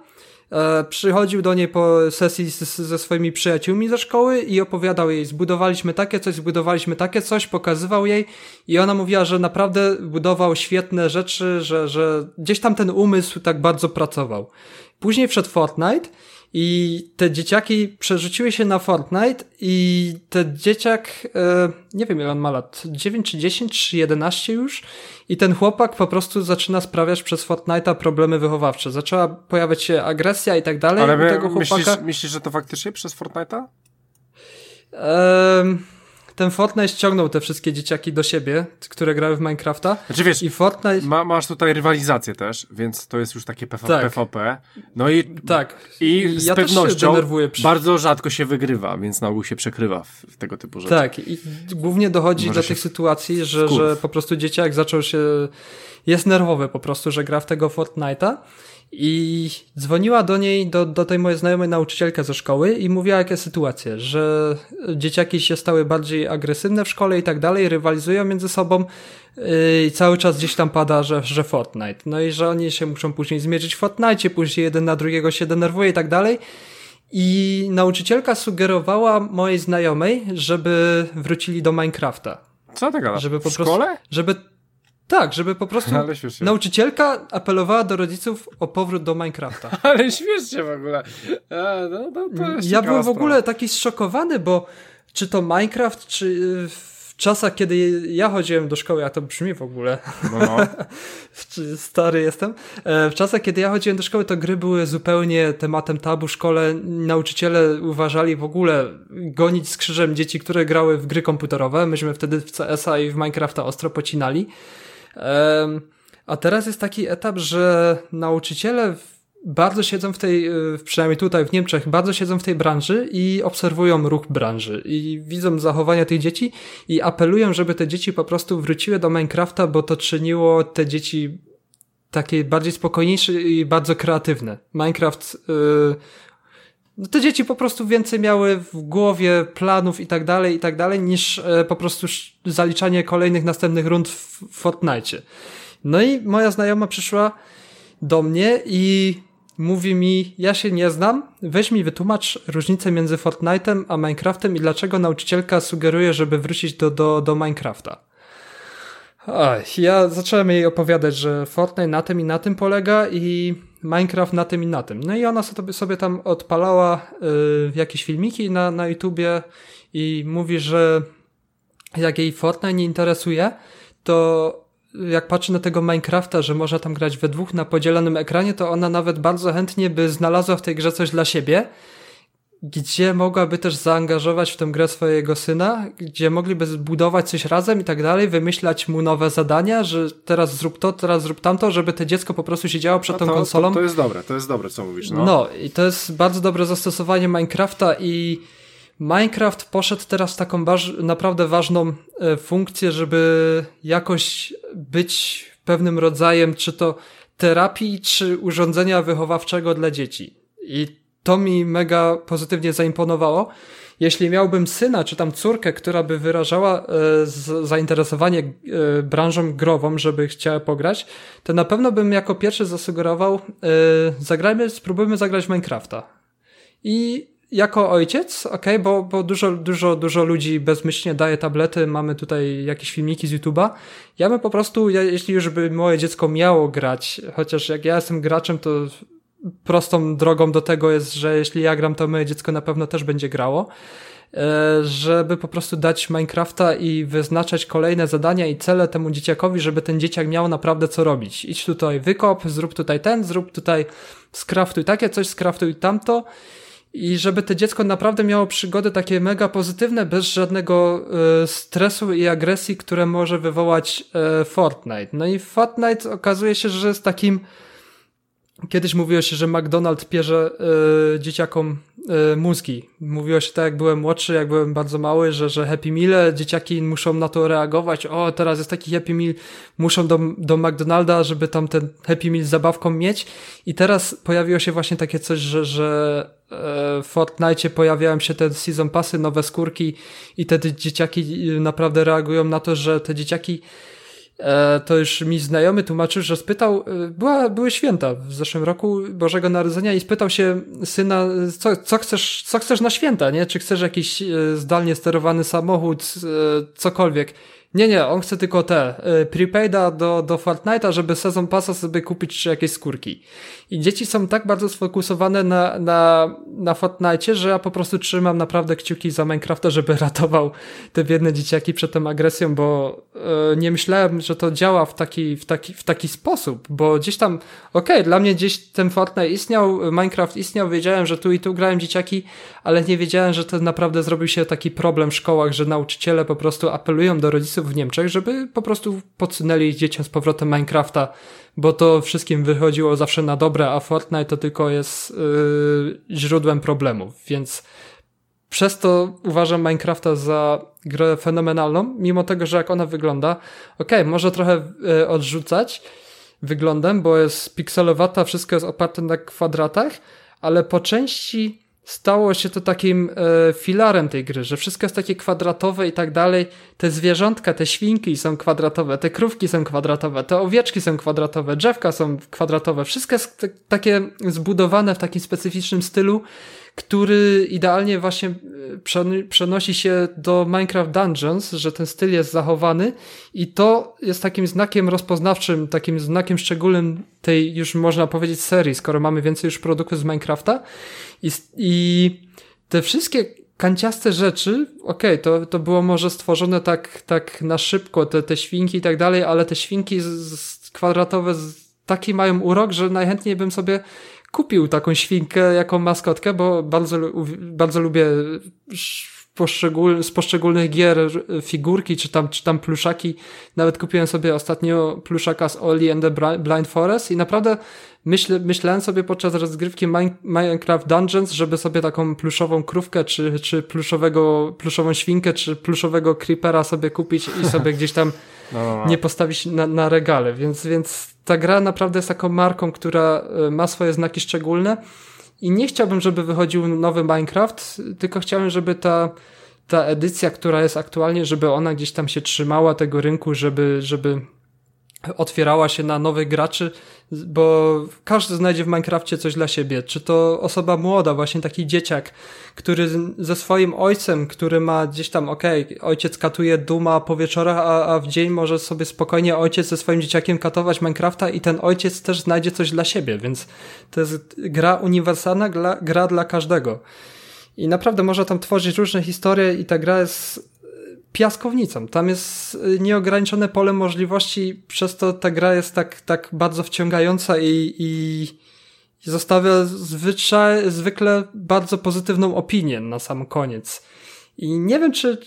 e, przychodził do niej po sesji z, ze swoimi przyjaciółmi ze szkoły i opowiadał jej, zbudowaliśmy takie coś, zbudowaliśmy takie coś, pokazywał jej i ona mówiła, że naprawdę budował świetne rzeczy, że, że gdzieś tam ten umysł tak bardzo pracował. Później wszedł Fortnite i te dzieciaki przerzuciły się na Fortnite i ten dzieciak, e, nie wiem ile on ma lat, 9 czy 10 czy 11 już i ten chłopak po prostu zaczyna sprawiać przez Fortnite'a problemy wychowawcze. Zaczęła pojawiać się agresja i tak dalej. Ale my, tego chłopaka... myślisz, myślisz, że to faktycznie przez Fortnite'a? Um, ten Fortnite ściągnął te wszystkie dzieciaki do siebie, które grały w Minecrafta. Znaczy wiesz, i Fortnite... Ma, masz tutaj rywalizację też, więc to jest już takie PvP, tak. PvP. No i, tak. i z ja pewnością przy... bardzo rzadko się wygrywa, więc na ogół się przekrywa w, w tego typu rzeczy. Tak, i głównie dochodzi Może do tych sytuacji, że, że po prostu dzieciak zaczął się... Jest nerwowy po prostu, że gra w tego Fortnite'a i dzwoniła do niej, do, do tej mojej znajomej nauczycielka ze szkoły i mówiła jakie sytuacje, że dzieciaki się stały bardziej agresywne w szkole i tak dalej, rywalizują między sobą yy, i cały czas gdzieś tam pada, że, że Fortnite. No i że oni się muszą później zmierzyć w Fortnite, później jeden na drugiego się denerwuje i tak dalej. I nauczycielka sugerowała mojej znajomej, żeby wrócili do Minecrafta. Co ty gadasz? Żeby po w prostu, szkole? Żeby tak, żeby po prostu nauczycielka apelowała do rodziców o powrót do Minecrafta. Ale śmiesznie w ogóle. A, no, no, ja byłem w ogóle taki zszokowany, bo czy to Minecraft, czy w czasach, kiedy ja chodziłem do szkoły, a to brzmi w ogóle. No, no. Stary jestem. E, w czasach, kiedy ja chodziłem do szkoły, to gry były zupełnie tematem tabu. W szkole nauczyciele uważali w ogóle gonić z krzyżem dzieci, które grały w gry komputerowe. Myśmy wtedy w CS-a i w Minecrafta ostro pocinali. A teraz jest taki etap, że nauczyciele bardzo siedzą w tej, e, przynajmniej tutaj w Niemczech, bardzo siedzą w tej branży i obserwują ruch branży i widzą zachowania tych dzieci i apelują, żeby te dzieci po prostu wróciły do Minecrafta, bo to czyniło te dzieci takie bardziej spokojniejsze i bardzo kreatywne. Minecraft yy, no te dzieci po prostu więcej miały w głowie planów i tak dalej, i tak dalej, niż e, po prostu zaliczanie kolejnych następnych rund w Fortnite. No i moja znajoma przyszła do mnie i mówi mi, ja się nie znam, weź mi wytłumacz różnicę między Fortnite'em a Minecraftem i dlaczego nauczycielka sugeruje, żeby wrócić do, do, do Minecrafta. Oj, ja zacząłem jej opowiadać, że Fortnite na tym i na tym polega i Minecraft na tym i na tym. No i ona sobie, sobie tam odpalała y, jakieś filmiki na, na YouTubie i mówi, że jak jej Fortnite nie interesuje, to jak patrzy na tego Minecrafta, że można tam grać we dwóch na podzielonym ekranie, to ona nawet bardzo chętnie by znalazła w tej grze coś dla siebie, gdzie mogłaby też zaangażować w tę grę swojego syna, gdzie mogliby zbudować coś razem i tak dalej, wymyślać mu nowe zadania, że teraz zrób to, teraz zrób tamto, żeby to dziecko po prostu siedziało przed no tą konsolą. To, to jest dobre, to jest dobre, co mówisz. No. no i to jest bardzo dobre zastosowanie Minecrafta i Minecraft poszedł teraz w taką naprawdę ważną e, funkcję, żeby jakoś być pewnym rodzajem, czy to terapii, czy urządzenia wychowawczego dla dzieci. I to mi mega pozytywnie zaimponowało. Jeśli miałbym syna, czy tam córkę, która by wyrażała e, zainteresowanie e, branżą grową, żeby chciała pograć, to na pewno bym jako pierwszy zasugerował, e, zagrajmy, spróbujmy zagrać w Minecrafta. I jako ojciec, ok, bo, bo dużo, dużo, dużo ludzi bezmyślnie daje tablety, mamy tutaj jakieś filmiki z YouTube'a. Ja bym po prostu, ja, jeśli już by moje dziecko miało grać, chociaż jak ja jestem graczem, to prostą drogą do tego jest, że jeśli ja gram, to moje dziecko na pewno też będzie grało e, żeby po prostu dać Minecrafta i wyznaczać kolejne zadania i cele temu dzieciakowi, żeby ten dzieciak miał naprawdę co robić. Idź tutaj wykop, zrób tutaj ten, zrób tutaj skraftuj takie coś, skraftuj tamto i żeby to dziecko naprawdę miało przygody takie mega pozytywne, bez żadnego y, stresu i agresji, które może wywołać y, Fortnite. No i Fortnite okazuje się, że jest takim Kiedyś mówiło się, że McDonald pierze y, dzieciakom y, mózgi. Mówiło się tak, jak byłem młodszy, jak byłem bardzo mały, że, że Happy Meal, dzieciaki muszą na to reagować. O, teraz jest taki Happy Meal, muszą do, do McDonalda, żeby tam ten Happy Meal z zabawką mieć. I teraz pojawiło się właśnie takie coś, że, że e, w Fortnite pojawiają się te season passy, nowe skórki i te dzieciaki naprawdę reagują na to, że te dzieciaki E, to już mi znajomy tłumaczył, że spytał, e, była, były święta w zeszłym roku Bożego Narodzenia i spytał się syna, co, co, chcesz, co chcesz na święta, nie? Czy chcesz jakiś e, zdalnie sterowany samochód, cokolwiek. Nie, nie, on chce tylko te y, prepaida do, do Fortnite'a, żeby sezon pasa sobie kupić jakieś skórki. I dzieci są tak bardzo sfokusowane na, na, na Fortnite, że ja po prostu trzymam naprawdę kciuki za Minecrafta, żeby ratował te biedne dzieciaki przed tą agresją, bo y, nie myślałem, że to działa w taki, w taki, w taki sposób, bo gdzieś tam, okej, okay, dla mnie gdzieś ten Fortnite istniał, Minecraft istniał, wiedziałem, że tu i tu grałem dzieciaki, ale nie wiedziałem, że to naprawdę zrobił się taki problem w szkołach, że nauczyciele po prostu apelują do rodziców, w Niemczech, żeby po prostu podsunęli dzieciom z powrotem Minecrafta, bo to wszystkim wychodziło zawsze na dobre, a Fortnite to tylko jest yy, źródłem problemów, więc przez to uważam Minecrafta za grę fenomenalną, mimo tego, że jak ona wygląda, okej, okay, może trochę yy, odrzucać wyglądem, bo jest pikselowata, wszystko jest oparte na kwadratach, ale po części stało się to takim e, filarem tej gry, że wszystko jest takie kwadratowe i tak dalej. Te zwierzątka, te świnki są kwadratowe, te krówki są kwadratowe, te owieczki są kwadratowe, drzewka są kwadratowe. Wszystko jest takie zbudowane w takim specyficznym stylu, który idealnie właśnie e, przenosi się do Minecraft Dungeons, że ten styl jest zachowany i to jest takim znakiem rozpoznawczym, takim znakiem szczególnym tej już można powiedzieć serii, skoro mamy więcej już produktów z Minecrafta. I, i te wszystkie kanciaste rzeczy, okej, okay, to, to było może stworzone tak, tak na szybko, te, te świnki i tak dalej, ale te świnki z, z kwadratowe z, taki mają urok, że najchętniej bym sobie kupił taką świnkę jako maskotkę, bo bardzo, bardzo lubię poszczegól, z poszczególnych gier figurki, czy tam, czy tam pluszaki. Nawet kupiłem sobie ostatnio pluszaka z Oli and the Blind Forest i naprawdę myśl, myślałem sobie podczas rozgrywki Minecraft Dungeons, żeby sobie taką pluszową krówkę, czy, czy pluszowego, pluszową świnkę, czy pluszowego creepera sobie kupić i sobie gdzieś tam no, no, no. nie postawić na, na regale, więc, więc ta gra naprawdę jest taką marką, która e, ma swoje znaki szczególne i nie chciałbym, żeby wychodził nowy Minecraft, tylko chciałem, żeby ta, ta edycja, która jest aktualnie, żeby ona gdzieś tam się trzymała tego rynku, żeby, żeby otwierała się na nowych graczy, bo każdy znajdzie w Minecrafcie coś dla siebie. Czy to osoba młoda, właśnie taki dzieciak, który ze swoim ojcem, który ma gdzieś tam, okej, okay, ojciec katuje Duma po wieczorach, a, a w dzień może sobie spokojnie ojciec ze swoim dzieciakiem katować Minecrafta i ten ojciec też znajdzie coś dla siebie, więc to jest gra uniwersalna, gra, gra dla każdego. I naprawdę można tam tworzyć różne historie i ta gra jest piaskownicą. Tam jest y, nieograniczone pole możliwości, przez to ta gra jest tak, tak bardzo wciągająca i, i zostawia zwyczaj, zwykle bardzo pozytywną opinię na sam koniec. I nie wiem, czy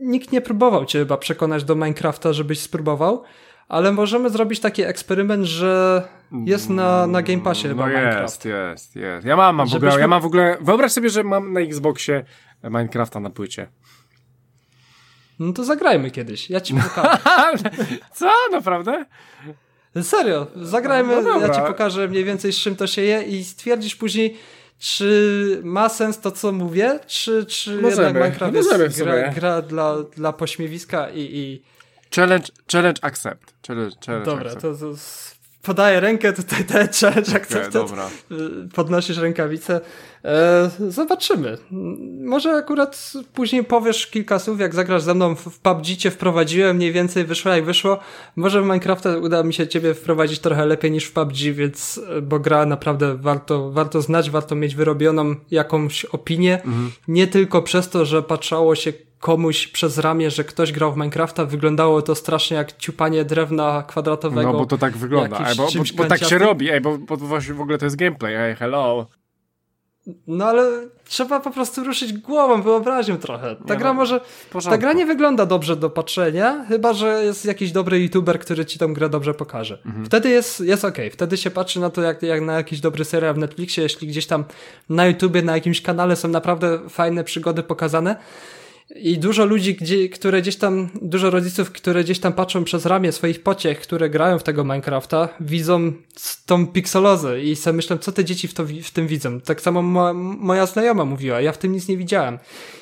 nikt nie próbował cię chyba przekonać do Minecrafta, żebyś spróbował, ale możemy zrobić taki eksperyment, że jest na, na Game Passie chyba no Minecraft. jest, jest, jest. Ja mam, mam w ogóle, ja mam w ogóle, wyobraź sobie, że mam na Xboxie Minecrafta na płycie. No to zagrajmy kiedyś. Ja ci pokażę. Co? Naprawdę? Serio, zagrajmy, no ja ci pokażę mniej więcej z czym to się je i stwierdzisz później, czy ma sens to, co mówię, czy, czy jednak Minecraft jest gra, gra, dla, dla pośmiewiska i, i... Challenge, challenge accept. Challenge, challenge Dobra, accept. to, to podaję rękę tutaj, te challenge accepted. Okay, Podnosisz rękawicę. E, zobaczymy. Może akurat później powiesz kilka słów, jak zagrasz ze mną w PUBG cię wprowadziłem, mniej więcej wyszło jak wyszło. Może w Minecrafta uda mi się ciebie wprowadzić trochę lepiej niż w PUBG, więc, bo gra naprawdę warto, warto znać, warto mieć wyrobioną jakąś opinię. Mhm. Nie tylko przez to, że patrzało się komuś przez ramię, że ktoś grał w Minecrafta, wyglądało to strasznie jak ciupanie drewna kwadratowego. No bo to tak wygląda, ej, bo, bo, bo, tak się robi, ej, bo, bo w ogóle to jest gameplay, ej, hello. No ale trzeba po prostu ruszyć głową, wyobraźnią trochę. Ta nie gra może. Ta gra nie wygląda dobrze do patrzenia, chyba że jest jakiś dobry youtuber, który ci tą grę dobrze pokaże. Mhm. Wtedy jest, jest ok. Wtedy się patrzy na to jak, jak na jakiś dobry serial w Netflixie, jeśli gdzieś tam na YouTubie, na jakimś kanale są naprawdę fajne przygody pokazane. I dużo ludzi, gdzie, które gdzieś tam, dużo rodziców, które gdzieś tam patrzą przez ramię swoich pociech, które grają w tego Minecrafta, widzą tą pikselozę i sobie myślą, co te dzieci w, to, w tym widzą. Tak samo mo, moja znajoma mówiła, ja w tym nic nie widziałem.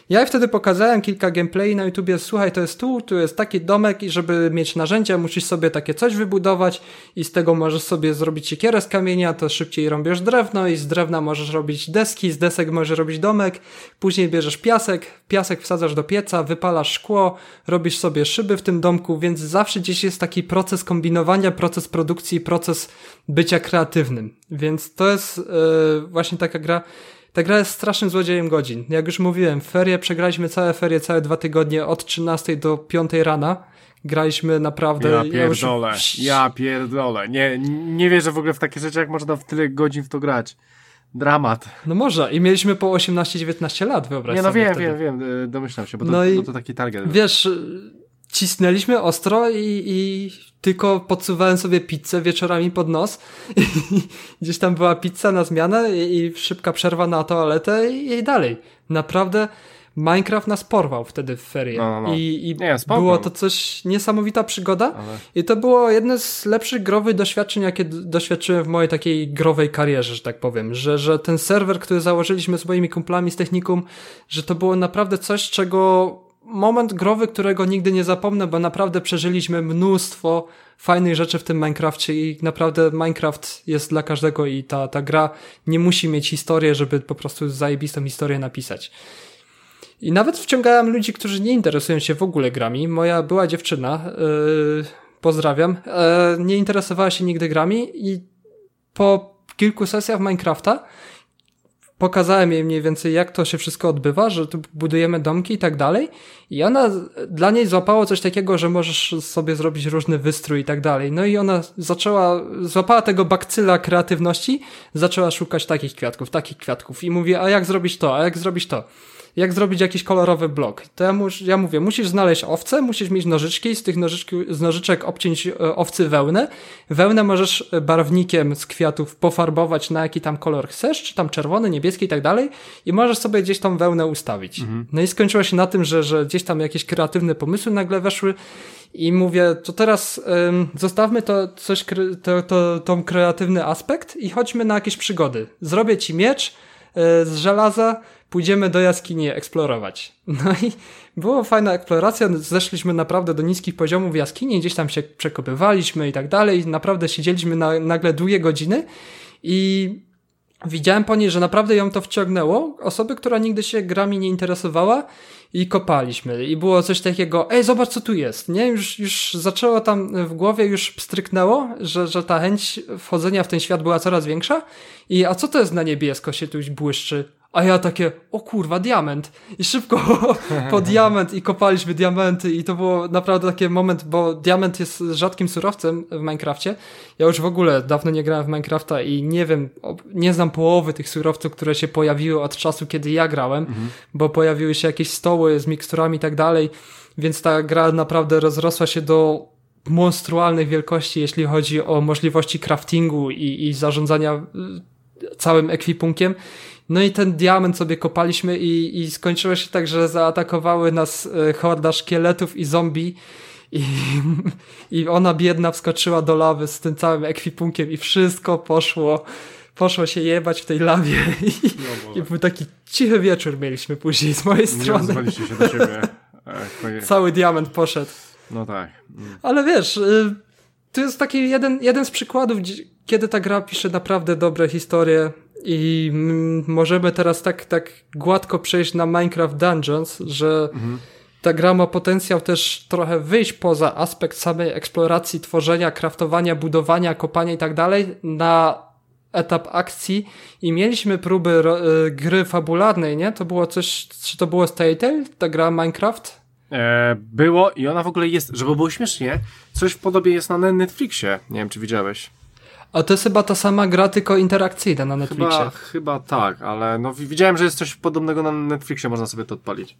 Ja wtedy pokazałem kilka gameplay na YouTubie, słuchaj, to jest tu, tu jest taki domek i żeby mieć narzędzia, musisz sobie takie coś wybudować i z tego możesz sobie zrobić siekierę z kamienia, to szybciej rąbiesz drewno i z drewna możesz robić deski, z desek możesz robić domek, później bierzesz piasek, piasek wsadzasz do pieca, wypalasz szkło, robisz sobie szyby w tym domku, więc zawsze gdzieś jest taki proces kombinowania, proces produkcji, proces bycia kreatywnym. Więc to jest yy, właśnie taka gra, ta gra jest strasznym złodziejem godzin. Jak już mówiłem, ferie, przegraliśmy całe ferie, całe dwa tygodnie, od 13 do 5 rana. Graliśmy naprawdę... Ja pierdolę, ja pierdolę. Nie, nie wierzę w ogóle w takie rzeczy, jak można w tyle godzin w to grać. Dramat. No może. I mieliśmy po 18-19 lat, wyobraź Nie, no wiem, wtedy. wiem, wiem, y, domyślam się, bo to, no i, to taki target. Wiesz, cisnęliśmy ostro i, i tylko podsuwałem sobie pizzę wieczorami pod nos. Gdzieś tam była pizza na zmianę i, i szybka przerwa na toaletę i, i, dalej. Naprawdę Minecraft nas porwał wtedy w ferie. No, no, no. I, i Nie, było to coś niesamowita przygoda. Ale... I to było jedno z lepszych growych doświadczeń, jakie doświadczyłem w mojej takiej growej karierze, że tak powiem. Że, że ten serwer, który założyliśmy z moimi kumplami z technikum, że to było naprawdę coś, czego moment growy, którego nigdy nie zapomnę, bo naprawdę przeżyliśmy mnóstwo fajnych rzeczy w tym Minecrafcie i naprawdę Minecraft jest dla każdego i ta, ta gra nie musi mieć historii, żeby po prostu zajebistą historię napisać. I nawet wciągałem ludzi, którzy nie interesują się w ogóle grami. Moja była dziewczyna, yy, pozdrawiam, yy, nie interesowała się nigdy grami i po kilku sesjach Minecrafta pokazałem jej mniej więcej, jak to się wszystko odbywa, że tu budujemy domki i tak dalej. I ona, dla niej złapało coś takiego, że możesz sobie zrobić różny wystrój i tak dalej. No i ona zaczęła, złapała tego bakcyla kreatywności, zaczęła szukać takich kwiatków, takich kwiatków i mówi, a jak zrobić to, a jak zrobić to. Jak zrobić jakiś kolorowy blok. To ja, mus, ja mówię, musisz znaleźć owce, musisz mieć nożyczki, z tych nożyczki, z nożyczek obciąć e, owcy wełnę. Wełnę możesz barwnikiem z kwiatów pofarbować na jaki tam kolor chcesz, czy tam czerwony, niebieski i tak dalej i możesz sobie gdzieś tą wełnę ustawić. Mhm. No i skończyło się na tym, że, że gdzieś tam jakieś kreatywne pomysły nagle weszły i mówię, to teraz ym, zostawmy to coś, to, to, tą kreatywny aspekt i chodźmy na jakieś przygody. Zrobię ci miecz y, z żelaza, pójdziemy do jaskini eksplorować. No i była fajna eksploracja, zeszliśmy naprawdę do niskich poziomów jaskini, gdzieś tam się przekopywaliśmy i tak dalej, naprawdę siedzieliśmy na, nagle długie godziny i widziałem po niej, że naprawdę ją to wciągnęło. Osoby, która nigdy się grami nie interesowała i kopaliśmy. I było coś takiego, ej, zobacz co tu jest, nie? Już, już zaczęło tam w głowie, już pstryknęło, że, że ta chęć wchodzenia w ten świat była coraz większa. I a co to jest na niebiesko się tu błyszczy? A ja takie, o kurwa, diament. I szybko po diament i kopaliśmy diamenty i to było naprawdę taki moment, bo diament jest rzadkim surowcem w Minecrafcie. Ja już w ogóle dawno nie grałem w Minecrafta i nie wiem, nie znam połowy tych surowców, które się pojawiły od czasu, kiedy ja grałem, mhm. bo pojawiły się jakieś stoły z miksturami i tak dalej, więc ta gra naprawdę rozrosła się do monstrualnych wielkości, jeśli chodzi o możliwości craftingu i, i zarządzania y, całym ekwipunkiem. No i ten diament sobie kopaliśmy i, i skończyło się tak, że zaatakowały nas e, horda szkieletów i zombie i, i ona biedna wskoczyła do lawy z tym całym ekwipunkiem i wszystko poszło poszło się jebać w tej lawie i, no i był taki cichy wieczór mieliśmy później z mojej strony. Nie się do siebie. Cały diament poszedł. No tak. Mm. Ale wiesz, y, to jest taki jeden, jeden z przykładów, kiedy ta gra pisze naprawdę dobre historie i możemy teraz tak, tak gładko przejść na Minecraft Dungeons, że mhm. ta gra ma potencjał też trochę wyjść poza aspekt samej eksploracji, tworzenia, kraftowania, budowania, kopania i tak dalej na etap akcji i mieliśmy próby y, gry fabularnej, nie? To było coś, czy to było z Telltale, ta gra Minecraft? E, było i ona w ogóle jest, żeby było śmiesznie, coś w podobie jest na Netflixie. Nie wiem, czy widziałeś. A to jest chyba ta sama gra, tylko interakcyjna na Netflixie. Chyba, chyba tak, ale no widziałem, że jest coś podobnego na Netflixie, można sobie to odpalić.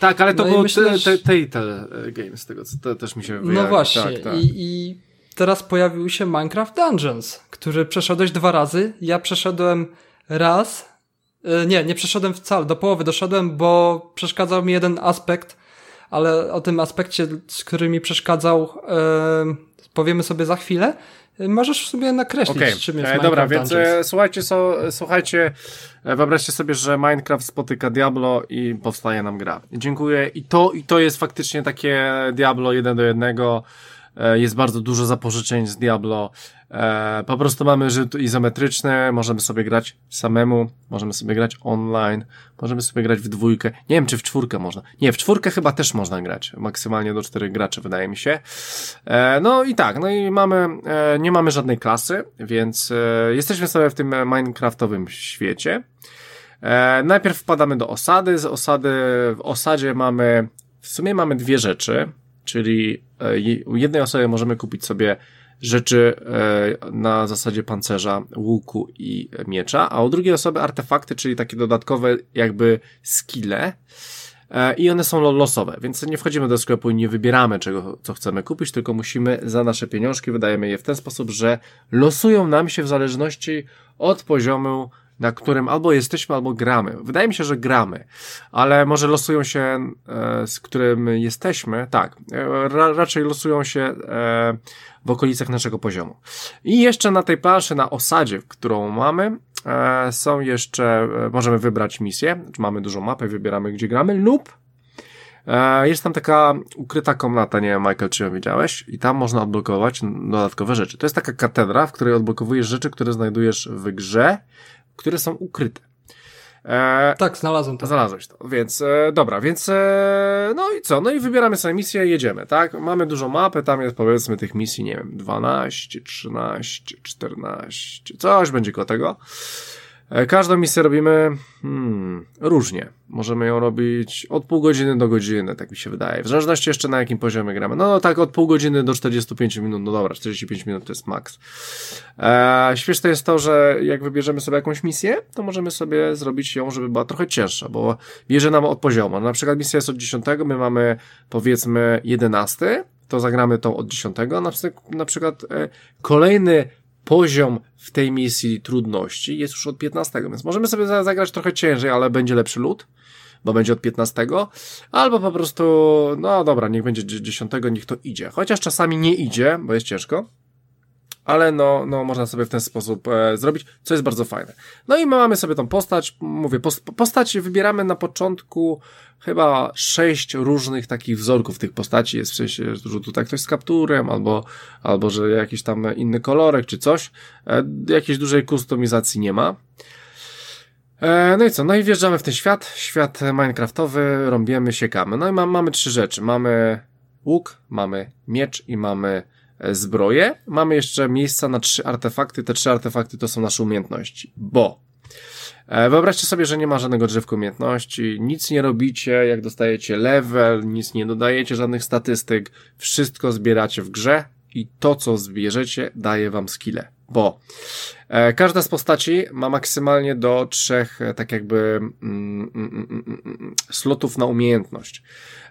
Tak, ale to no było myślę, te, te, te, Games, tego co to też mi się wyjawi. No właśnie, tak, tak. I, i teraz pojawił się Minecraft Dungeons, który przeszedłeś dwa razy. Ja przeszedłem raz, e, nie, nie przeszedłem wcale, do połowy doszedłem, bo przeszkadzał mi jeden aspekt, ale o tym aspekcie, który mi przeszkadzał, e, powiemy sobie za chwilę. Możesz sobie nakreślić, okay. czym jest e, Minecraft Dobra, więc e, słuchajcie, so, słuchajcie, e, wyobraźcie sobie, że Minecraft spotyka Diablo i powstaje nam gra. Dziękuję i to, i to jest faktycznie takie Diablo jeden do jednego, jest bardzo dużo zapożyczeń z Diablo. E, po prostu mamy rzut izometryczny, możemy sobie grać samemu, możemy sobie grać online, możemy sobie grać w dwójkę. Nie wiem, czy w czwórkę można. Nie, w czwórkę chyba też można grać. Maksymalnie do czterech graczy, wydaje mi się. E, no i tak, no i mamy, nie mamy żadnej klasy, więc jesteśmy sobie w tym Minecraftowym świecie. Najpierw wpadamy do osady. Z osady, w osadzie mamy, w sumie mamy dwie rzeczy czyli e, u jednej osoby możemy kupić sobie rzeczy e, na zasadzie pancerza, łuku i miecza, a u drugiej osoby artefakty, czyli takie dodatkowe jakby skille e, i one są losowe, więc nie wchodzimy do sklepu i nie wybieramy czego, co chcemy kupić, tylko musimy za nasze pieniążki, wydajemy je w ten sposób, że losują nam się w zależności od poziomu na którym albo jesteśmy, albo gramy. Wydaje mi się, że gramy, ale może losują się, e, z którym jesteśmy, tak, e, ra, raczej losują się e, w okolicach naszego poziomu. I jeszcze na tej planszy, na osadzie, którą mamy, są jeszcze, możemy wybrać misję, mamy dużą mapę, wybieramy gdzie gramy, lub jest tam taka ukryta komnata, nie wiem Michael, czy ją widziałeś, i tam można odblokować dodatkowe rzeczy. To jest taka katedra, w której odblokowujesz rzeczy, które znajdujesz w grze, które są ukryte. E, tak, znalazłem to. Znalazłeś to, więc e, dobra, więc e, no i co? No i wybieramy sobie misję i jedziemy, tak? Mamy dużą mapę, tam jest powiedzmy tych misji, nie wiem, 12, 13, 14, coś będzie koło tego. E, każdą misję robimy hmm, różnie. Możemy ją robić od pół godziny do godziny, tak mi się wydaje. W zależności jeszcze na jakim poziomie gramy. No, tak od pół godziny do 45 minut, no dobra, 45 minut to jest maks. E, śmieszne jest to, że jak wybierzemy sobie jakąś misję, to możemy sobie zrobić ją, żeby była trochę cięższa, bo bierze nam od poziomu. Na przykład misja jest od 10, my mamy powiedzmy 11, to zagramy tą od 10, na, na przykład e, kolejny poziom w tej misji trudności jest już od 15, więc możemy sobie zagrać trochę ciężej, ale będzie lepszy lód, bo będzie od 15, albo po prostu, no dobra, niech będzie 10, niech to idzie. Chociaż czasami nie idzie, bo jest ciężko, ale no, no można sobie w ten sposób e, zrobić, co jest bardzo fajne. No i mamy sobie tą postać, mówię, postać wybieramy na początku chyba sześć różnych takich wzorków tych postaci, jest w sensie, że tutaj ktoś z kapturem, albo, albo że jakiś tam inny kolorek, czy coś, e, jakiejś dużej kustomizacji nie ma. E, no i co? No i wjeżdżamy w ten świat, świat minecraftowy, rąbiemy, siekamy. No i ma, mamy trzy rzeczy. Mamy łuk, mamy miecz i mamy E, zbroję. Mamy jeszcze miejsca na trzy artefakty. Te trzy artefakty to są nasze umiejętności, bo e, Wyobraźcie sobie, że nie ma żadnego drzewka umiejętności, nic nie robicie, jak dostajecie level, nic nie dodajecie, żadnych statystyk, wszystko zbieracie w grze i to, co zbierzecie, daje wam skille. Bo każda z postaci ma maksymalnie do trzech, e, tak jakby, mm, mm, mm slotów na umiejętność.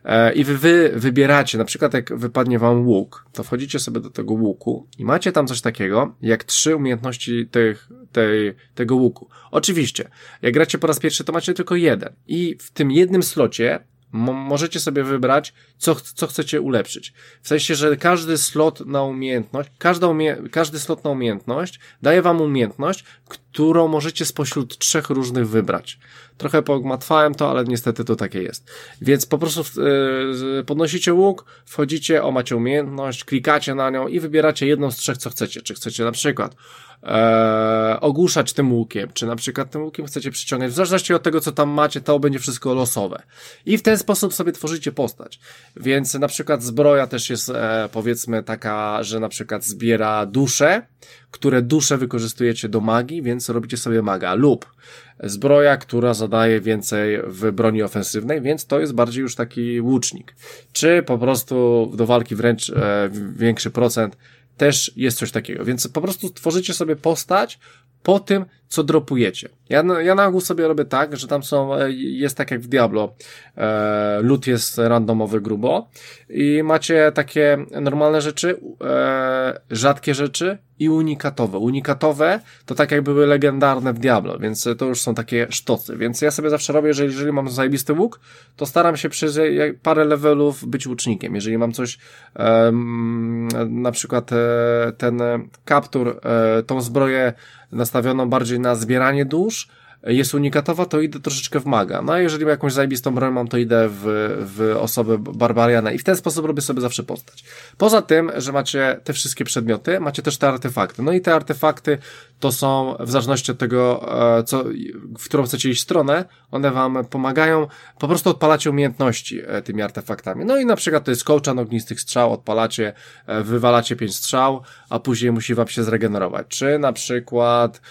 E, I wy, wy wybieracie, na przykład jak wypadnie wam łuk, to wchodzicie sobie do tego łuku i macie tam coś takiego, jak trzy umiejętności tych, tej, tego łuku. Oczywiście, jak gracie po raz pierwszy, to macie tylko jeden. I w tym jednym slocie możecie sobie wybrać, co, co chcecie ulepszyć. W sensie, że każdy slot na umiejętność, każda umie każdy slot na umiejętność daje wam umiejętność, którą możecie spośród trzech różnych wybrać. Trochę pogmatwałem to, ale niestety to takie jest. Więc po prostu yy, podnosicie łuk, wchodzicie, o macie umiejętność, klikacie na nią i wybieracie jedną z trzech, co chcecie. Czy chcecie na przykład e, ogłuszać tym łukiem, czy na przykład tym łukiem chcecie przyciągać, w zależności od tego, co tam macie, to będzie wszystko losowe. I w ten sposób sobie tworzycie postać. Więc na przykład zbroja też jest, e, powiedzmy, taka, że na przykład zbiera dusze, które dusze wykorzystujecie do magii, więc robicie sobie maga, lub zbroja, która zadaje więcej w broni ofensywnej, więc to jest bardziej już taki łucznik. Czy po prostu do walki wręcz e, większy procent też jest coś takiego. Więc po prostu tworzycie sobie postać po tym, co dropujecie. Ja, ja na ogół sobie robię tak, że tam są, e, jest tak jak w Diablo, e, loot jest randomowy grubo i macie takie normalne rzeczy, e, rzadkie rzeczy i unikatowe. Unikatowe to tak jak były legendarne w Diablo, więc to już są takie sztocy. Więc ja sobie zawsze robię, że jeżeli mam zajebisty łuk, to staram się przez parę levelów być łucznikiem. Jeżeli mam coś, e, na przykład e, ten kaptur, e, tą zbroję nastawioną bardziej na zbieranie dusz, jest unikatowa, to idę troszeczkę w maga. No a jeżeli jakąś zajebistą broń mam, to idę w, w osobę barbariana i w ten sposób robię sobie zawsze postać. Poza tym, że macie te wszystkie przedmioty, macie też te artefakty. No i te artefakty to są, w zależności od tego, e, co, w którą chcecie iść stronę, one wam pomagają, po prostu odpalacie umiejętności e, tymi artefaktami. No i na przykład to jest kołczan ognistych strzał, odpalacie, e, wywalacie pięć strzał, a później musi wam się zregenerować. Czy na przykład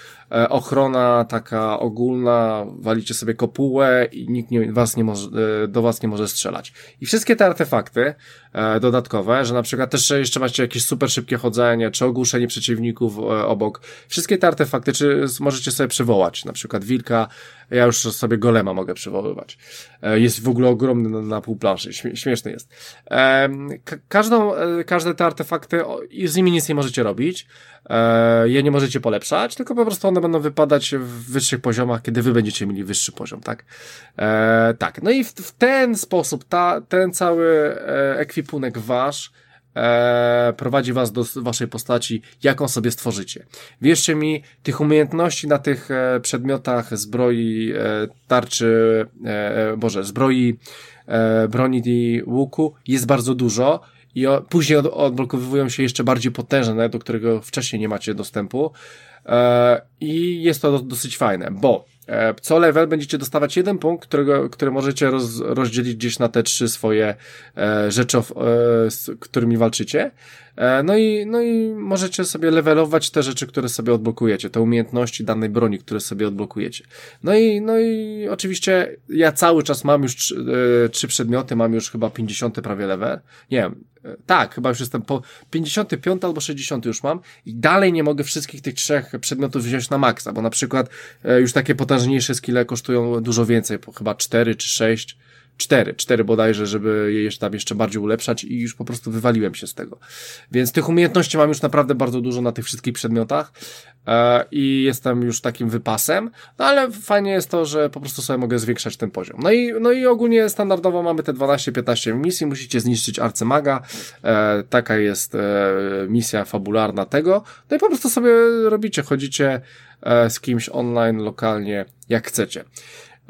ochrona taka ogólna, walicie sobie kopułę i nikt nie, was nie może, do was nie może strzelać. I wszystkie te artefakty E, dodatkowe, że na przykład też jeszcze macie jakieś super szybkie chodzenie, czy ogłuszenie przeciwników e, obok. Wszystkie te artefakty, czy możecie sobie przywołać, na przykład wilka, ja już sobie golema mogę przywoływać. E, jest w ogóle ogromny na, na pół planszy, śmieszny jest. Każdą, każde te artefakty, z nimi nic nie możecie robić, je nie możecie polepszać, tylko po prostu one będą wypadać w wyższych poziomach, kiedy wy będziecie mieli wyższy poziom, tak? tak, no i w, w ten sposób ta, ten cały ekwipunek ekwipunek wasz e, prowadzi was do waszej postaci, jaką sobie stworzycie. Wierzcie mi, tych umiejętności na tych e, przedmiotach zbroi, e, tarczy, e, e boże, zbroi, e, broni i łuku jest bardzo dużo i o, później od, odblokowują się jeszcze bardziej potężne, do którego wcześniej nie macie dostępu. E, I jest to dosyć fajne, bo e, co level będziecie dostawać jeden punkt, którego, który możecie roz, rozdzielić gdzieś na te trzy swoje e, rzeczy, e, z którymi walczycie. E, no i, no i możecie sobie levelować te rzeczy, które sobie odblokujecie, te umiejętności danej broni, które sobie odblokujecie. No i, no i oczywiście ja cały czas mam już trzy, e, trzy przedmioty, mam już chyba 50 prawie level. Nie wiem, tak, chyba już jestem po 55 albo 60 już mam i dalej nie mogę wszystkich tych trzech przedmiotów wziąć na maksa, bo na przykład już takie potężniejsze skille kosztują dużo więcej, chyba 4 czy 6 cztery, cztery bodajże, żeby je tam jeszcze bardziej ulepszać i już po prostu wywaliłem się z tego. Więc tych umiejętności mam już naprawdę bardzo dużo na tych wszystkich przedmiotach e, i jestem już takim wypasem, no ale fajnie jest to, że po prostu sobie mogę zwiększać ten poziom. No i, no i ogólnie standardowo mamy te 12-15 misji, musicie zniszczyć arcymaga, e, taka jest e, misja fabularna tego, no i po prostu sobie robicie, chodzicie e, z kimś online, lokalnie, jak chcecie.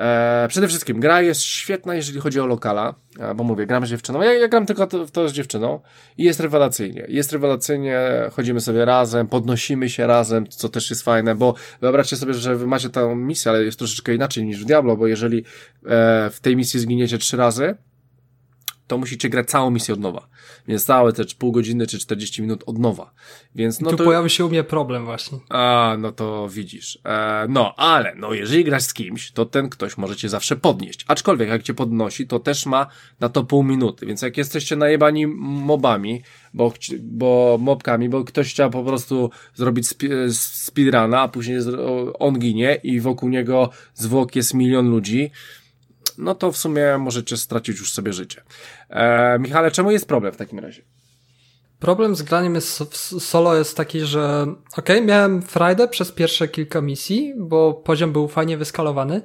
E, przede wszystkim gra jest świetna, jeżeli chodzi o lokala, e, bo mówię, gram z dziewczyną. Ja, ja gram tylko to, to z dziewczyną i jest rewelacyjnie. Jest rewelacyjnie, chodzimy sobie razem, podnosimy się razem, co też jest fajne, bo wyobraźcie sobie, że wy macie tę misję, ale jest troszeczkę inaczej niż w Diablo, bo jeżeli e, w tej misji zginiecie trzy razy, to musicie grać całą misję od nowa. Więc całe te pół godziny czy 40 minut od nowa. Więc no I tu to... pojawi się u mnie problem właśnie. A, no to widzisz. E, no, ale, no jeżeli grasz z kimś, to ten ktoś może cię zawsze podnieść. Aczkolwiek jak cię podnosi, to też ma na to pół minuty. Więc jak jesteście najebani mobami, bo, bo mobkami, bo ktoś chciał po prostu zrobić speedruna, a później on ginie i wokół niego zwłok jest milion ludzi, no to w sumie możecie stracić już sobie życie. E, Michale, czemu jest problem w takim razie? Problem z graniem jest solo jest taki, że okej, okay, miałem frajdę przez pierwsze kilka misji, bo poziom był fajnie wyskalowany,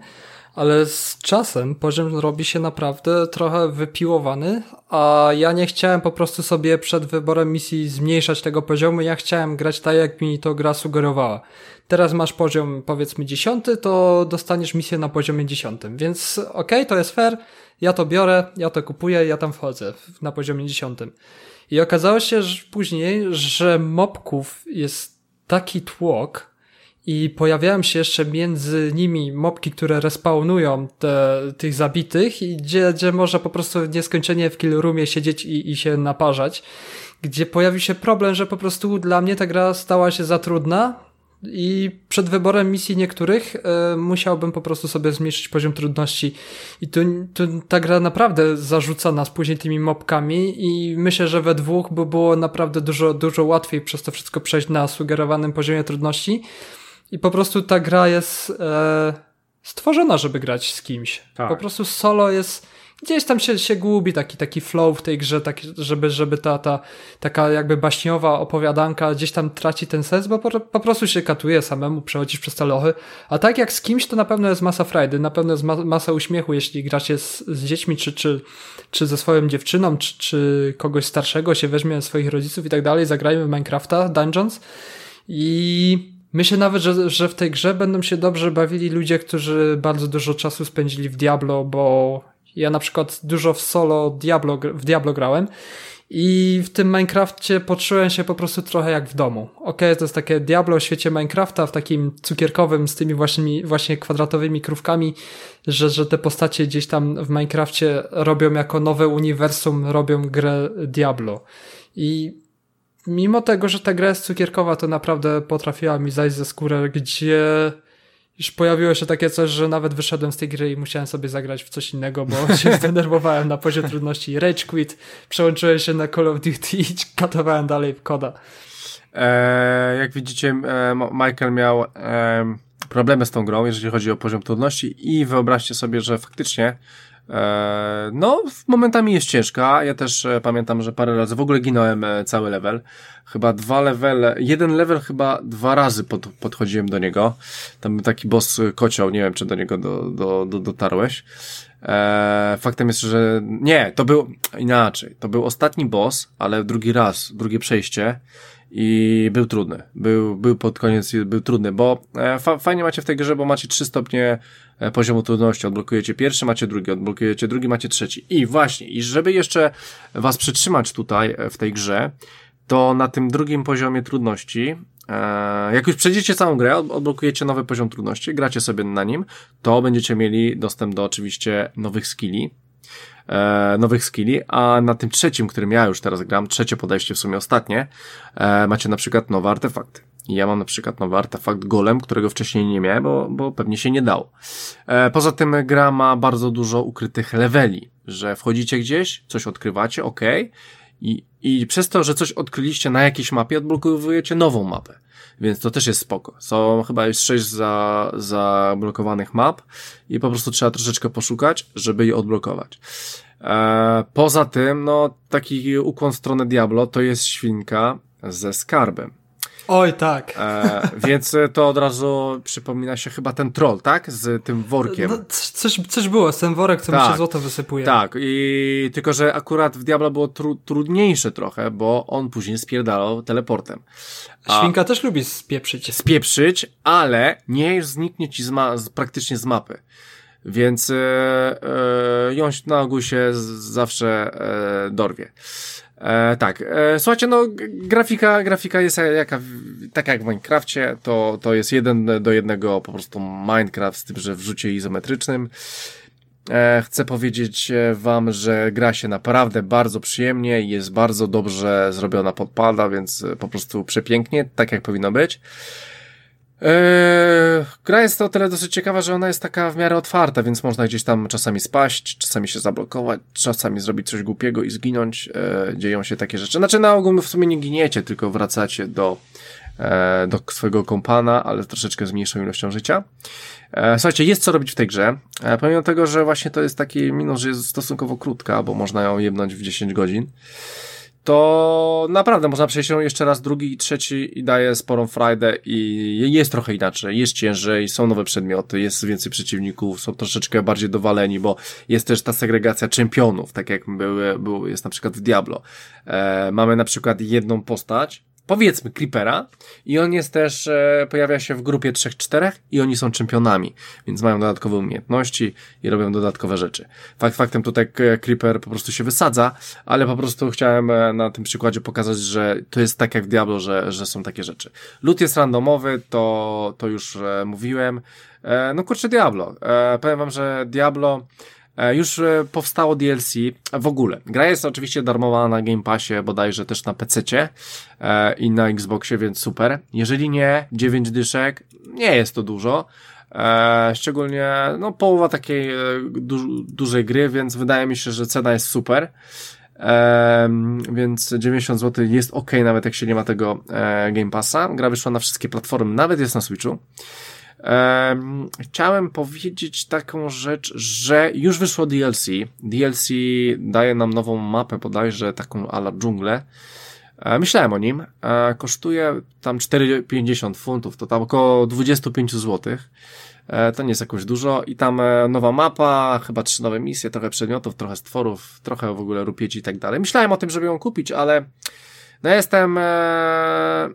ale z czasem poziom robi się naprawdę trochę wypiłowany, a ja nie chciałem po prostu sobie przed wyborem misji zmniejszać tego poziomu, ja chciałem grać tak, jak mi to gra sugerowała. Teraz masz poziom powiedzmy dziesiąty, to dostaniesz misję na poziomie dziesiątym, więc okej, okay, to jest fair, ja to biorę, ja to kupuję, ja tam wchodzę na poziomie dziesiątym. I okazało się że później, że mobków jest taki tłok, i pojawiają się jeszcze między nimi mopki, które respawnują te, tych zabitych i gdzie, gdzie można po prostu nieskończenie w kill roomie siedzieć i, i się naparzać, gdzie pojawił się problem, że po prostu dla mnie ta gra stała się za trudna i przed wyborem misji niektórych y, musiałbym po prostu sobie zmniejszyć poziom trudności i tu, tu ta gra naprawdę zarzuca nas później tymi mopkami i myślę, że we dwóch by było naprawdę dużo, dużo łatwiej przez to wszystko przejść na sugerowanym poziomie trudności, i po prostu ta gra jest e, stworzona, żeby grać z kimś. Tak. Po prostu solo jest gdzieś tam się, się gubi taki, taki flow w tej grze, tak, żeby, żeby ta, ta taka jakby baśniowa opowiadanka gdzieś tam traci ten sens, bo po, po prostu się katuje samemu, przechodzisz przez te lochy. A tak jak z kimś, to na pewno jest masa frajdy, na pewno jest ma, masa uśmiechu, jeśli gracie z, z dziećmi, czy, czy, czy ze swoją dziewczyną, czy, czy kogoś starszego się weźmie swoich rodziców i tak dalej, zagrajmy w Minecrafta, Dungeons i Myślę nawet, że, że w tej grze będą się dobrze bawili ludzie, którzy bardzo dużo czasu spędzili w Diablo, bo ja na przykład dużo w solo Diablo, w Diablo grałem i w tym Minecrafcie poczułem się po prostu trochę jak w domu. Okay, to jest takie Diablo w świecie Minecrafta, w takim cukierkowym, z tymi właśnie, właśnie kwadratowymi krówkami, że, że te postacie gdzieś tam w Minecrafcie robią jako nowe uniwersum, robią grę Diablo. I mimo tego, że ta gra jest cukierkowa, to naprawdę potrafiła mi zajść ze skórę, gdzie już pojawiło się takie coś, że nawet wyszedłem z tej gry i musiałem sobie zagrać w coś innego, bo się zdenerwowałem na poziom trudności. Rage quit, przełączyłem się na Call of Duty i katowałem dalej w koda. E, jak widzicie, e, Michael miał e, problemy z tą grą, jeżeli chodzi o poziom trudności i wyobraźcie sobie, że faktycznie no, momentami jest ciężka. Ja też e, pamiętam, że parę razy w ogóle ginąłem e, cały level. Chyba dwa levele, jeden level chyba dwa razy pod, podchodziłem do niego. Tam taki boss kocioł, nie wiem, czy do niego do, do, do, dotarłeś. E, faktem jest, że nie, to był inaczej. To był ostatni boss, ale drugi raz, drugie przejście i był trudny. Był, był pod koniec, był trudny, bo e, fa fajnie macie w tej grze, bo macie trzy stopnie e, poziomu trudności. Odblokujecie pierwszy, macie drugi, odblokujecie drugi, macie trzeci. I właśnie, i żeby jeszcze was przytrzymać tutaj e, w tej grze, to na tym drugim poziomie trudności E, jak już przejdziecie całą grę, odblokujecie nowy poziom trudności, gracie sobie na nim, to będziecie mieli dostęp do oczywiście nowych skilli, e, nowych skilli, a na tym trzecim, którym ja już teraz gram, trzecie podejście w sumie ostatnie, e, macie na przykład nowe artefakty. Ja mam na przykład nowy artefakt golem, którego wcześniej nie miałem, bo, bo pewnie się nie dało. E, poza tym gra ma bardzo dużo ukrytych leveli, że wchodzicie gdzieś, coś odkrywacie, ok, i, i przez to, że coś odkryliście na jakiejś mapie, odblokowujecie nową mapę. Więc to też jest spoko. Są chyba już sześć za, zablokowanych map i po prostu trzeba troszeczkę poszukać, żeby je odblokować. E, poza tym, no, taki ukłon w stronę Diablo to jest świnka ze skarbem. Oj, tak. E, więc to od razu przypomina się chyba ten troll, tak? Z tym workiem. No, coś, coś było, z tym worek, co tak, mi się złoto wysypuje. Tak, i tylko, że akurat w Diablo było tru, trudniejsze trochę, bo on później spierdalał teleportem. A Świnka też lubi spieprzyć. Spieprzyć, ale nie zniknie ci z ma praktycznie z mapy. Więc e, e, ją na ogół się zawsze e, dorwie. E, tak, e, słuchajcie, no grafika, grafika jest jaka, tak jak w Minecrafcie, to, to jest jeden do jednego po prostu Minecraft z tym, że w rzucie izometrycznym. E, chcę powiedzieć e, wam, że gra się naprawdę bardzo przyjemnie, jest bardzo dobrze zrobiona podpada, więc po prostu przepięknie, tak jak powinno być. Eee, gra jest o tyle dosyć ciekawa, że ona jest taka w miarę otwarta, więc można gdzieś tam czasami spaść, czasami się zablokować, czasami zrobić coś głupiego i zginąć. Eee, dzieją się takie rzeczy. Znaczy na ogół w sumie nie giniecie, tylko wracacie do, e, do swojego kompana, ale troszeczkę z mniejszą ilością życia. Słuchajcie, jest co robić w tej grze. Pomimo tego, że właśnie to jest taki minus, że jest stosunkowo krótka, bo można ją jebnąć w 10 godzin to naprawdę można przejść ją jeszcze raz drugi i trzeci i daje sporą frajdę i jest trochę inaczej, jest ciężej, są nowe przedmioty, jest więcej przeciwników, są troszeczkę bardziej dowaleni, bo jest też ta segregacja czempionów, tak jak były, był, jest na przykład w Diablo. E, mamy na przykład jedną postać, powiedzmy Creepera i on jest też, e, pojawia się w grupie 3-4 i oni są czempionami, więc mają dodatkowe umiejętności i robią dodatkowe rzeczy. Fakt faktem tutaj Creeper po prostu się wysadza, ale po prostu chciałem e, na tym przykładzie pokazać, że to jest tak jak w Diablo, że, że są takie rzeczy. Loot jest randomowy, to, to już e, mówiłem. E, no kurczę Diablo. E, powiem wam, że Diablo E, już e, powstało DLC w ogóle. Gra jest oczywiście darmowa na Game Passie, bodajże też na PC e, i na Xboxie, więc super. Jeżeli nie, 9 dyszek, nie jest to dużo. Szczególnie, no, połowa takiej du dużej gry, więc wydaje mi się, że cena jest super. więc 90 zł jest ok, nawet jak się nie ma tego Game Passa. Gra wyszła na wszystkie platformy, nawet jest na Switchu. Chciałem powiedzieć taką rzecz, że już wyszło DLC. DLC daje nam nową mapę, bodajże taką ala dżunglę. E, myślałem o nim. E, kosztuje tam 4,50 funtów, to tam około 25 zł. E, to nie jest jakoś dużo. I tam nowa mapa, chyba trzy nowe misje, trochę przedmiotów, trochę stworów, trochę w ogóle rupieci i tak dalej. Myślałem o tym, żeby ją kupić, ale no jestem mm,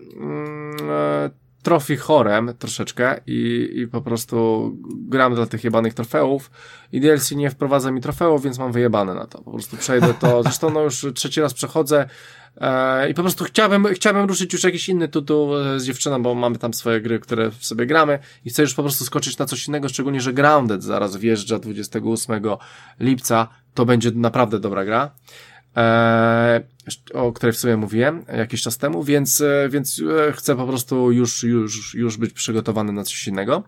trofi chorem troszeczkę i, i po prostu gram dla tych jebanych trofeów i DLC nie wprowadza mi trofeów, więc mam wyjebane na to. Po prostu przejdę to, zresztą no już trzeci raz przechodzę e, i po prostu chciałbym, chciałbym ruszyć już jakiś inny tytuł z dziewczyną, bo mamy tam swoje gry, które w sobie gramy i chcę już po prostu skoczyć na coś innego, szczególnie, że Grounded zaraz wjeżdża 28 lipca, to będzie naprawdę dobra gra. E, o której w sumie mówiłem jakiś czas temu, więc, e, więc e, chcę po prostu już, już, już być przygotowany na coś innego.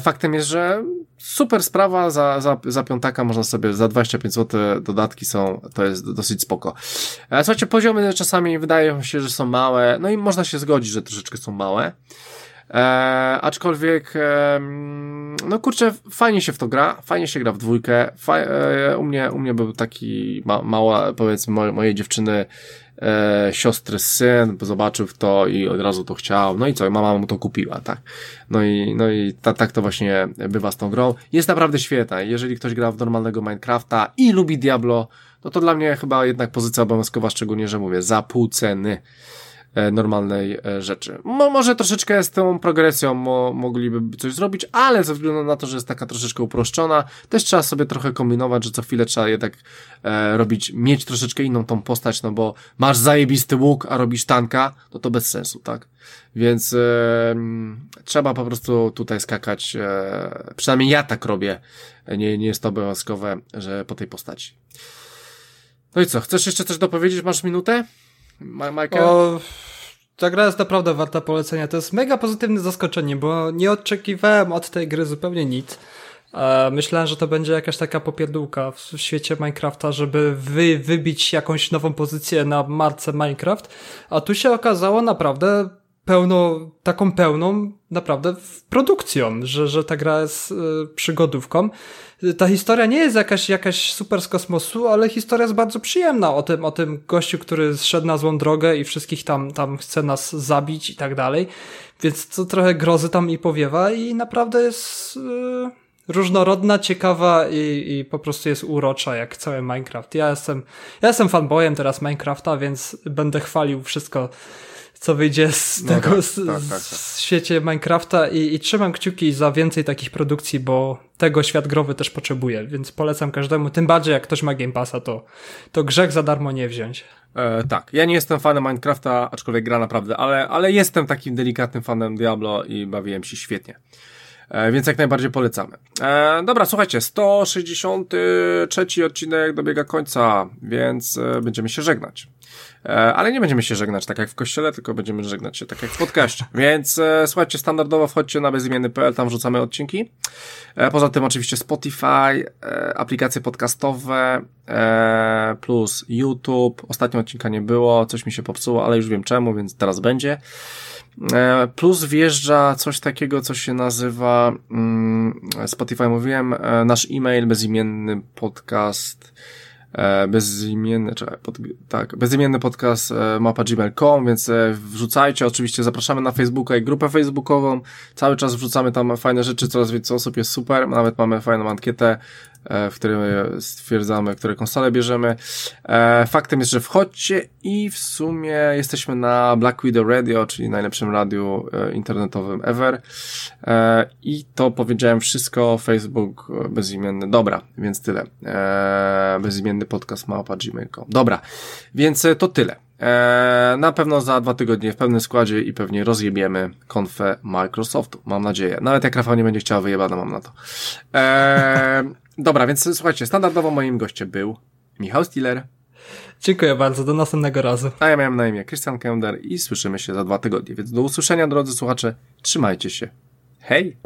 Faktem jest, że super sprawa za, za, za piątaka można sobie za 25 zł dodatki są, to jest dosyć spoko. Słuchajcie, poziomy czasami wydają się, że są małe, no i można się zgodzić, że troszeczkę są małe. E, aczkolwiek, e, no kurczę, fajnie się w to gra, fajnie się gra w dwójkę. Faj, e, u, mnie, u mnie był taki ma, mała, powiedzmy, moje, mojej dziewczyny e, siostry syn, zobaczył to i od razu to chciał. No i co, mama mu to kupiła, tak? No i, no i ta, tak to właśnie bywa z tą grą. Jest naprawdę świetna. Jeżeli ktoś gra w normalnego Minecrafta i lubi Diablo, no to dla mnie chyba jednak pozycja obowiązkowa, szczególnie, że mówię, za pół ceny. E, normalnej e, rzeczy. Mo, może troszeczkę z tą progresją mo, mogliby coś zrobić, ale ze względu na to, że jest taka troszeczkę uproszczona, też trzeba sobie trochę kombinować, że co chwilę trzeba jednak e, robić, mieć troszeczkę inną tą postać, no bo masz zajebisty łuk, a robisz tanka, no to bez sensu, tak? Więc e, trzeba po prostu tutaj skakać, e, przynajmniej ja tak robię, nie, nie jest to obowiązkowe, że po tej postaci. No i co, chcesz jeszcze coś dopowiedzieć? Masz minutę? Michael? O, ta gra jest naprawdę warta polecenia. To jest mega pozytywne zaskoczenie, bo nie oczekiwałem od tej gry zupełnie nic. Myślałem, że to będzie jakaś taka popierdółka w świecie Minecrafta, żeby wy, wybić jakąś nową pozycję na marce Minecraft, a tu się okazało naprawdę pełno, taką pełną naprawdę produkcją, że, że ta gra jest y, przygodówką. Ta historia nie jest jakaś, jakaś super z kosmosu, ale historia jest bardzo przyjemna o tym, o tym gościu, który zszedł na złą drogę i wszystkich tam, tam chce nas zabić i tak dalej. Więc to trochę grozy tam i powiewa i naprawdę jest... Y, różnorodna, ciekawa i, i po prostu jest urocza jak cały Minecraft. Ja jestem, ja jestem fanboyem teraz Minecrafta, więc będę chwalił wszystko, co wyjdzie z no tego tak, z, tak, tak, tak. świecie Minecrafta i, i trzymam kciuki za więcej takich produkcji, bo tego świat growy też potrzebuje, więc polecam każdemu, tym bardziej jak ktoś ma Game Passa, to, to grzech za darmo nie wziąć. E, tak, ja nie jestem fanem Minecrafta, aczkolwiek gra naprawdę, ale, ale jestem takim delikatnym fanem Diablo i bawiłem się świetnie. E, więc jak najbardziej polecamy. E, dobra, słuchajcie, 163 odcinek dobiega końca, więc e, będziemy się żegnać. E, ale nie będziemy się żegnać tak jak w kościele, tylko będziemy żegnać się tak jak w podcaście. Więc e, słuchajcie, standardowo wchodźcie na bezimienny.pl, tam wrzucamy odcinki. E, poza tym oczywiście Spotify, e, aplikacje podcastowe, e, plus YouTube. Ostatnio odcinka nie było, coś mi się popsuło, ale już wiem czemu, więc teraz będzie. E, plus wjeżdża coś takiego, co się nazywa mm, Spotify, mówiłem, e, nasz e-mail, bezimienny podcast bezimienny, czekaj, pod, tak, bezimienny podcast e, mapa.gmail.com, więc e, wrzucajcie, oczywiście zapraszamy na Facebooka i grupę facebookową, cały czas wrzucamy tam fajne rzeczy, coraz więcej osób jest super, nawet mamy fajną ankietę, w której stwierdzamy, które konsole bierzemy. Faktem jest, że wchodźcie i w sumie jesteśmy na Black Widow Radio, czyli najlepszym radiu internetowym ever. I to powiedziałem wszystko, Facebook bezimienny, dobra, więc tyle. Bezimienny podcast małpa gmail.com. Dobra, więc e, to tyle. Na pewno za dwa tygodnie w pełnym składzie i pewnie rozjebiemy konfę Microsoftu. Mam nadzieję. Nawet jak Rafał nie będzie chciał wyjebana, mam na to. Eee, dobra, więc słuchajcie, standardowo moim gościem był Michał Stiller. Dziękuję bardzo, do następnego razu. A ja miałem na imię Christian Kender i słyszymy się za dwa tygodnie. Więc do usłyszenia, drodzy słuchacze. Trzymajcie się. Hej!